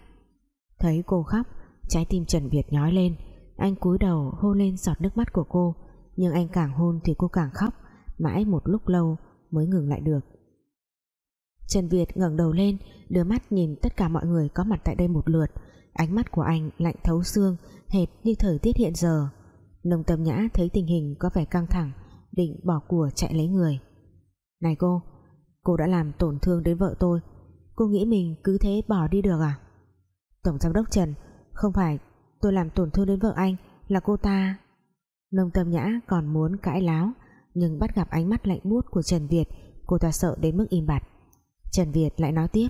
Thấy cô khóc, trái tim Trần Việt nhói lên. Anh cúi đầu hôn lên giọt nước mắt của cô nhưng anh càng hôn thì cô càng khóc, mãi một lúc lâu mới ngừng lại được. Trần Việt ngẩng đầu lên, đưa mắt nhìn tất cả mọi người có mặt tại đây một lượt. Ánh mắt của anh lạnh thấu xương, hệt như thời tiết hiện giờ. Nông tâm nhã thấy tình hình có vẻ căng thẳng, định bỏ của chạy lấy người. Này cô cô đã làm tổn thương đến vợ tôi. Cô nghĩ mình cứ thế bỏ đi được à? Tổng giám đốc Trần, Không phải tôi làm tổn thương đến vợ anh, Là cô ta Nông tâm nhã còn muốn cãi láo, Nhưng bắt gặp ánh mắt lạnh buốt của Trần Việt, Cô ta sợ đến mức im bặt. Trần Việt lại nói tiếp,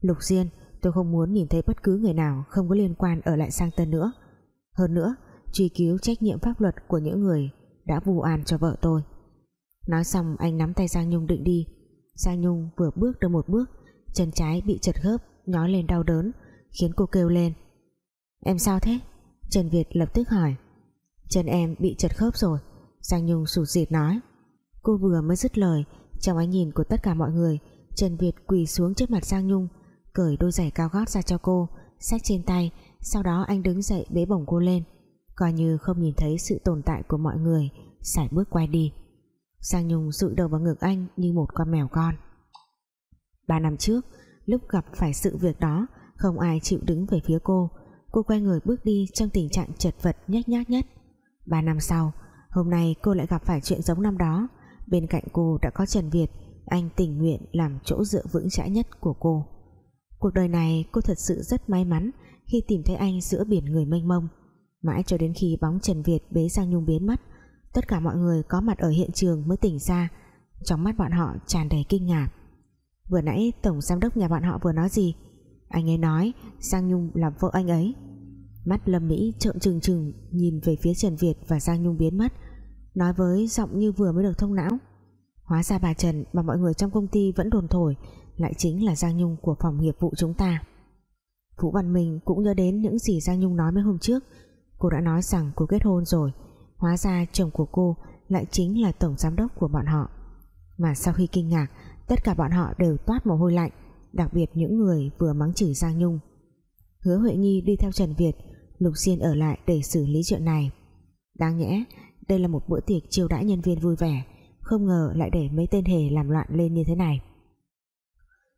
Lục Diên, tôi không muốn nhìn thấy bất cứ người nào Không có liên quan ở lại sang Tân nữa. Hơn nữa, truy cứu trách nhiệm pháp luật Của những người đã vu oan cho vợ tôi. Nói xong, anh nắm tay Giang Nhung định đi. Giang Nhung vừa bước được một bước, Chân trái bị chật khớp, Nhói lên đau đớn, Khiến cô kêu lên, Em sao thế? Trần Việt lập tức hỏi. Chân em bị chật khớp rồi. Giang Nhung sụt dịt nói. Cô vừa mới dứt lời, Trong ánh nhìn của tất cả mọi người, Trần Việt quỳ xuống trước mặt Giang Nhung, Cởi đôi giày cao gót ra cho cô, Xách trên tay, Sau đó anh đứng dậy bế bổng cô lên. Coi như không nhìn thấy sự tồn tại của mọi người, Sải bước quay đi. Giang Nhung dụi đầu vào ngực anh Như một con mèo con. Ba năm trước, Lúc gặp phải sự việc đó, Không ai chịu đứng về phía cô. Cô quay người bước đi trong tình trạng chật vật nhếch nhác nhất. Ba năm sau, Hôm nay cô lại gặp phải chuyện giống năm đó. Bên cạnh cô đã có Trần Việt, Anh tình nguyện làm chỗ dựa vững chãi nhất của cô. Cuộc đời này cô thật sự rất may mắn Khi tìm thấy anh giữa biển người mênh mông. Mãi cho đến khi bóng Trần Việt bế Giang Nhung biến mất, Tất cả mọi người có mặt ở hiện trường mới tỉnh ra. Trong mắt bọn họ tràn đầy kinh ngạc. Vừa nãy Tổng Giám đốc nhà bọn họ vừa nói gì? Anh ấy nói Giang Nhung là vợ anh ấy. Mắt Lâm Mỹ trợn trừng trừng, Nhìn về phía Trần Việt và Giang Nhung biến mất, Nói với giọng như vừa mới được thông não. Hóa ra bà Trần mà mọi người trong công ty vẫn đồn thổi Lại chính là Giang Nhung của phòng nghiệp vụ chúng ta. Vũ Văn Minh cũng nhớ đến những gì Giang Nhung nói mấy hôm trước. Cô đã nói rằng cô kết hôn rồi, Hóa ra chồng của cô lại chính là tổng giám đốc của bọn họ. Mà sau khi kinh ngạc, Tất cả bọn họ đều toát mồ hôi lạnh, Đặc biệt những người vừa mắng chửi Giang Nhung. Hứa Huệ Nhi đi theo Trần Việt Lục Diên ở lại để xử lý chuyện này. Đáng nhẽ, Đây là một bữa tiệc chiêu đãi nhân viên vui vẻ, Không ngờ lại để mấy tên hề làm loạn lên như thế này.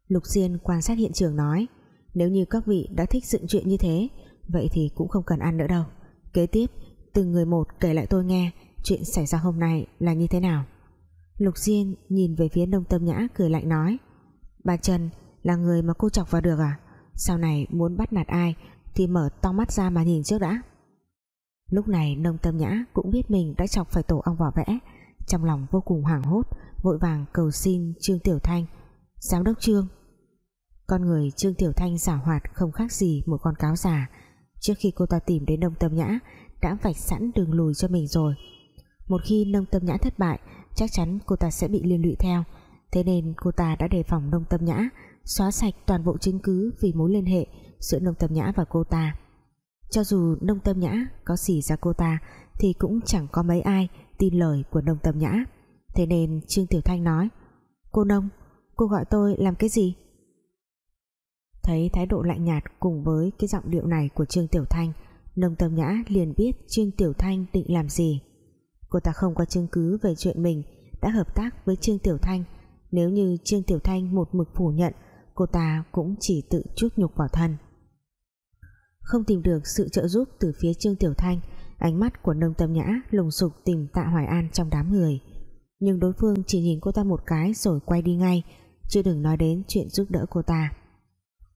Lục Diên quan sát hiện trường nói, Nếu như các vị đã thích dựng chuyện như thế, Vậy thì cũng không cần ăn nữa đâu. Kế tiếp, từng người một kể lại tôi nghe, Chuyện xảy ra hôm nay là như thế nào. Lục Diên nhìn về phía Nông Tâm Nhã cười lạnh nói, Bà Trần là người mà cô chọc vào được à? Sau này muốn bắt nạt ai thì mở to mắt ra mà nhìn trước đã. Lúc này Nông Tâm Nhã cũng biết mình đã chọc phải tổ ong vỏ vẽ. Trong lòng vô cùng hoảng hốt, Vội vàng cầu xin Trương Tiểu Thanh, Giám đốc Trương. Con người Trương Tiểu Thanh giả hoạt không khác gì một con cáo già. Trước khi cô ta tìm đến Nông Tâm Nhã, Đã vạch sẵn đường lùi cho mình rồi. Một khi Nông Tâm Nhã thất bại, chắc chắn cô ta sẽ bị liên lụy theo. Thế nên cô ta đã đề phòng nông tâm nhã, xóa sạch toàn bộ chứng cứ vì mối liên hệ giữa nông tâm nhã và cô ta. Cho dù nông tâm nhã có xỉ ra cô ta, thì cũng chẳng có mấy ai tin lời của nông tâm nhã. Thế nên trương tiểu thanh nói, cô nông, cô gọi tôi làm cái gì? Thấy thái độ lạnh nhạt cùng với cái giọng điệu này của trương tiểu thanh, nông tâm nhã liền biết trương tiểu thanh định làm gì. Cô ta không có chứng cứ về chuyện mình đã hợp tác với Trương Tiểu Thanh. Nếu như Trương Tiểu Thanh một mực phủ nhận, cô ta cũng chỉ tự chuốc nhục vào thân không tìm được sự trợ giúp từ phía Trương Tiểu Thanh. Ánh mắt của nông tâm nhã lùng sục tìm tạ Hoài An trong đám người. Nhưng đối phương chỉ nhìn cô ta một cái rồi quay đi ngay. Chứ đừng nói đến chuyện giúp đỡ cô ta.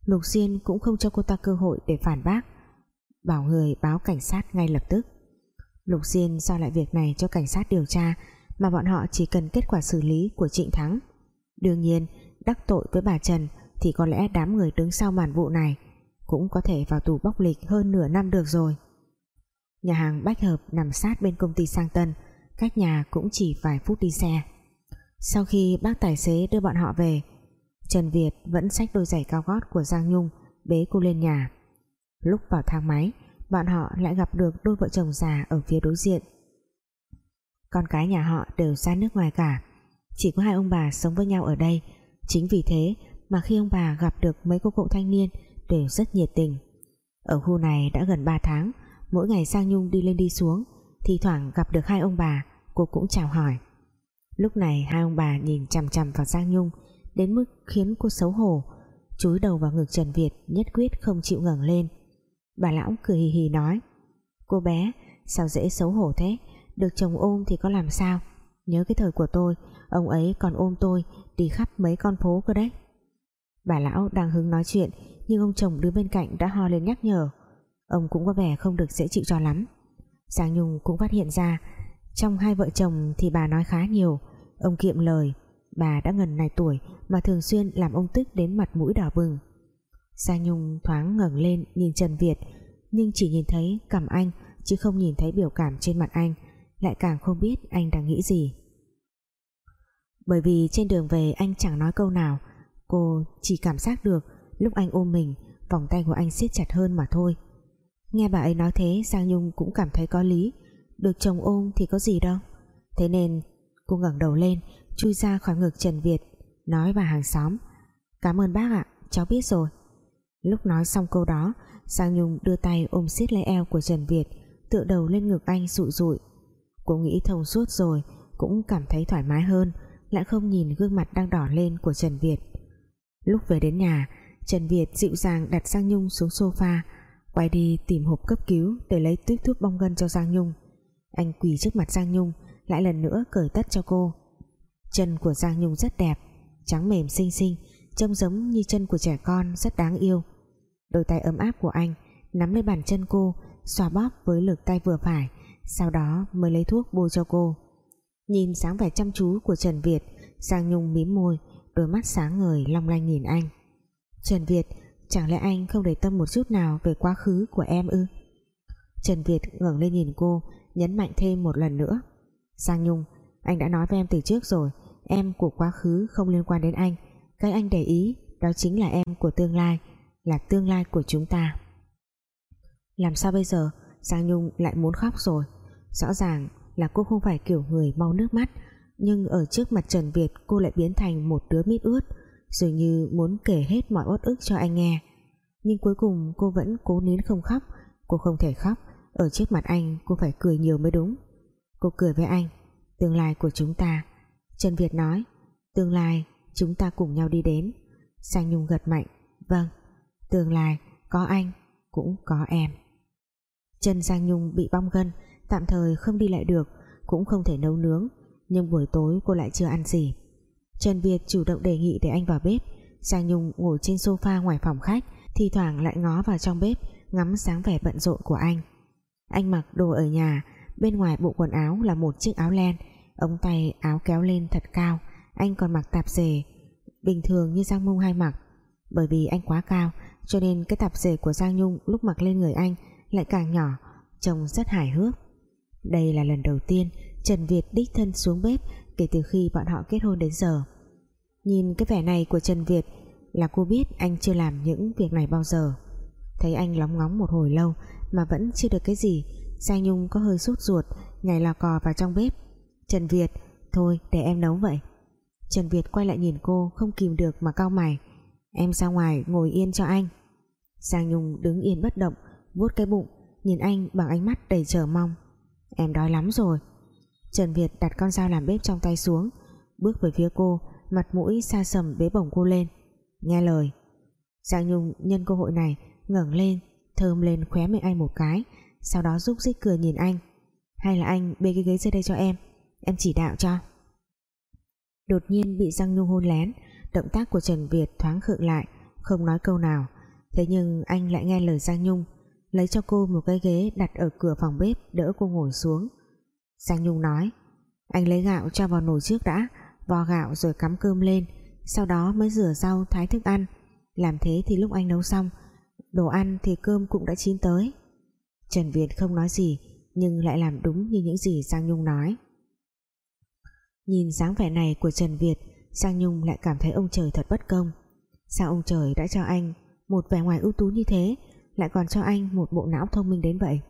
Lục Diên cũng không cho cô ta cơ hội để phản bác. Bảo người báo cảnh sát ngay lập tức. Lục Diên giao lại việc này cho cảnh sát điều tra, mà bọn họ chỉ cần kết quả xử lý của Trịnh Thắng. Đương nhiên, đắc tội với bà Trần thì có lẽ đám người đứng sau màn vụ này cũng có thể vào tù bóc lịch hơn nửa năm được rồi. Nhà hàng Bách Hợp nằm sát bên công ty Sang Tân, cách nhà cũng chỉ vài phút đi xe. Sau khi bác tài xế đưa bọn họ về, Trần Việt vẫn xách đôi giày cao gót của Giang Nhung bế cô lên nhà. Lúc vào thang máy, bọn họ lại gặp được đôi vợ chồng già ở phía đối diện. Con cái nhà họ đều ra nước ngoài cả, chỉ có hai ông bà sống với nhau ở đây. Chính vì thế mà khi ông bà gặp được mấy cô cậu thanh niên đều rất nhiệt tình. Ở khu này đã gần 3 tháng, mỗi ngày Giang Nhung đi lên đi xuống, thi thoảng gặp được hai ông bà, cô cũng chào hỏi. Lúc này hai ông bà nhìn chằm chằm vào Giang Nhung, đến mức khiến cô xấu hổ, chúi đầu vào ngực Trần Việt, nhất quyết không chịu ngẩng lên. Bà lão cười hì hì nói, cô bé, sao dễ xấu hổ thế? Được chồng ôm thì có làm sao? Nhớ cái thời của tôi, ông ấy còn ôm tôi, đi khắp mấy con phố cơ đấy. Bà lão đang hứng nói chuyện nhưng ông chồng đứng bên cạnh đã ho lên nhắc nhở. Ông cũng có vẻ không được dễ chịu cho lắm. Giang Nhung cũng phát hiện ra, trong hai vợ chồng thì bà nói khá nhiều. Ông kiệm lời, bà đã ngần này tuổi mà thường xuyên làm ông tức đến mặt mũi đỏ bừng. Giang Nhung thoáng ngẩng lên nhìn Trần Việt, nhưng chỉ nhìn thấy cằm anh chứ không nhìn thấy biểu cảm trên mặt anh, lại càng không biết anh đang nghĩ gì. Bởi vì trên đường về anh chẳng nói câu nào, cô chỉ cảm giác được lúc anh ôm mình, vòng tay của anh siết chặt hơn mà thôi. Nghe bà ấy nói thế Giang Nhung cũng cảm thấy có lý. Được chồng ôm thì có gì đâu. Thế nên, cô ngẩng đầu lên, chui ra khỏi ngực Trần Việt, nói bà hàng xóm, cảm ơn bác ạ, cháu biết rồi. Lúc nói xong câu đó Giang Nhung đưa tay ôm siết lấy eo của Trần Việt, tựa đầu lên ngực anh rụ rụi cô nghĩ thông suốt rồi, cũng cảm thấy thoải mái hơn, lại không nhìn gương mặt đang đỏ lên của Trần Việt. Lúc về đến nhà Trần Việt dịu dàng đặt Giang Nhung xuống sofa, quay đi tìm hộp cấp cứu để lấy tuyết thuốc bong gân cho Giang Nhung. Anh quỳ trước mặt Giang Nhung, lại lần nữa cởi tất cho cô. Chân của Giang Nhung rất đẹp, trắng mềm xinh xinh, trông giống như chân của trẻ con rất đáng yêu. Đôi tay ấm áp của anh nắm lấy bàn chân cô, xoa bóp với lực tay vừa phải, sau đó mới lấy thuốc bôi cho cô. Nhìn sáng vẻ chăm chú của Trần Việt, Giang Nhung mím môi, đôi mắt sáng ngời long lanh nhìn anh. Trần Việt, chẳng lẽ anh không để tâm một chút nào về quá khứ của em ư? Trần Việt ngẩng lên nhìn cô, nhấn mạnh thêm một lần nữa. Giang Nhung, anh đã nói với em từ trước rồi, em của quá khứ không liên quan đến anh. Cái anh để ý, đó chính là em của tương lai, là tương lai của chúng ta. Làm sao bây giờ? Giang Nhung lại muốn khóc rồi. Rõ ràng là cô không phải kiểu người mau nước mắt, nhưng ở trước mặt Trần Việt cô lại biến thành một đứa mít ướt dường như muốn kể hết mọi uất ức cho anh nghe. Nhưng cuối cùng cô vẫn cố nín không khóc. Cô không thể khóc. Ở trước mặt anh, cô phải cười nhiều mới đúng. Cô cười với anh, tương lai của chúng ta. Trần Việt nói, tương lai, chúng ta cùng nhau đi đến. Sang Nhung gật mạnh vâng tương lai có anh cũng có em. Chân Giang Nhung bị bong gân, tạm thời không đi lại được, cũng không thể nấu nướng. Nhưng buổi tối cô lại chưa ăn gì. Trần Việt chủ động đề nghị để anh vào bếp. Giang Nhung ngồi trên sofa ngoài phòng khách thì thoảng lại ngó vào trong bếp, ngắm sáng vẻ bận rộn của anh. Anh mặc đồ ở nhà, bên ngoài bộ quần áo là một chiếc áo len, ống tay áo kéo lên thật cao, anh còn mặc tạp dề, bình thường như Giang Mông hay mặc. Bởi vì anh quá cao, cho nên cái tạp dề của Giang Nhung lúc mặc lên người anh lại càng nhỏ, trông rất hài hước. Đây là lần đầu tiên Trần Việt đích thân xuống bếp kể từ khi bọn họ kết hôn đến giờ nhìn cái vẻ này của Trần Việt, là cô biết anh chưa làm những việc này bao giờ. Thấy anh lóng ngóng một hồi lâu mà vẫn chưa được cái gì, Giang Nhung có hơi sốt ruột, nhảy lò cò vào trong bếp. Trần Việt, thôi, để em nấu vậy. Trần Việt quay lại nhìn cô, không kìm được mà cau mày. Em ra ngoài ngồi yên cho anh. Giang Nhung đứng yên bất động, vuốt cái bụng, nhìn anh bằng ánh mắt đầy chờ mong. Em đói lắm rồi. Trần Việt đặt con dao làm bếp trong tay xuống, bước về phía cô mặt mũi xa sầm bế bổng cô lên. Nghe lời, Giang Nhung nhân cơ hội này, ngẩng lên, thơm lên khóe miệng anh một cái, sau đó rúc rích cười nhìn anh. Hay là anh bê cái ghế ra đây cho em em chỉ đạo cho. Đột nhiên bị Giang Nhung hôn lén, động tác của Trần Việt thoáng khựng lại, không nói câu nào. Thế nhưng anh lại nghe lời Giang Nhung, lấy cho cô một cái ghế đặt ở cửa phòng bếp đỡ cô ngồi xuống. Giang Nhung nói, anh lấy gạo cho vào nồi trước đã vo gạo rồi cắm cơm lên, sau đó mới rửa rau, thái thức ăn. Làm thế thì lúc anh nấu xong, đồ ăn thì cơm cũng đã chín tới. Trần Việt không nói gì, nhưng lại làm đúng như những gì Giang Nhung nói. Nhìn dáng vẻ này của Trần Việt, Giang Nhung lại cảm thấy ông trời thật bất công. Sao ông trời đã cho anh một vẻ ngoài ưu tú như thế, lại còn cho anh một bộ não thông minh đến vậy?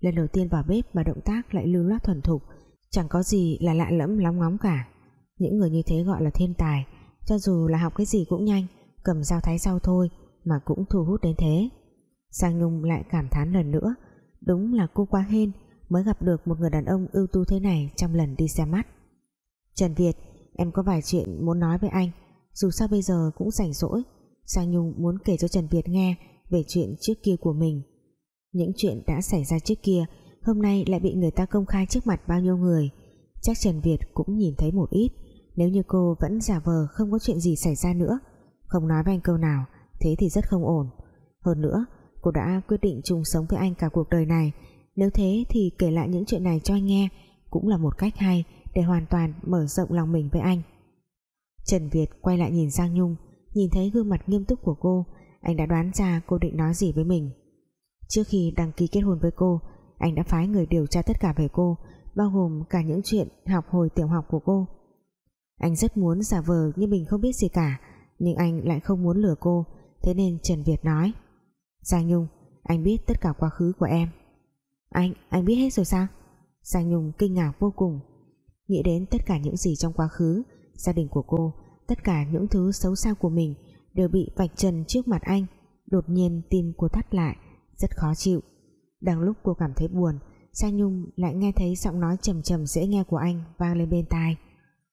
Lần đầu tiên vào bếp mà động tác lại lưu loát thuần thục, chẳng có gì là lạ lẫm lóng ngóng cả những người như thế gọi là thiên tài. Cho dù là học cái gì cũng nhanh, cầm dao thái sau thôi mà cũng thu hút đến thế. Sang Nhung lại cảm thán lần nữa, đúng là cô quá hên mới gặp được một người đàn ông ưu tú thế này trong lần đi xem mắt Trần Việt, em có vài chuyện muốn nói với anh, dù sao bây giờ cũng rảnh rỗi. Sang Nhung muốn kể cho Trần Việt nghe về chuyện trước kia của mình. Những chuyện đã xảy ra trước kia, hôm nay lại bị người ta công khai trước mặt bao nhiêu người chắc Trần Việt cũng nhìn thấy một ít. Nếu như cô vẫn giả vờ không có chuyện gì xảy ra nữa, không nói với anh câu nào, thế thì rất không ổn. Hơn nữa, cô đã quyết định chung sống với anh cả cuộc đời này. Nếu thế thì kể lại những chuyện này cho anh nghe, cũng là một cách hay để hoàn toàn mở rộng lòng mình với anh. Trần Việt quay lại nhìn Giang Nhung, nhìn thấy gương mặt nghiêm túc của cô, anh đã đoán ra cô định nói gì với mình. Trước khi đăng ký kết hôn với cô, anh đã phái người điều tra tất cả về cô bao gồm cả những chuyện học hồi tiểu học của cô. Anh rất muốn giả vờ như mình không biết gì cả nhưng anh lại không muốn lừa cô thế nên Trần Việt nói Giang Nhung anh biết tất cả quá khứ của em. Anh, anh biết hết rồi sao? Giang Nhung kinh ngạc vô cùng. Nghĩ đến tất cả những gì trong quá khứ gia đình của cô tất cả những thứ xấu xa của mình đều bị vạch trần trước mặt anh đột nhiên tim cô thắt lại rất khó chịu. Đang lúc cô cảm thấy buồn Giang Nhung lại nghe thấy giọng nói trầm trầm dễ nghe của anh vang lên bên tai.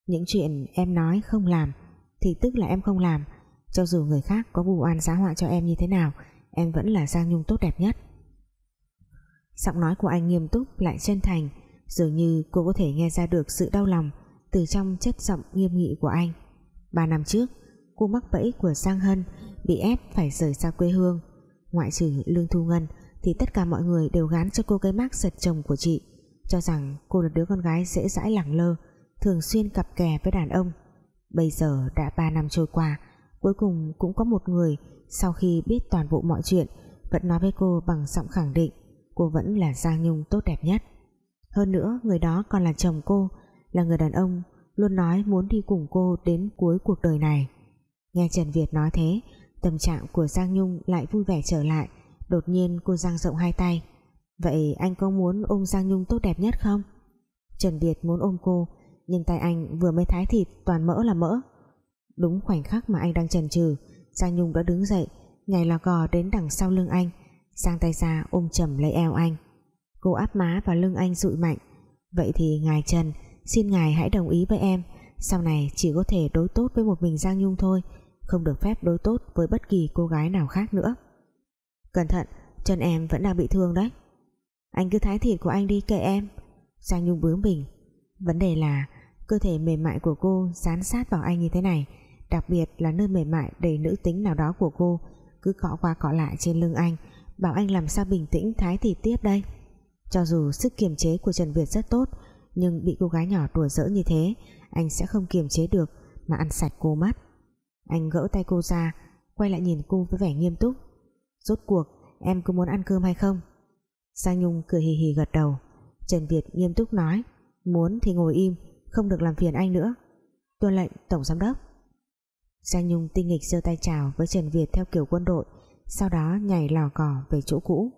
Những chuyện em nói không làm thì tức là em không làm. Cho dù người khác có bù oan giá họa cho em như thế nào, em vẫn là Giang Nhung tốt đẹp nhất. Giọng nói của anh nghiêm túc lại chân thành, dường như cô có thể nghe ra được sự đau lòng từ trong chất giọng nghiêm nghị của anh. Ba năm trước, cô mắc bẫy của Giang Hân bị ép phải rời xa quê hương, ngoại trừ Lương Thu Ngân thì tất cả mọi người đều gán cho cô cái mác giật chồng của chị, cho rằng cô là đứa con gái dễ dãi lẳng lơ, thường xuyên cặp kè với đàn ông. Bây giờ đã ba năm trôi qua, cuối cùng cũng có một người, sau khi biết toàn bộ mọi chuyện, vẫn nói với cô bằng giọng khẳng định, cô vẫn là Giang Nhung tốt đẹp nhất. Hơn nữa, người đó còn là chồng cô, là người đàn ông, luôn nói muốn đi cùng cô đến cuối cuộc đời này. Nghe Trần Việt nói thế, tâm trạng của Giang Nhung lại vui vẻ trở lại đột nhiên cô giang rộng hai tay. Vậy anh có muốn ôm Giang Nhung tốt đẹp nhất không? Trần Việt muốn ôm cô, nhưng tay anh vừa mới thái thịt toàn mỡ là mỡ. Đúng khoảnh khắc mà anh đang chần chừ, Giang Nhung đã đứng dậy, nhảy lò gò đến đằng sau lưng anh sang tay ra ôm chầm lấy eo anh. Cô áp má vào lưng anh dụi mạnh. Vậy thì ngài Trần, xin ngài hãy đồng ý với em. Sau này chỉ có thể đối tốt với một mình Giang Nhung thôi, không được phép đối tốt với bất kỳ cô gái nào khác nữa cẩn thận, chân em vẫn đang bị thương đấy. Anh cứ thái thịt của anh đi kệ em. Giang Nhung bướng bỉnh. Vấn đề là cơ thể mềm mại của cô dán sát vào anh như thế này, đặc biệt là nơi mềm mại đầy nữ tính nào đó của cô, cứ cọ qua cọ lại trên lưng anh, bảo anh làm sao bình tĩnh thái thịt tiếp đây. Cho dù sức kiềm chế của Trần Việt rất tốt, nhưng bị cô gái nhỏ đùa giỡn như thế, anh sẽ không kiềm chế được mà ăn sạch cô mất. Anh gỡ tay cô ra, quay lại nhìn cô với vẻ nghiêm túc rốt cuộc, em có muốn ăn cơm hay không? Giang Nhung cười hì hì gật đầu. Trần Việt nghiêm túc nói, muốn thì ngồi im, không được làm phiền anh nữa. Tuân lệnh tổng giám đốc. Giang Nhung tinh nghịch giơ tay chào với Trần Việt theo kiểu quân đội, sau đó nhảy lò cò về chỗ cũ.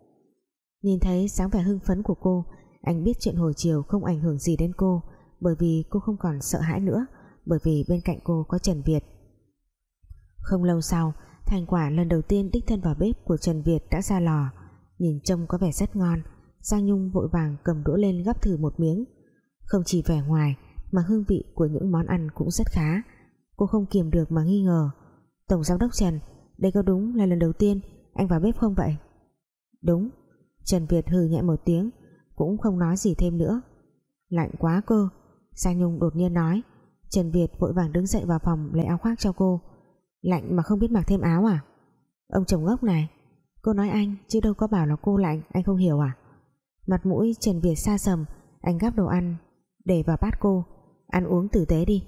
Nhìn thấy sáng vẻ hưng phấn của cô, anh biết chuyện hồi chiều không ảnh hưởng gì đến cô, bởi vì cô không còn sợ hãi nữa, bởi vì bên cạnh cô có Trần Việt. Không lâu sau thành quả lần đầu tiên đích thân vào bếp của Trần Việt đã ra lò. Nhìn trông có vẻ rất ngon, Giang Nhung vội vàng cầm đũa lên gắp thử một miếng. Không chỉ vẻ ngoài, mà hương vị của những món ăn cũng rất khá. Cô không kiềm được mà nghi ngờ. Tổng giám đốc Trần, đây có đúng là lần đầu tiên anh vào bếp không vậy? Đúng. Trần Việt hừ nhẹ một tiếng, cũng không nói gì thêm nữa. Lạnh quá cơ Giang Nhung đột nhiên nói. Trần Việt vội vàng đứng dậy vào phòng lấy áo khoác cho cô lạnh mà không biết mặc thêm áo à? Ông chồng ngốc này. Cô nói anh, chứ đâu có bảo là cô lạnh, anh không hiểu à? Mặt mũi Trần Việt xa sầm, anh gắp đồ ăn, để vào bát cô. Ăn uống tử tế đi.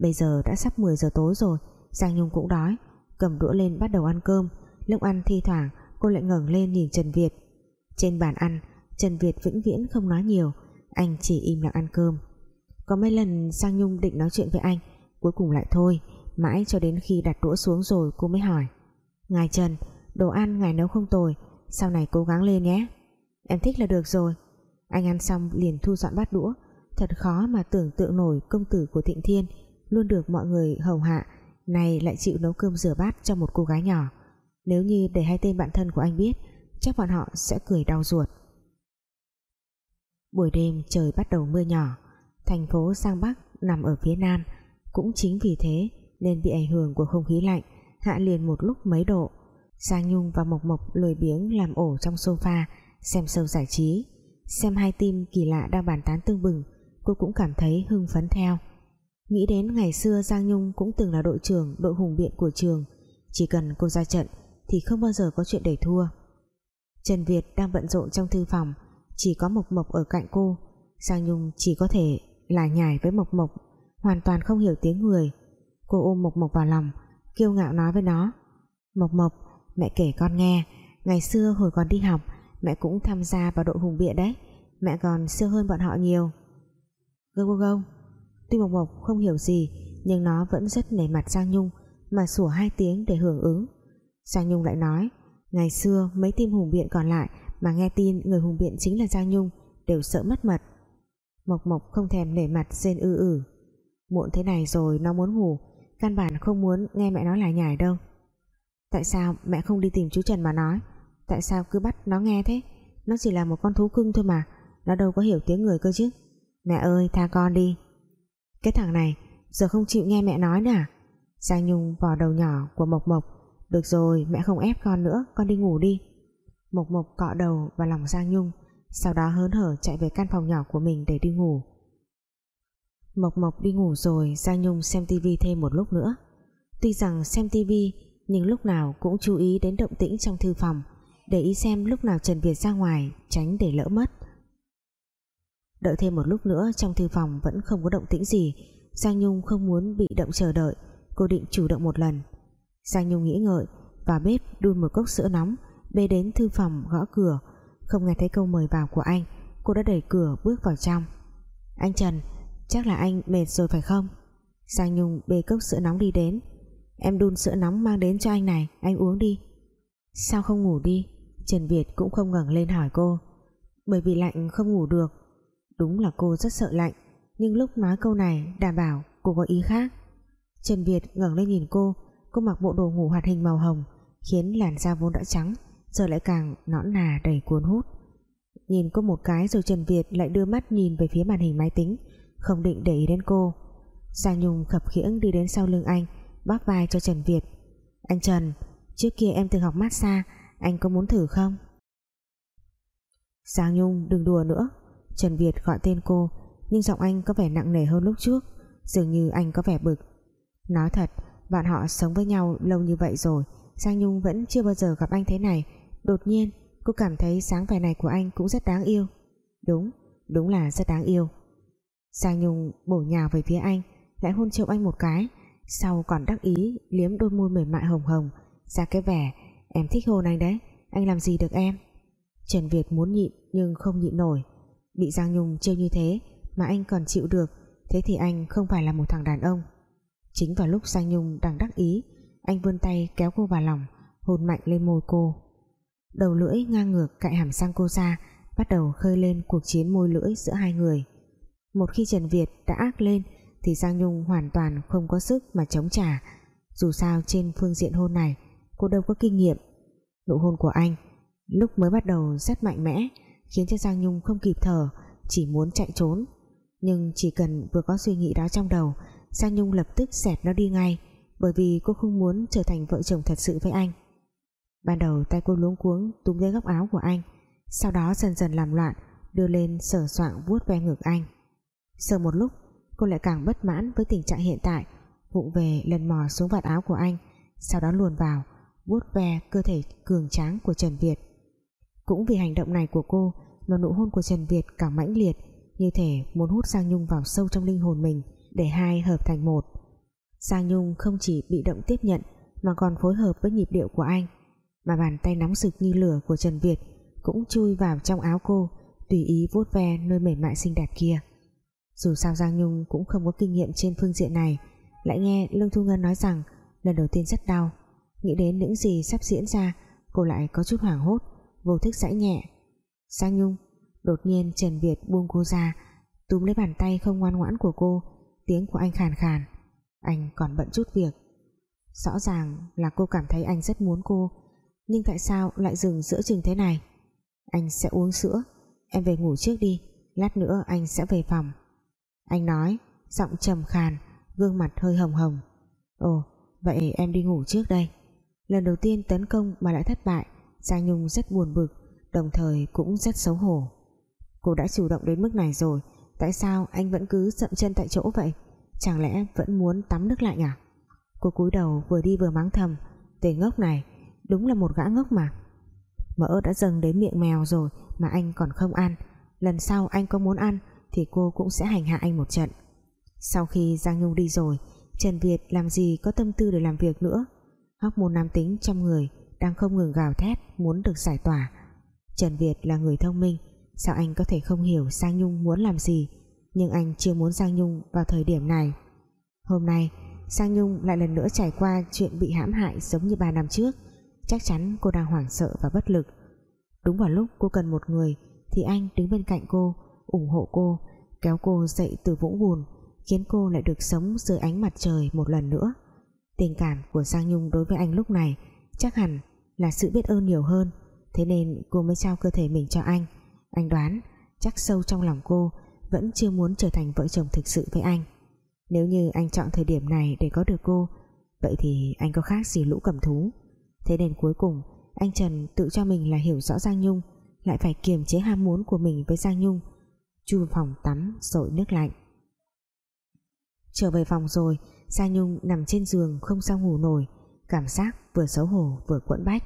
Bây giờ đã sắp 10 giờ tối rồi, Giang Nhung cũng đói. Cầm đũa lên bắt đầu ăn cơm. Lúc ăn thi thoảng, cô lại ngẩng lên nhìn Trần Việt. Trên bàn ăn, Trần Việt vĩnh viễn không nói nhiều. Anh chỉ im lặng ăn cơm. Có mấy lần Giang Nhung định nói chuyện với anh, cuối cùng lại thôi mãi cho đến khi đặt đũa xuống rồi cô mới hỏi. Ngài Trần, đồ ăn ngài nấu không tồi, sau này cố gắng lên nhé. Em thích là được rồi. Anh ăn xong liền thu dọn bát đũa. Thật khó mà tưởng tượng nổi công tử của Thịnh Thiên luôn được mọi người hầu hạ này lại chịu nấu cơm rửa bát cho một cô gái nhỏ. Nếu như để hai tên bạn thân của anh biết, chắc bọn họ sẽ cười đau ruột. Buổi đêm trời bắt đầu mưa nhỏ, thành phố Giang Bắc nằm ở phía nam, cũng chính vì thế nên bị ảnh hưởng của không khí lạnh, hạ liền một lúc mấy độ. Giang Nhung và Mộc Mộc lười biếng làm ổ trong sofa, xem sâu giải trí. Xem hai team kỳ lạ đang bàn tán tương bừng, cô cũng cảm thấy hưng phấn theo. Nghĩ đến ngày xưa Giang Nhung cũng từng là đội trưởng, đội hùng biện của trường. Chỉ cần cô ra trận thì không bao giờ có chuyện để thua. Trần Việt đang bận rộn trong thư phòng, chỉ có Mộc Mộc ở cạnh cô. Giang Nhung chỉ có thể là nhài với Mộc Mộc, hoàn toàn không hiểu tiếng người cô ôm Mộc Mộc vào lòng, kiêu ngạo nói với nó. Mộc Mộc, mẹ kể con nghe. Ngày xưa hồi còn đi học, mẹ cũng tham gia vào đội hùng biện đấy. Mẹ còn siêu hơn bọn họ nhiều. Gâu gâu gâu. Tuy Mộc Mộc không hiểu gì, nhưng nó vẫn rất nể mặt Giang Nhung, mà sủa hai tiếng để hưởng ứng. Giang Nhung lại nói, ngày xưa mấy team hùng biện còn lại mà nghe tin người hùng biện chính là Giang Nhung đều sợ mất mật. Mộc Mộc không thèm nể mặt rên ư ử. Muộn thế này rồi, nó muốn ngủ căn bản không muốn nghe mẹ nói lại nhải đâu. Tại sao mẹ không đi tìm chú Trần mà nói? Tại sao cứ bắt nó nghe thế? Nó chỉ là một con thú cưng thôi mà, nó đâu có hiểu tiếng người cơ chứ. Mẹ ơi, tha con đi. Cái thằng này, giờ không chịu nghe mẹ nói nữa à? Giang Nhung vò đầu nhỏ của Mộc Mộc. Được rồi, mẹ không ép con nữa, con đi ngủ đi. Mộc Mộc cọ đầu vào lòng Giang Nhung, sau đó hớn hở chạy về căn phòng nhỏ của mình để đi ngủ. Mộc Mộc đi ngủ rồi Giang Nhung xem tivi thêm một lúc nữa. Tuy rằng xem tivi, nhưng lúc nào cũng chú ý đến động tĩnh trong thư phòng, để ý xem lúc nào Trần Việt ra ngoài, tránh để lỡ mất. Đợi thêm một lúc nữa, trong thư phòng vẫn không có động tĩnh gì. Giang Nhung không muốn bị động chờ đợi, cô định chủ động một lần. Giang Nhung nghĩ ngợi vào bếp đun một cốc sữa nóng, bê đến thư phòng gõ cửa. Không nghe thấy câu mời vào của anh, cô đã đẩy cửa bước vào trong. Anh Trần chắc là anh mệt rồi phải không? Giang Nhung bê cốc sữa nóng đi đến. Em đun sữa nóng mang đến cho anh này, anh uống đi. Sao không ngủ đi? Trần Việt cũng không ngẩng lên hỏi cô. Bởi vì lạnh không ngủ được. Đúng là cô rất sợ lạnh, nhưng lúc nói câu này đảm bảo cô có ý khác. Trần Việt ngẩng lên nhìn cô cô mặc bộ đồ ngủ hoạt hình màu hồng, khiến làn da vốn đã trắng, giờ lại càng nõn nà đầy cuốn hút. Nhìn cô một cái rồi Trần Việt lại đưa mắt nhìn về phía màn hình máy tính không định để ý đến cô. Giang Nhung khập khiễng đi đến sau lưng anh bóp vai cho Trần Việt. Anh Trần trước kia em từng học massage anh có muốn thử không? Giang Nhung đừng đùa nữa. Trần Việt gọi tên cô nhưng giọng anh có vẻ nặng nề hơn lúc trước dường như anh có vẻ bực. Nói thật bạn họ sống với nhau lâu như vậy rồi Giang Nhung vẫn chưa bao giờ gặp anh thế này. Đột nhiên cô cảm thấy sáng vẻ này của anh cũng rất đáng yêu. Đúng, đúng là rất đáng yêu. Giang Nhung bổ nhào về phía anh, lại hôn trộm anh một cái. Sau còn đắc ý, liếm đôi môi mềm mại hồng hồng. Ra cái vẻ, em thích hôn anh đấy, anh làm gì được em? Trần Việt muốn nhịn nhưng không nhịn nổi. Bị Giang Nhung trêu như thế, mà anh còn chịu được, thế thì anh không phải là một thằng đàn ông. Chính vào lúc Giang Nhung đang đắc ý, anh vươn tay kéo cô vào lòng, hôn mạnh lên môi cô. Đầu lưỡi ngang ngược cạy hàm sang cô ra, bắt đầu khơi lên cuộc chiến môi lưỡi giữa hai người một khi Trần Việt đã ác lên, thì Giang Nhung hoàn toàn không có sức mà chống trả. Dù sao trên phương diện hôn này, cô đâu có kinh nghiệm. Nụ hôn của anh lúc mới bắt đầu rất mạnh mẽ, khiến cho Giang Nhung không kịp thở, chỉ muốn chạy trốn. Nhưng chỉ cần vừa có suy nghĩ đó trong đầu, Giang Nhung lập tức xẹt nó đi ngay, bởi vì cô không muốn trở thành vợ chồng thật sự với anh. Ban đầu tay cô luống cuống túm lấy góc áo của anh, sau đó dần dần làm loạn, đưa lên sờ soạng vuốt ve ngực anh sờ một lúc, cô lại càng bất mãn với tình trạng hiện tại, vụng về lần mò xuống vạt áo của anh, sau đó luồn vào, vuốt ve cơ thể cường tráng của Trần Việt. Cũng vì hành động này của cô mà nụ hôn của Trần Việt càng mãnh liệt, như thể muốn hút Giang Nhung vào sâu trong linh hồn mình để hai hợp thành một. Giang Nhung không chỉ bị động tiếp nhận mà còn phối hợp với nhịp điệu của anh, mà bàn tay nóng rực như lửa của Trần Việt cũng chui vào trong áo cô, tùy ý vuốt ve nơi mềm mại xinh đẹp kia dù sao Giang Nhung cũng không có kinh nghiệm trên phương diện này. Lại nghe Lương Thu Ngân nói rằng, lần đầu tiên rất đau. Nghĩ đến những gì sắp diễn ra, cô lại có chút hoảng hốt, vô thức giãy nhẹ. Giang Nhung đột nhiên Trần Việt buông cô ra, túm lấy bàn tay không ngoan ngoãn của cô, tiếng của anh khàn khàn. Anh còn bận chút việc. Rõ ràng là cô cảm thấy anh rất muốn cô, nhưng tại sao lại dừng giữa chừng thế này? Anh sẽ uống sữa, em về ngủ trước đi, lát nữa anh sẽ về phòng anh nói, giọng trầm khàn, gương mặt hơi hồng hồng. Ồ, vậy em đi ngủ trước đây. Lần đầu tiên tấn công mà lại thất bại, Giang Nhung rất buồn bực, đồng thời cũng rất xấu hổ. Cô đã chủ động đến mức này rồi, tại sao anh vẫn cứ sậm chân tại chỗ vậy? Chẳng lẽ vẫn muốn tắm nước lạnh à? Cô cúi đầu vừa đi vừa mắng thầm, Tên ngốc này, Đúng là một gã ngốc mà. Mỡ đã dâng đến miệng mèo rồi Mà anh còn không ăn. Lần sau anh có muốn ăn thì cô cũng sẽ hành hạ anh một trận. Sau khi Giang Nhung đi rồi, Trần Việt làm gì có tâm tư để làm việc nữa. Hóc môn nam tính trong người Đang không ngừng gào thét Muốn được giải tỏa. Trần Việt là người thông minh, Sao anh có thể không hiểu Giang Nhung muốn làm gì, Nhưng anh chưa muốn Giang Nhung vào thời điểm này. Hôm nay, Giang Nhung lại lần nữa trải qua chuyện bị hãm hại giống như 3 năm trước. Chắc chắn cô đang hoảng sợ và bất lực. Đúng vào lúc cô cần một người, Thì anh đứng bên cạnh cô ủng hộ cô, kéo cô dậy từ vũng bùn, khiến cô lại được sống dưới ánh mặt trời một lần nữa. Tình cảm của Giang Nhung đối với anh lúc này chắc hẳn là sự biết ơn nhiều hơn, thế nên cô mới trao cơ thể mình cho anh. Anh đoán chắc sâu trong lòng cô vẫn chưa muốn trở thành vợ chồng thực sự với anh. Nếu như anh chọn thời điểm này để có được cô, vậy thì anh có khác gì lũ cầm thú. Thế nên cuối cùng, anh Trần tự cho mình là hiểu rõ Giang Nhung, lại phải kiềm chế ham muốn của mình với Giang Nhung chu phòng tắm rồi nước lạnh. Trở về phòng rồi Giang Nhung nằm trên giường không sao ngủ nổi, cảm giác vừa xấu hổ vừa quẫn bách.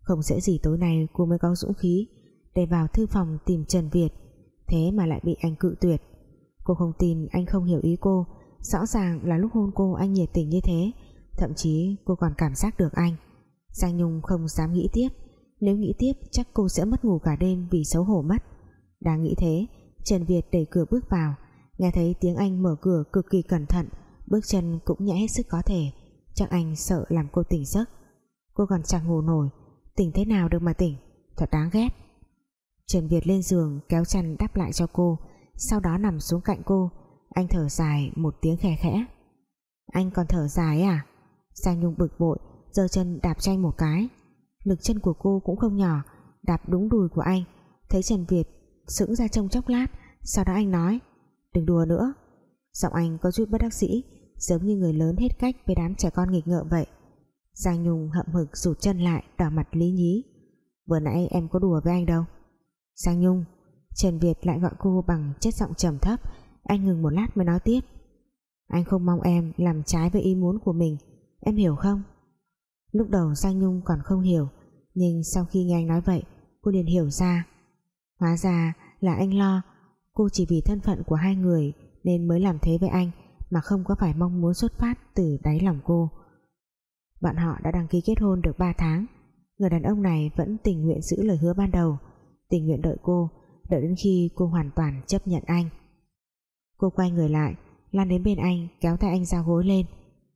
Không dễ gì tối nay cô mới có dũng khí để vào thư phòng tìm Trần Việt, thế mà lại bị anh cự tuyệt. Cô không tin anh không hiểu ý cô, rõ ràng là lúc hôn cô anh nhiệt tình như thế, thậm chí cô còn cảm giác được anh. Giang Nhung không dám nghĩ tiếp, nếu nghĩ tiếp chắc cô sẽ mất ngủ cả đêm vì xấu hổ mất đang nghĩ thế, Trần Việt đẩy cửa bước vào. Nghe thấy tiếng anh mở cửa cực kỳ cẩn thận, bước chân cũng nhẹ hết sức có thể. Chắc anh sợ làm cô tỉnh giấc. Cô còn chẳng ngủ nổi. Tỉnh thế nào được mà tỉnh? Thật đáng ghét. Trần Việt lên giường, kéo chăn đắp lại cho cô. Sau đó nằm xuống cạnh cô. Anh thở dài một tiếng khẽ khẽ. Anh còn thở dài à? Giang Nhung bực bội, giơ chân đạp tranh một cái. Lực chân của cô cũng không nhỏ, đạp đúng đùi của anh. Thấy Trần Việt sững ra trong chốc lát, sau đó anh nói, đừng đùa nữa. Giọng anh có chút bất đắc sĩ giống như người lớn hết cách với đám trẻ con nghịch ngợm vậy. Giang Nhung hậm hực rụt chân lại, đỏ mặt lý nhí. Vừa nãy em có đùa với anh đâu. Giang Nhung, Trần Việt lại gọi cô bằng chất giọng trầm thấp, anh ngừng một lát mới nói tiếp. Anh không mong em làm trái với ý muốn của mình, em hiểu không? Lúc đầu Giang Nhung còn không hiểu, nhưng sau khi nghe anh nói vậy, cô liền hiểu ra hóa ra là anh lo, cô chỉ vì thân phận của hai người nên mới làm thế với anh mà không có phải mong muốn xuất phát từ đáy lòng cô. Bọn họ đã đăng ký kết hôn được 3 tháng, người đàn ông này vẫn tình nguyện giữ lời hứa ban đầu, tình nguyện đợi cô, đợi đến khi cô hoàn toàn chấp nhận anh. Cô quay người lại, lan đến bên anh, kéo tay anh ra gối lên.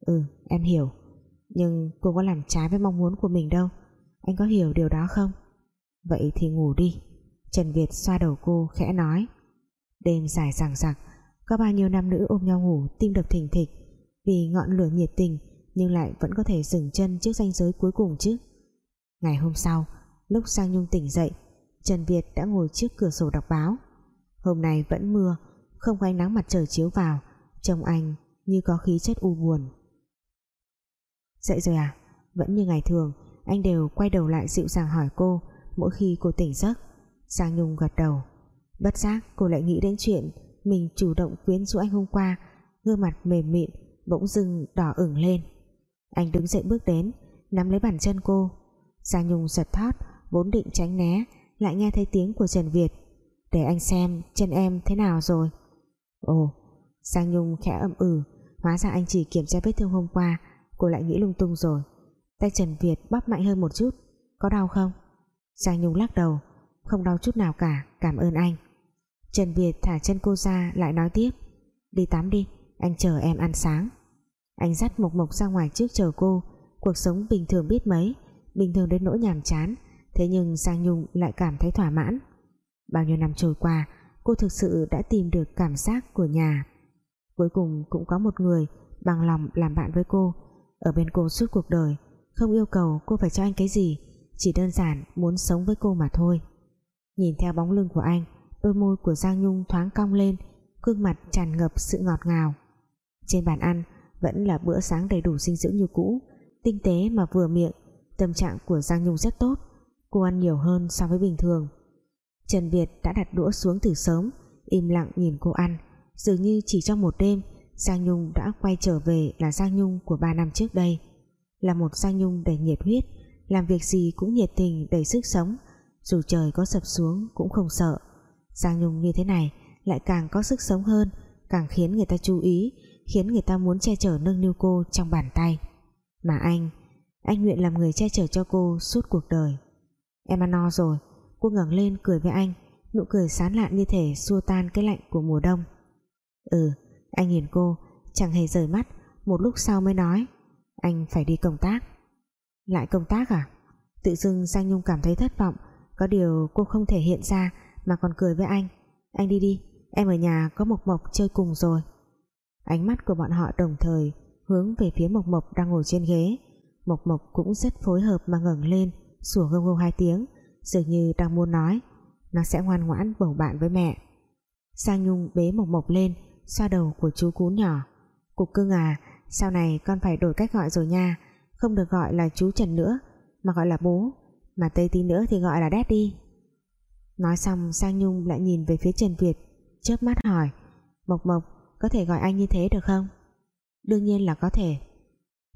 Ừ em hiểu, nhưng cô có làm trái với mong muốn của mình đâu, anh có hiểu điều đó không? Vậy thì ngủ đi. Trần Việt xoa đầu cô, khẽ nói. Đêm dài sàng sặc có bao nhiêu nam nữ ôm nhau ngủ tim đập thình thịch vì ngọn lửa nhiệt tình nhưng lại vẫn có thể dừng chân trước ranh giới cuối cùng chứ. Ngày hôm sau, lúc Sang Nhung tỉnh dậy, Trần Việt đã ngồi trước cửa sổ đọc báo. Hôm nay vẫn mưa, không có ánh nắng mặt trời chiếu vào, trông anh như có khí chất u buồn. Dậy rồi à? Vẫn như ngày thường, anh đều quay đầu lại dịu dàng hỏi cô mỗi khi cô tỉnh giấc. Giang Nhung gật đầu. Bất giác, cô lại nghĩ đến chuyện mình chủ động quyến rũ anh hôm qua, gương mặt mềm mịn, bỗng dưng đỏ ửng lên. Anh đứng dậy bước đến, nắm lấy bàn chân cô. Giang Nhung giật thót, vốn định tránh né, lại nghe thấy tiếng của Trần Việt. Để anh xem chân em thế nào rồi. Ồ, Giang Nhung khẽ âm ừ hóa ra anh chỉ kiểm tra vết thương hôm qua, cô lại nghĩ lung tung rồi. Tay Trần Việt bóp mạnh hơn một chút, có đau không? Giang Nhung lắc đầu không đau chút nào cả, cảm ơn anh. Trần Việt thả chân cô ra, lại nói tiếp. Đi tắm đi, anh chờ em ăn sáng. Anh dắt Mộc Mộc ra ngoài trước chờ cô. Cuộc sống bình thường biết mấy, bình thường đến nỗi nhàm chán. Thế nhưng Giang Nhung lại cảm thấy thỏa mãn. Bao nhiêu năm trôi qua, cô thực sự đã tìm được cảm giác của nhà. Cuối cùng cũng có một người bằng lòng làm bạn với cô. Ở bên cô suốt cuộc đời, không yêu cầu cô phải cho anh cái gì, chỉ đơn giản muốn sống với cô mà thôi nhìn theo bóng lưng của anh, đôi môi của Giang Nhung thoáng cong lên, gương mặt tràn ngập sự ngọt ngào. Trên bàn ăn vẫn là bữa sáng đầy đủ dinh dưỡng như cũ, tinh tế mà vừa miệng, tâm trạng của Giang Nhung rất tốt, cô ăn nhiều hơn so với bình thường. Trần Việt đã đặt đũa xuống từ sớm, im lặng nhìn cô ăn. Dường như chỉ trong một đêm, Giang Nhung đã quay trở về là Giang Nhung của ba năm trước đây. Là một Giang Nhung đầy nhiệt huyết, làm việc gì cũng nhiệt tình, đầy sức sống dù trời có sập xuống cũng không sợ. Giang Nhung như thế này lại càng có sức sống hơn, càng khiến người ta chú ý, khiến người ta muốn che chở nâng niu cô trong bàn tay. Mà anh anh nguyện làm người che chở cho cô suốt cuộc đời. Em ăn no rồi, cô ngẩng lên cười với anh, nụ cười sán lạn như thể xua tan cái lạnh của mùa đông. Ừ anh nhìn cô, chẳng hề rời mắt, một lúc sau mới nói, anh phải đi công tác. Lại công tác à? Tự dưng Giang Nhung cảm thấy thất vọng có điều cô không thể hiện ra, mà còn cười với anh. Anh đi đi, em ở nhà có Mộc Mộc chơi cùng rồi. Ánh mắt của bọn họ đồng thời hướng về phía Mộc Mộc đang ngồi trên ghế. Mộc Mộc cũng rất phối hợp mà ngẩng lên, sủa gâu gâu hai tiếng, dường như đang muốn nói. Nó sẽ ngoan ngoãn bầu bạn với mẹ. Sang Nhung bế Mộc Mộc lên, xoa đầu của chú cún nhỏ. Cục cưng à sau này con phải đổi cách gọi rồi nha. Không được gọi là chú Trần nữa, mà gọi là bố mà tây tí nữa thì gọi là daddy nói xong, Sang Nhung lại nhìn về phía Trần Việt, chớp mắt hỏi, Mộc Mộc, có thể gọi anh như thế được không? Đương nhiên là có thể.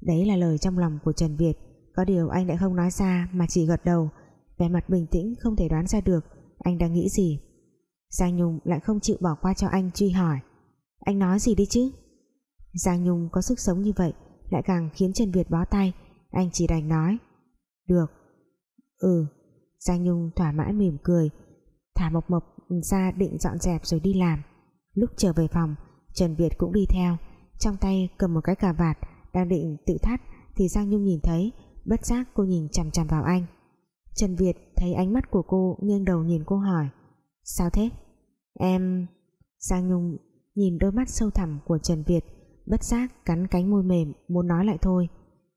Đấy là lời trong lòng của Trần Việt. Có điều anh lại không nói ra, mà chỉ gật đầu. Vẻ mặt bình tĩnh, không thể đoán ra được anh đang nghĩ gì. Giang Nhung lại không chịu bỏ qua cho anh, truy hỏi, anh nói gì đi chứ? Giang Nhung có sức sống như vậy, lại càng khiến Trần Việt bó tay. Anh chỉ đành nói, được ừ Giang Nhung thỏa mãn mỉm cười, thả mộc mộc ra định dọn dẹp rồi đi làm. Lúc trở về phòng, Trần Việt cũng đi theo. Trong tay cầm một cái cà vạt, đang định tự thắt, thì Giang Nhung nhìn thấy, bất giác cô nhìn chằm chằm vào anh. Trần Việt thấy ánh mắt của cô nghiêng đầu nhìn cô hỏi, sao thế? Em, Giang Nhung nhìn đôi mắt sâu thẳm của Trần Việt, bất giác cắn cánh môi mềm muốn nói lại thôi.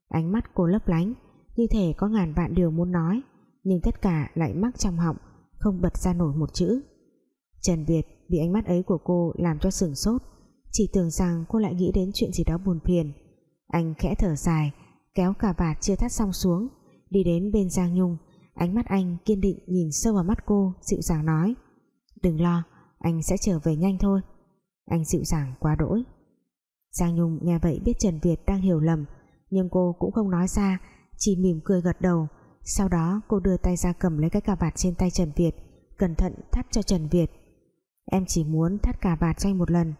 Ánh mắt cô lấp lánh, như thể có ngàn vạn điều muốn nói nhưng tất cả lại mắc trong họng, không bật ra nổi một chữ. Trần Việt bị ánh mắt ấy của cô làm cho sửng sốt, chỉ tưởng rằng cô lại nghĩ đến chuyện gì đó buồn phiền. Anh khẽ thở dài, kéo cả vạt chưa thắt xong xuống, đi đến bên Giang Nhung. Ánh mắt anh kiên định nhìn sâu vào mắt cô, dịu dàng nói, đừng lo, anh sẽ trở về nhanh thôi. Anh dịu dàng quá đỗi. Giang Nhung nghe vậy biết Trần Việt đang hiểu lầm, nhưng cô cũng không nói ra, chỉ mỉm cười gật đầu sau đó, cô đưa tay ra cầm lấy cái cà vạt trên tay Trần Việt, cẩn thận thắt cho Trần Việt. Em chỉ muốn thắt cà vạt cho anh một lần.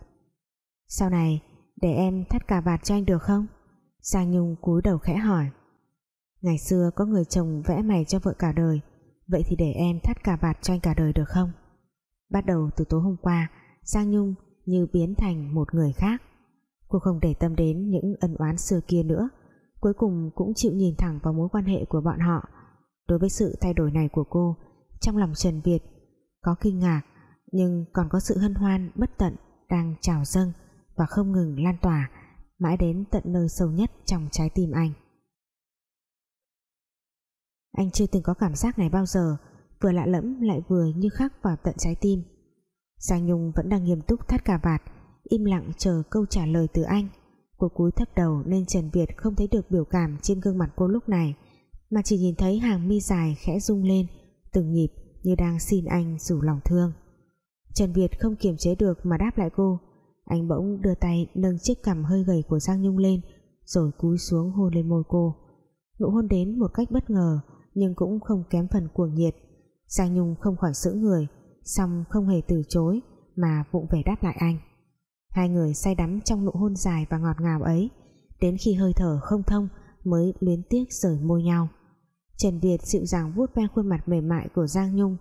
Sau này, để em thắt cà vạt cho anh được không? Giang Nhung cúi đầu khẽ hỏi. Ngày xưa có người chồng vẽ mày cho vợ cả đời, vậy thì để em thắt cà vạt cho anh cả đời được không? Bắt đầu từ tối hôm qua, Giang Nhung như biến thành một người khác. Cô không để tâm đến những ân oán xưa kia nữa cuối cùng cũng chịu nhìn thẳng vào mối quan hệ của bọn họ. Đối với sự thay đổi này của cô, trong lòng Trần Việt có kinh ngạc, nhưng còn có sự hân hoan, bất tận đang trào dâng và không ngừng lan tỏa, mãi đến tận nơi sâu nhất trong trái tim anh. Anh chưa từng có cảm giác này bao giờ, vừa lạ lẫm lại vừa như khắc vào tận trái tim. Giang Nhung vẫn đang nghiêm túc thắt cà vạt, im lặng chờ câu trả lời từ anh cô cúi thấp đầu nên Trần Việt không thấy được biểu cảm trên gương mặt cô lúc này, mà chỉ nhìn thấy hàng mi dài khẽ rung lên, từng nhịp như đang xin anh rủ lòng thương. Trần Việt không kiềm chế được mà đáp lại cô. Anh bỗng đưa tay nâng chiếc cằm hơi gầy của Giang Nhung lên, rồi cúi xuống hôn lên môi cô. Nụ hôn đến một cách bất ngờ, nhưng cũng không kém phần cuồng nhiệt. Giang Nhung không khỏi sững người, xong không hề từ chối mà vụng về đáp lại anh hai người say đắm trong nụ hôn dài và ngọt ngào ấy. Đến khi hơi thở không thông mới luyến tiếc rời môi nhau. Trần Việt dịu dàng vuốt ve khuôn mặt mềm mại của Giang Nhung,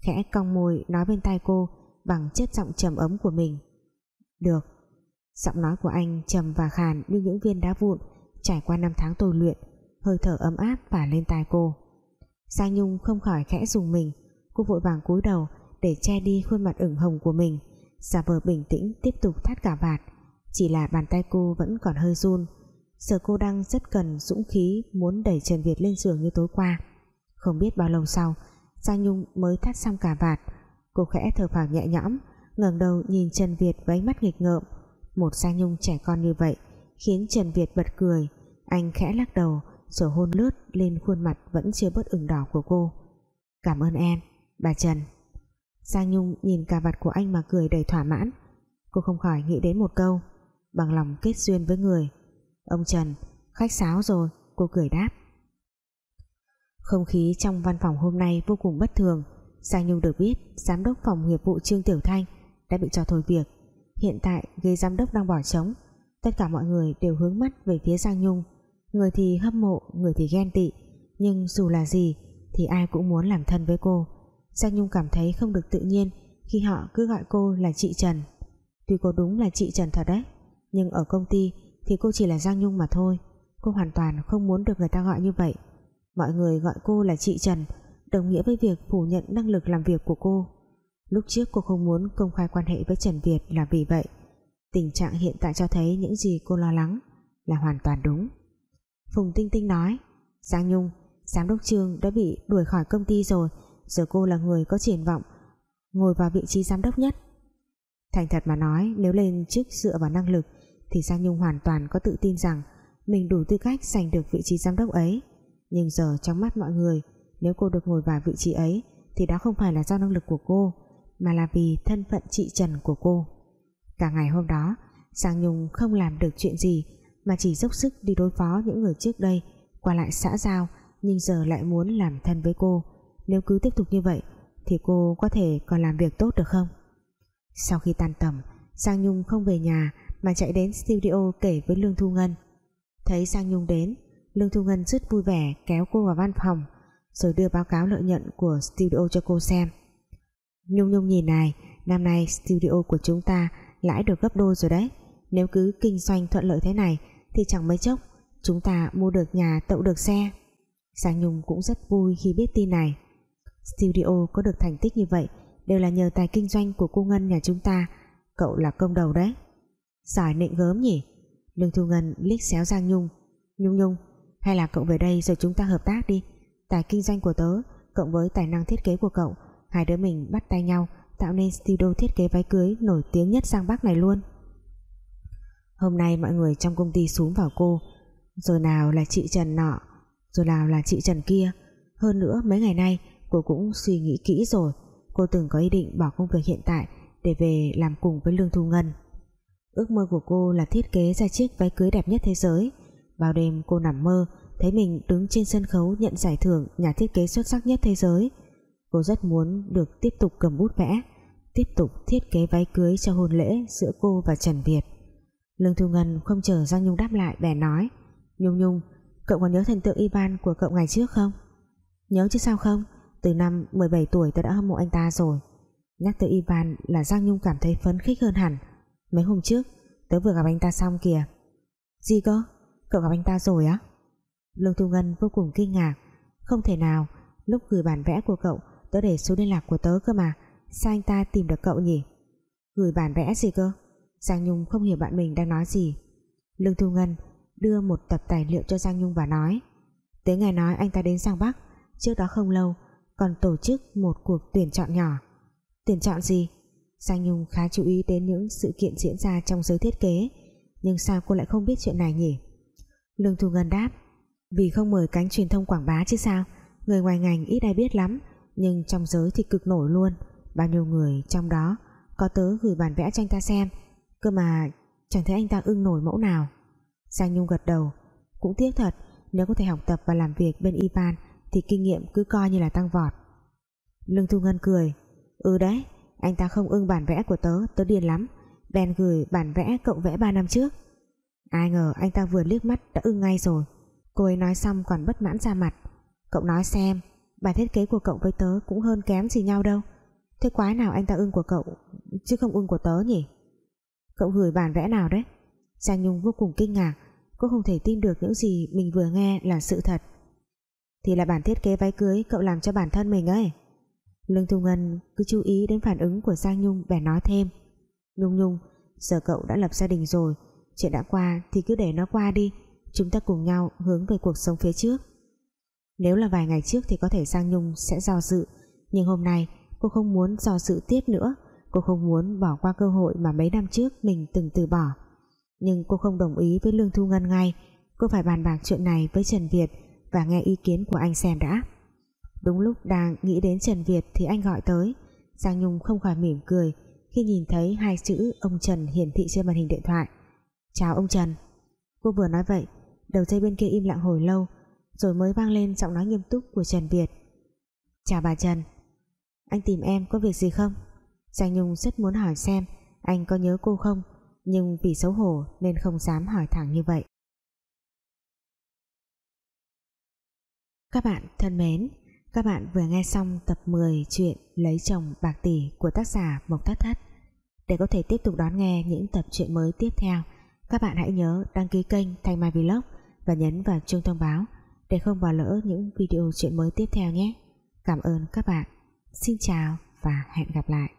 khẽ cong môi nói bên tai cô bằng chất giọng trầm ấm của mình. Được. Giọng nói của anh trầm và khàn như những viên đá vụn trải qua năm tháng tôi luyện. Hơi thở ấm áp và lên tai cô. Giang Nhung không khỏi khẽ dùng mình, cô vội vàng cúi đầu để che đi khuôn mặt ửng hồng của mình giả vờ bình tĩnh tiếp tục thắt cả vạt, chỉ là bàn tay cô vẫn còn hơi run. Giờ cô đang rất cần dũng khí, muốn đẩy Trần Việt lên giường như tối qua. Không biết bao lâu sau, Giang Nhung mới thắt xong cả vạt. Cô khẽ thở phào nhẹ nhõm, ngẩng đầu nhìn Trần Việt với ánh mắt nghịch ngợm. Một Giang Nhung trẻ con như vậy khiến Trần Việt bật cười. Anh khẽ lắc đầu, rồi hôn lướt lên khuôn mặt vẫn chưa bớt ửng đỏ của cô. Cảm ơn em, bà Trần. Giang Nhung nhìn cà vạt của anh mà cười đầy thỏa mãn. Cô không khỏi nghĩ đến một câu, bằng lòng kết duyên với người. Ông Trần, khách sáo rồi, Cô cười đáp. Không khí trong văn phòng hôm nay vô cùng bất thường. Giang Nhung được biết, Giám đốc phòng nghiệp vụ Trương Tiểu Thanh Đã bị cho thôi việc. Hiện tại, ghế giám đốc đang bỏ trống. Tất cả mọi người đều hướng mắt về phía Giang Nhung. Người thì hâm mộ, Người thì ghen tị. Nhưng dù là gì, Thì ai cũng muốn làm thân với cô. Giang Nhung cảm thấy không được tự nhiên Khi họ cứ gọi cô là chị Trần. Tuy cô đúng là chị Trần thật đấy Nhưng ở công ty thì cô chỉ là Giang Nhung mà thôi. Cô hoàn toàn không muốn được người ta gọi như vậy. Mọi người gọi cô là chị Trần Đồng nghĩa với việc phủ nhận năng lực làm việc của cô. Lúc trước cô không muốn công khai quan hệ với Trần Việt là vì vậy. Tình trạng hiện tại cho thấy những gì cô lo lắng là hoàn toàn đúng. Phùng Tinh Tinh nói Giang Nhung, giám đốc Trương đã bị đuổi khỏi công ty rồi Giờ cô là người có triển vọng, Ngồi vào vị trí giám đốc nhất. Thành thật mà nói, Nếu lên chức dựa vào năng lực, Thì Giang Nhung hoàn toàn có tự tin rằng Mình đủ tư cách giành được vị trí giám đốc ấy. Nhưng giờ trong mắt mọi người, Nếu cô được ngồi vào vị trí ấy, Thì đó không phải là do năng lực của cô, Mà là vì thân phận chị Trần của cô. Cả ngày hôm đó Giang Nhung không làm được chuyện gì Mà chỉ dốc sức đi đối phó những người trước đây Qua lại xã giao, Nhưng giờ lại muốn làm thân với cô. Nếu cứ tiếp tục như vậy, Thì cô có thể còn làm việc tốt được không? Sau khi tan tầm Giang Nhung không về nhà Mà chạy đến studio kể với Lương Thu Ngân. Thấy Giang Nhung đến, Lương Thu Ngân rất vui vẻ kéo cô vào văn phòng, Rồi đưa báo cáo lợi nhuận của studio cho cô xem. Nhung Nhung nhìn này, Năm nay studio của chúng ta lãi được gấp đôi rồi đấy. Nếu cứ kinh doanh thuận lợi thế này, thì chẳng mấy chốc chúng ta mua được nhà, tậu được xe. Giang Nhung cũng rất vui khi biết tin này studio có được thành tích như vậy đều là nhờ tài kinh doanh của cô Ngân nhà chúng ta. Cậu là công đầu đấy. Giỏi nịnh gớm nhỉ? Lương Thu Ngân liếc xéo Giang Nhung. Nhung Nhung, hay là cậu về đây rồi chúng ta hợp tác đi. Tài kinh doanh của tớ, cộng với tài năng thiết kế của cậu, hai đứa mình bắt tay nhau, tạo nên studio thiết kế váy cưới nổi tiếng nhất sang Bắc này luôn. Hôm nay mọi người trong công ty xuống vào cô. Rồi nào là chị Trần nọ rồi nào là chị Trần kia. Hơn nữa mấy ngày nay cô cũng suy nghĩ kỹ rồi. Cô từng có ý định bỏ công việc hiện tại để về làm cùng với Lương Thu Ngân. Ước mơ của cô là thiết kế ra chiếc váy cưới đẹp nhất thế giới. Vào đêm cô nằm mơ, thấy mình đứng trên sân khấu nhận giải thưởng nhà thiết kế xuất sắc nhất thế giới. Cô rất muốn được tiếp tục cầm bút vẽ, tiếp tục thiết kế váy cưới cho hôn lễ giữa cô và Trần Việt. Lương Thu Ngân không chờ Giang Nhung đáp lại, bèn nói, Nhung Nhung, cậu còn nhớ thần tượng Ivan của cậu ngày trước không? Nhớ chứ sao không? Từ năm 17 tuổi tôi đã hâm mộ anh ta rồi. Nhắc tới Ivan là Giang Nhung cảm thấy phấn khích hơn hẳn. Mấy hôm trước, tớ vừa gặp anh ta xong kìa. Gì cơ? Cậu gặp anh ta rồi á? Lương Thu Ngân vô cùng kinh ngạc. Không thể nào, lúc gửi bản vẽ của cậu, tớ để số liên lạc của tớ cơ mà. Sao anh ta tìm được cậu nhỉ? Gửi bản vẽ gì cơ? Giang Nhung không hiểu bạn mình đang nói gì. Lương Thu Ngân đưa một tập tài liệu cho Giang Nhung và nói, Tớ ngày nói anh ta đến sang Bắc, Trước đó không lâu còn tổ chức một cuộc tuyển chọn nhỏ. Tuyển chọn gì? Giang Nhung khá chú ý đến những sự kiện diễn ra trong giới thiết kế, Nhưng sao cô lại không biết chuyện này nhỉ? Lương Thu Ngân đáp, Vì không mời cánh truyền thông quảng bá chứ sao? Người ngoài ngành ít ai biết lắm, Nhưng trong giới thì cực nổi luôn. Bao nhiêu người trong đó Có tớ gửi bản vẽ cho anh ta xem, Cơ mà chẳng thấy anh ta ưng nổi mẫu nào. Giang Nhung gật đầu, Cũng tiếc thật, Nếu có thể học tập và làm việc bên Ivan thì kinh nghiệm cứ coi như là tăng vọt. Lương Thu Ngân cười Ừ đấy, Anh ta không ưng bản vẽ của tớ Tớ điên lắm, Bèn gửi bản vẽ cậu vẽ 3 năm trước. Ai ngờ anh ta vừa liếc mắt đã ưng ngay rồi. Cô ấy nói xong còn bất mãn ra mặt. Cậu nói xem, Bản thiết kế của cậu với tớ cũng hơn kém gì nhau đâu. Thế quái nào anh ta ưng của cậu, Chứ không ưng của tớ nhỉ? Cậu gửi bản vẽ nào đấy? Giang Nhung vô cùng kinh ngạc, Cô không thể tin được những gì mình vừa nghe là sự thật. Thì là bản thiết kế váy cưới Cậu làm cho bản thân mình ấy. Lương Thu Ngân cứ chú ý đến phản ứng của Giang Nhung bèn nói thêm. Nhung Nhung, Giờ cậu đã lập gia đình rồi, Chuyện đã qua thì cứ để nó qua đi, Chúng ta cùng nhau hướng về cuộc sống phía trước. Nếu là vài ngày trước Thì có thể Giang Nhung sẽ do dự, Nhưng hôm nay cô không muốn do dự tiếp nữa, cô không muốn bỏ qua cơ hội mà mấy năm trước mình từng từ bỏ. Nhưng cô không đồng ý với Lương Thu Ngân ngay, cô phải bàn bạc chuyện này với Trần Việt và nghe ý kiến của anh xem đã. Đúng lúc đang nghĩ đến Trần Việt thì anh gọi tới. Giang Nhung không khỏi mỉm cười khi nhìn thấy hai chữ ông Trần hiển thị trên màn hình điện thoại. Chào ông Trần. Cô vừa nói vậy, đầu dây bên kia im lặng hồi lâu, rồi mới vang lên giọng nói nghiêm túc của Trần Việt. Chào bà Trần. Anh tìm em có việc gì không? Giang Nhung rất muốn hỏi xem anh có nhớ cô không, nhưng vì xấu hổ nên không dám hỏi thẳng như vậy. Các bạn thân mến, các bạn vừa nghe xong tập 10 chuyện lấy chồng bạc tỷ của tác giả Mộc Thất Thất. Để có thể tiếp tục đón nghe những tập truyện mới tiếp theo, các bạn hãy nhớ đăng ký kênh Thanh Mai Vlog và nhấn vào chuông thông báo để không bỏ lỡ những video chuyện mới tiếp theo nhé. Cảm ơn các bạn. Xin chào và hẹn gặp lại.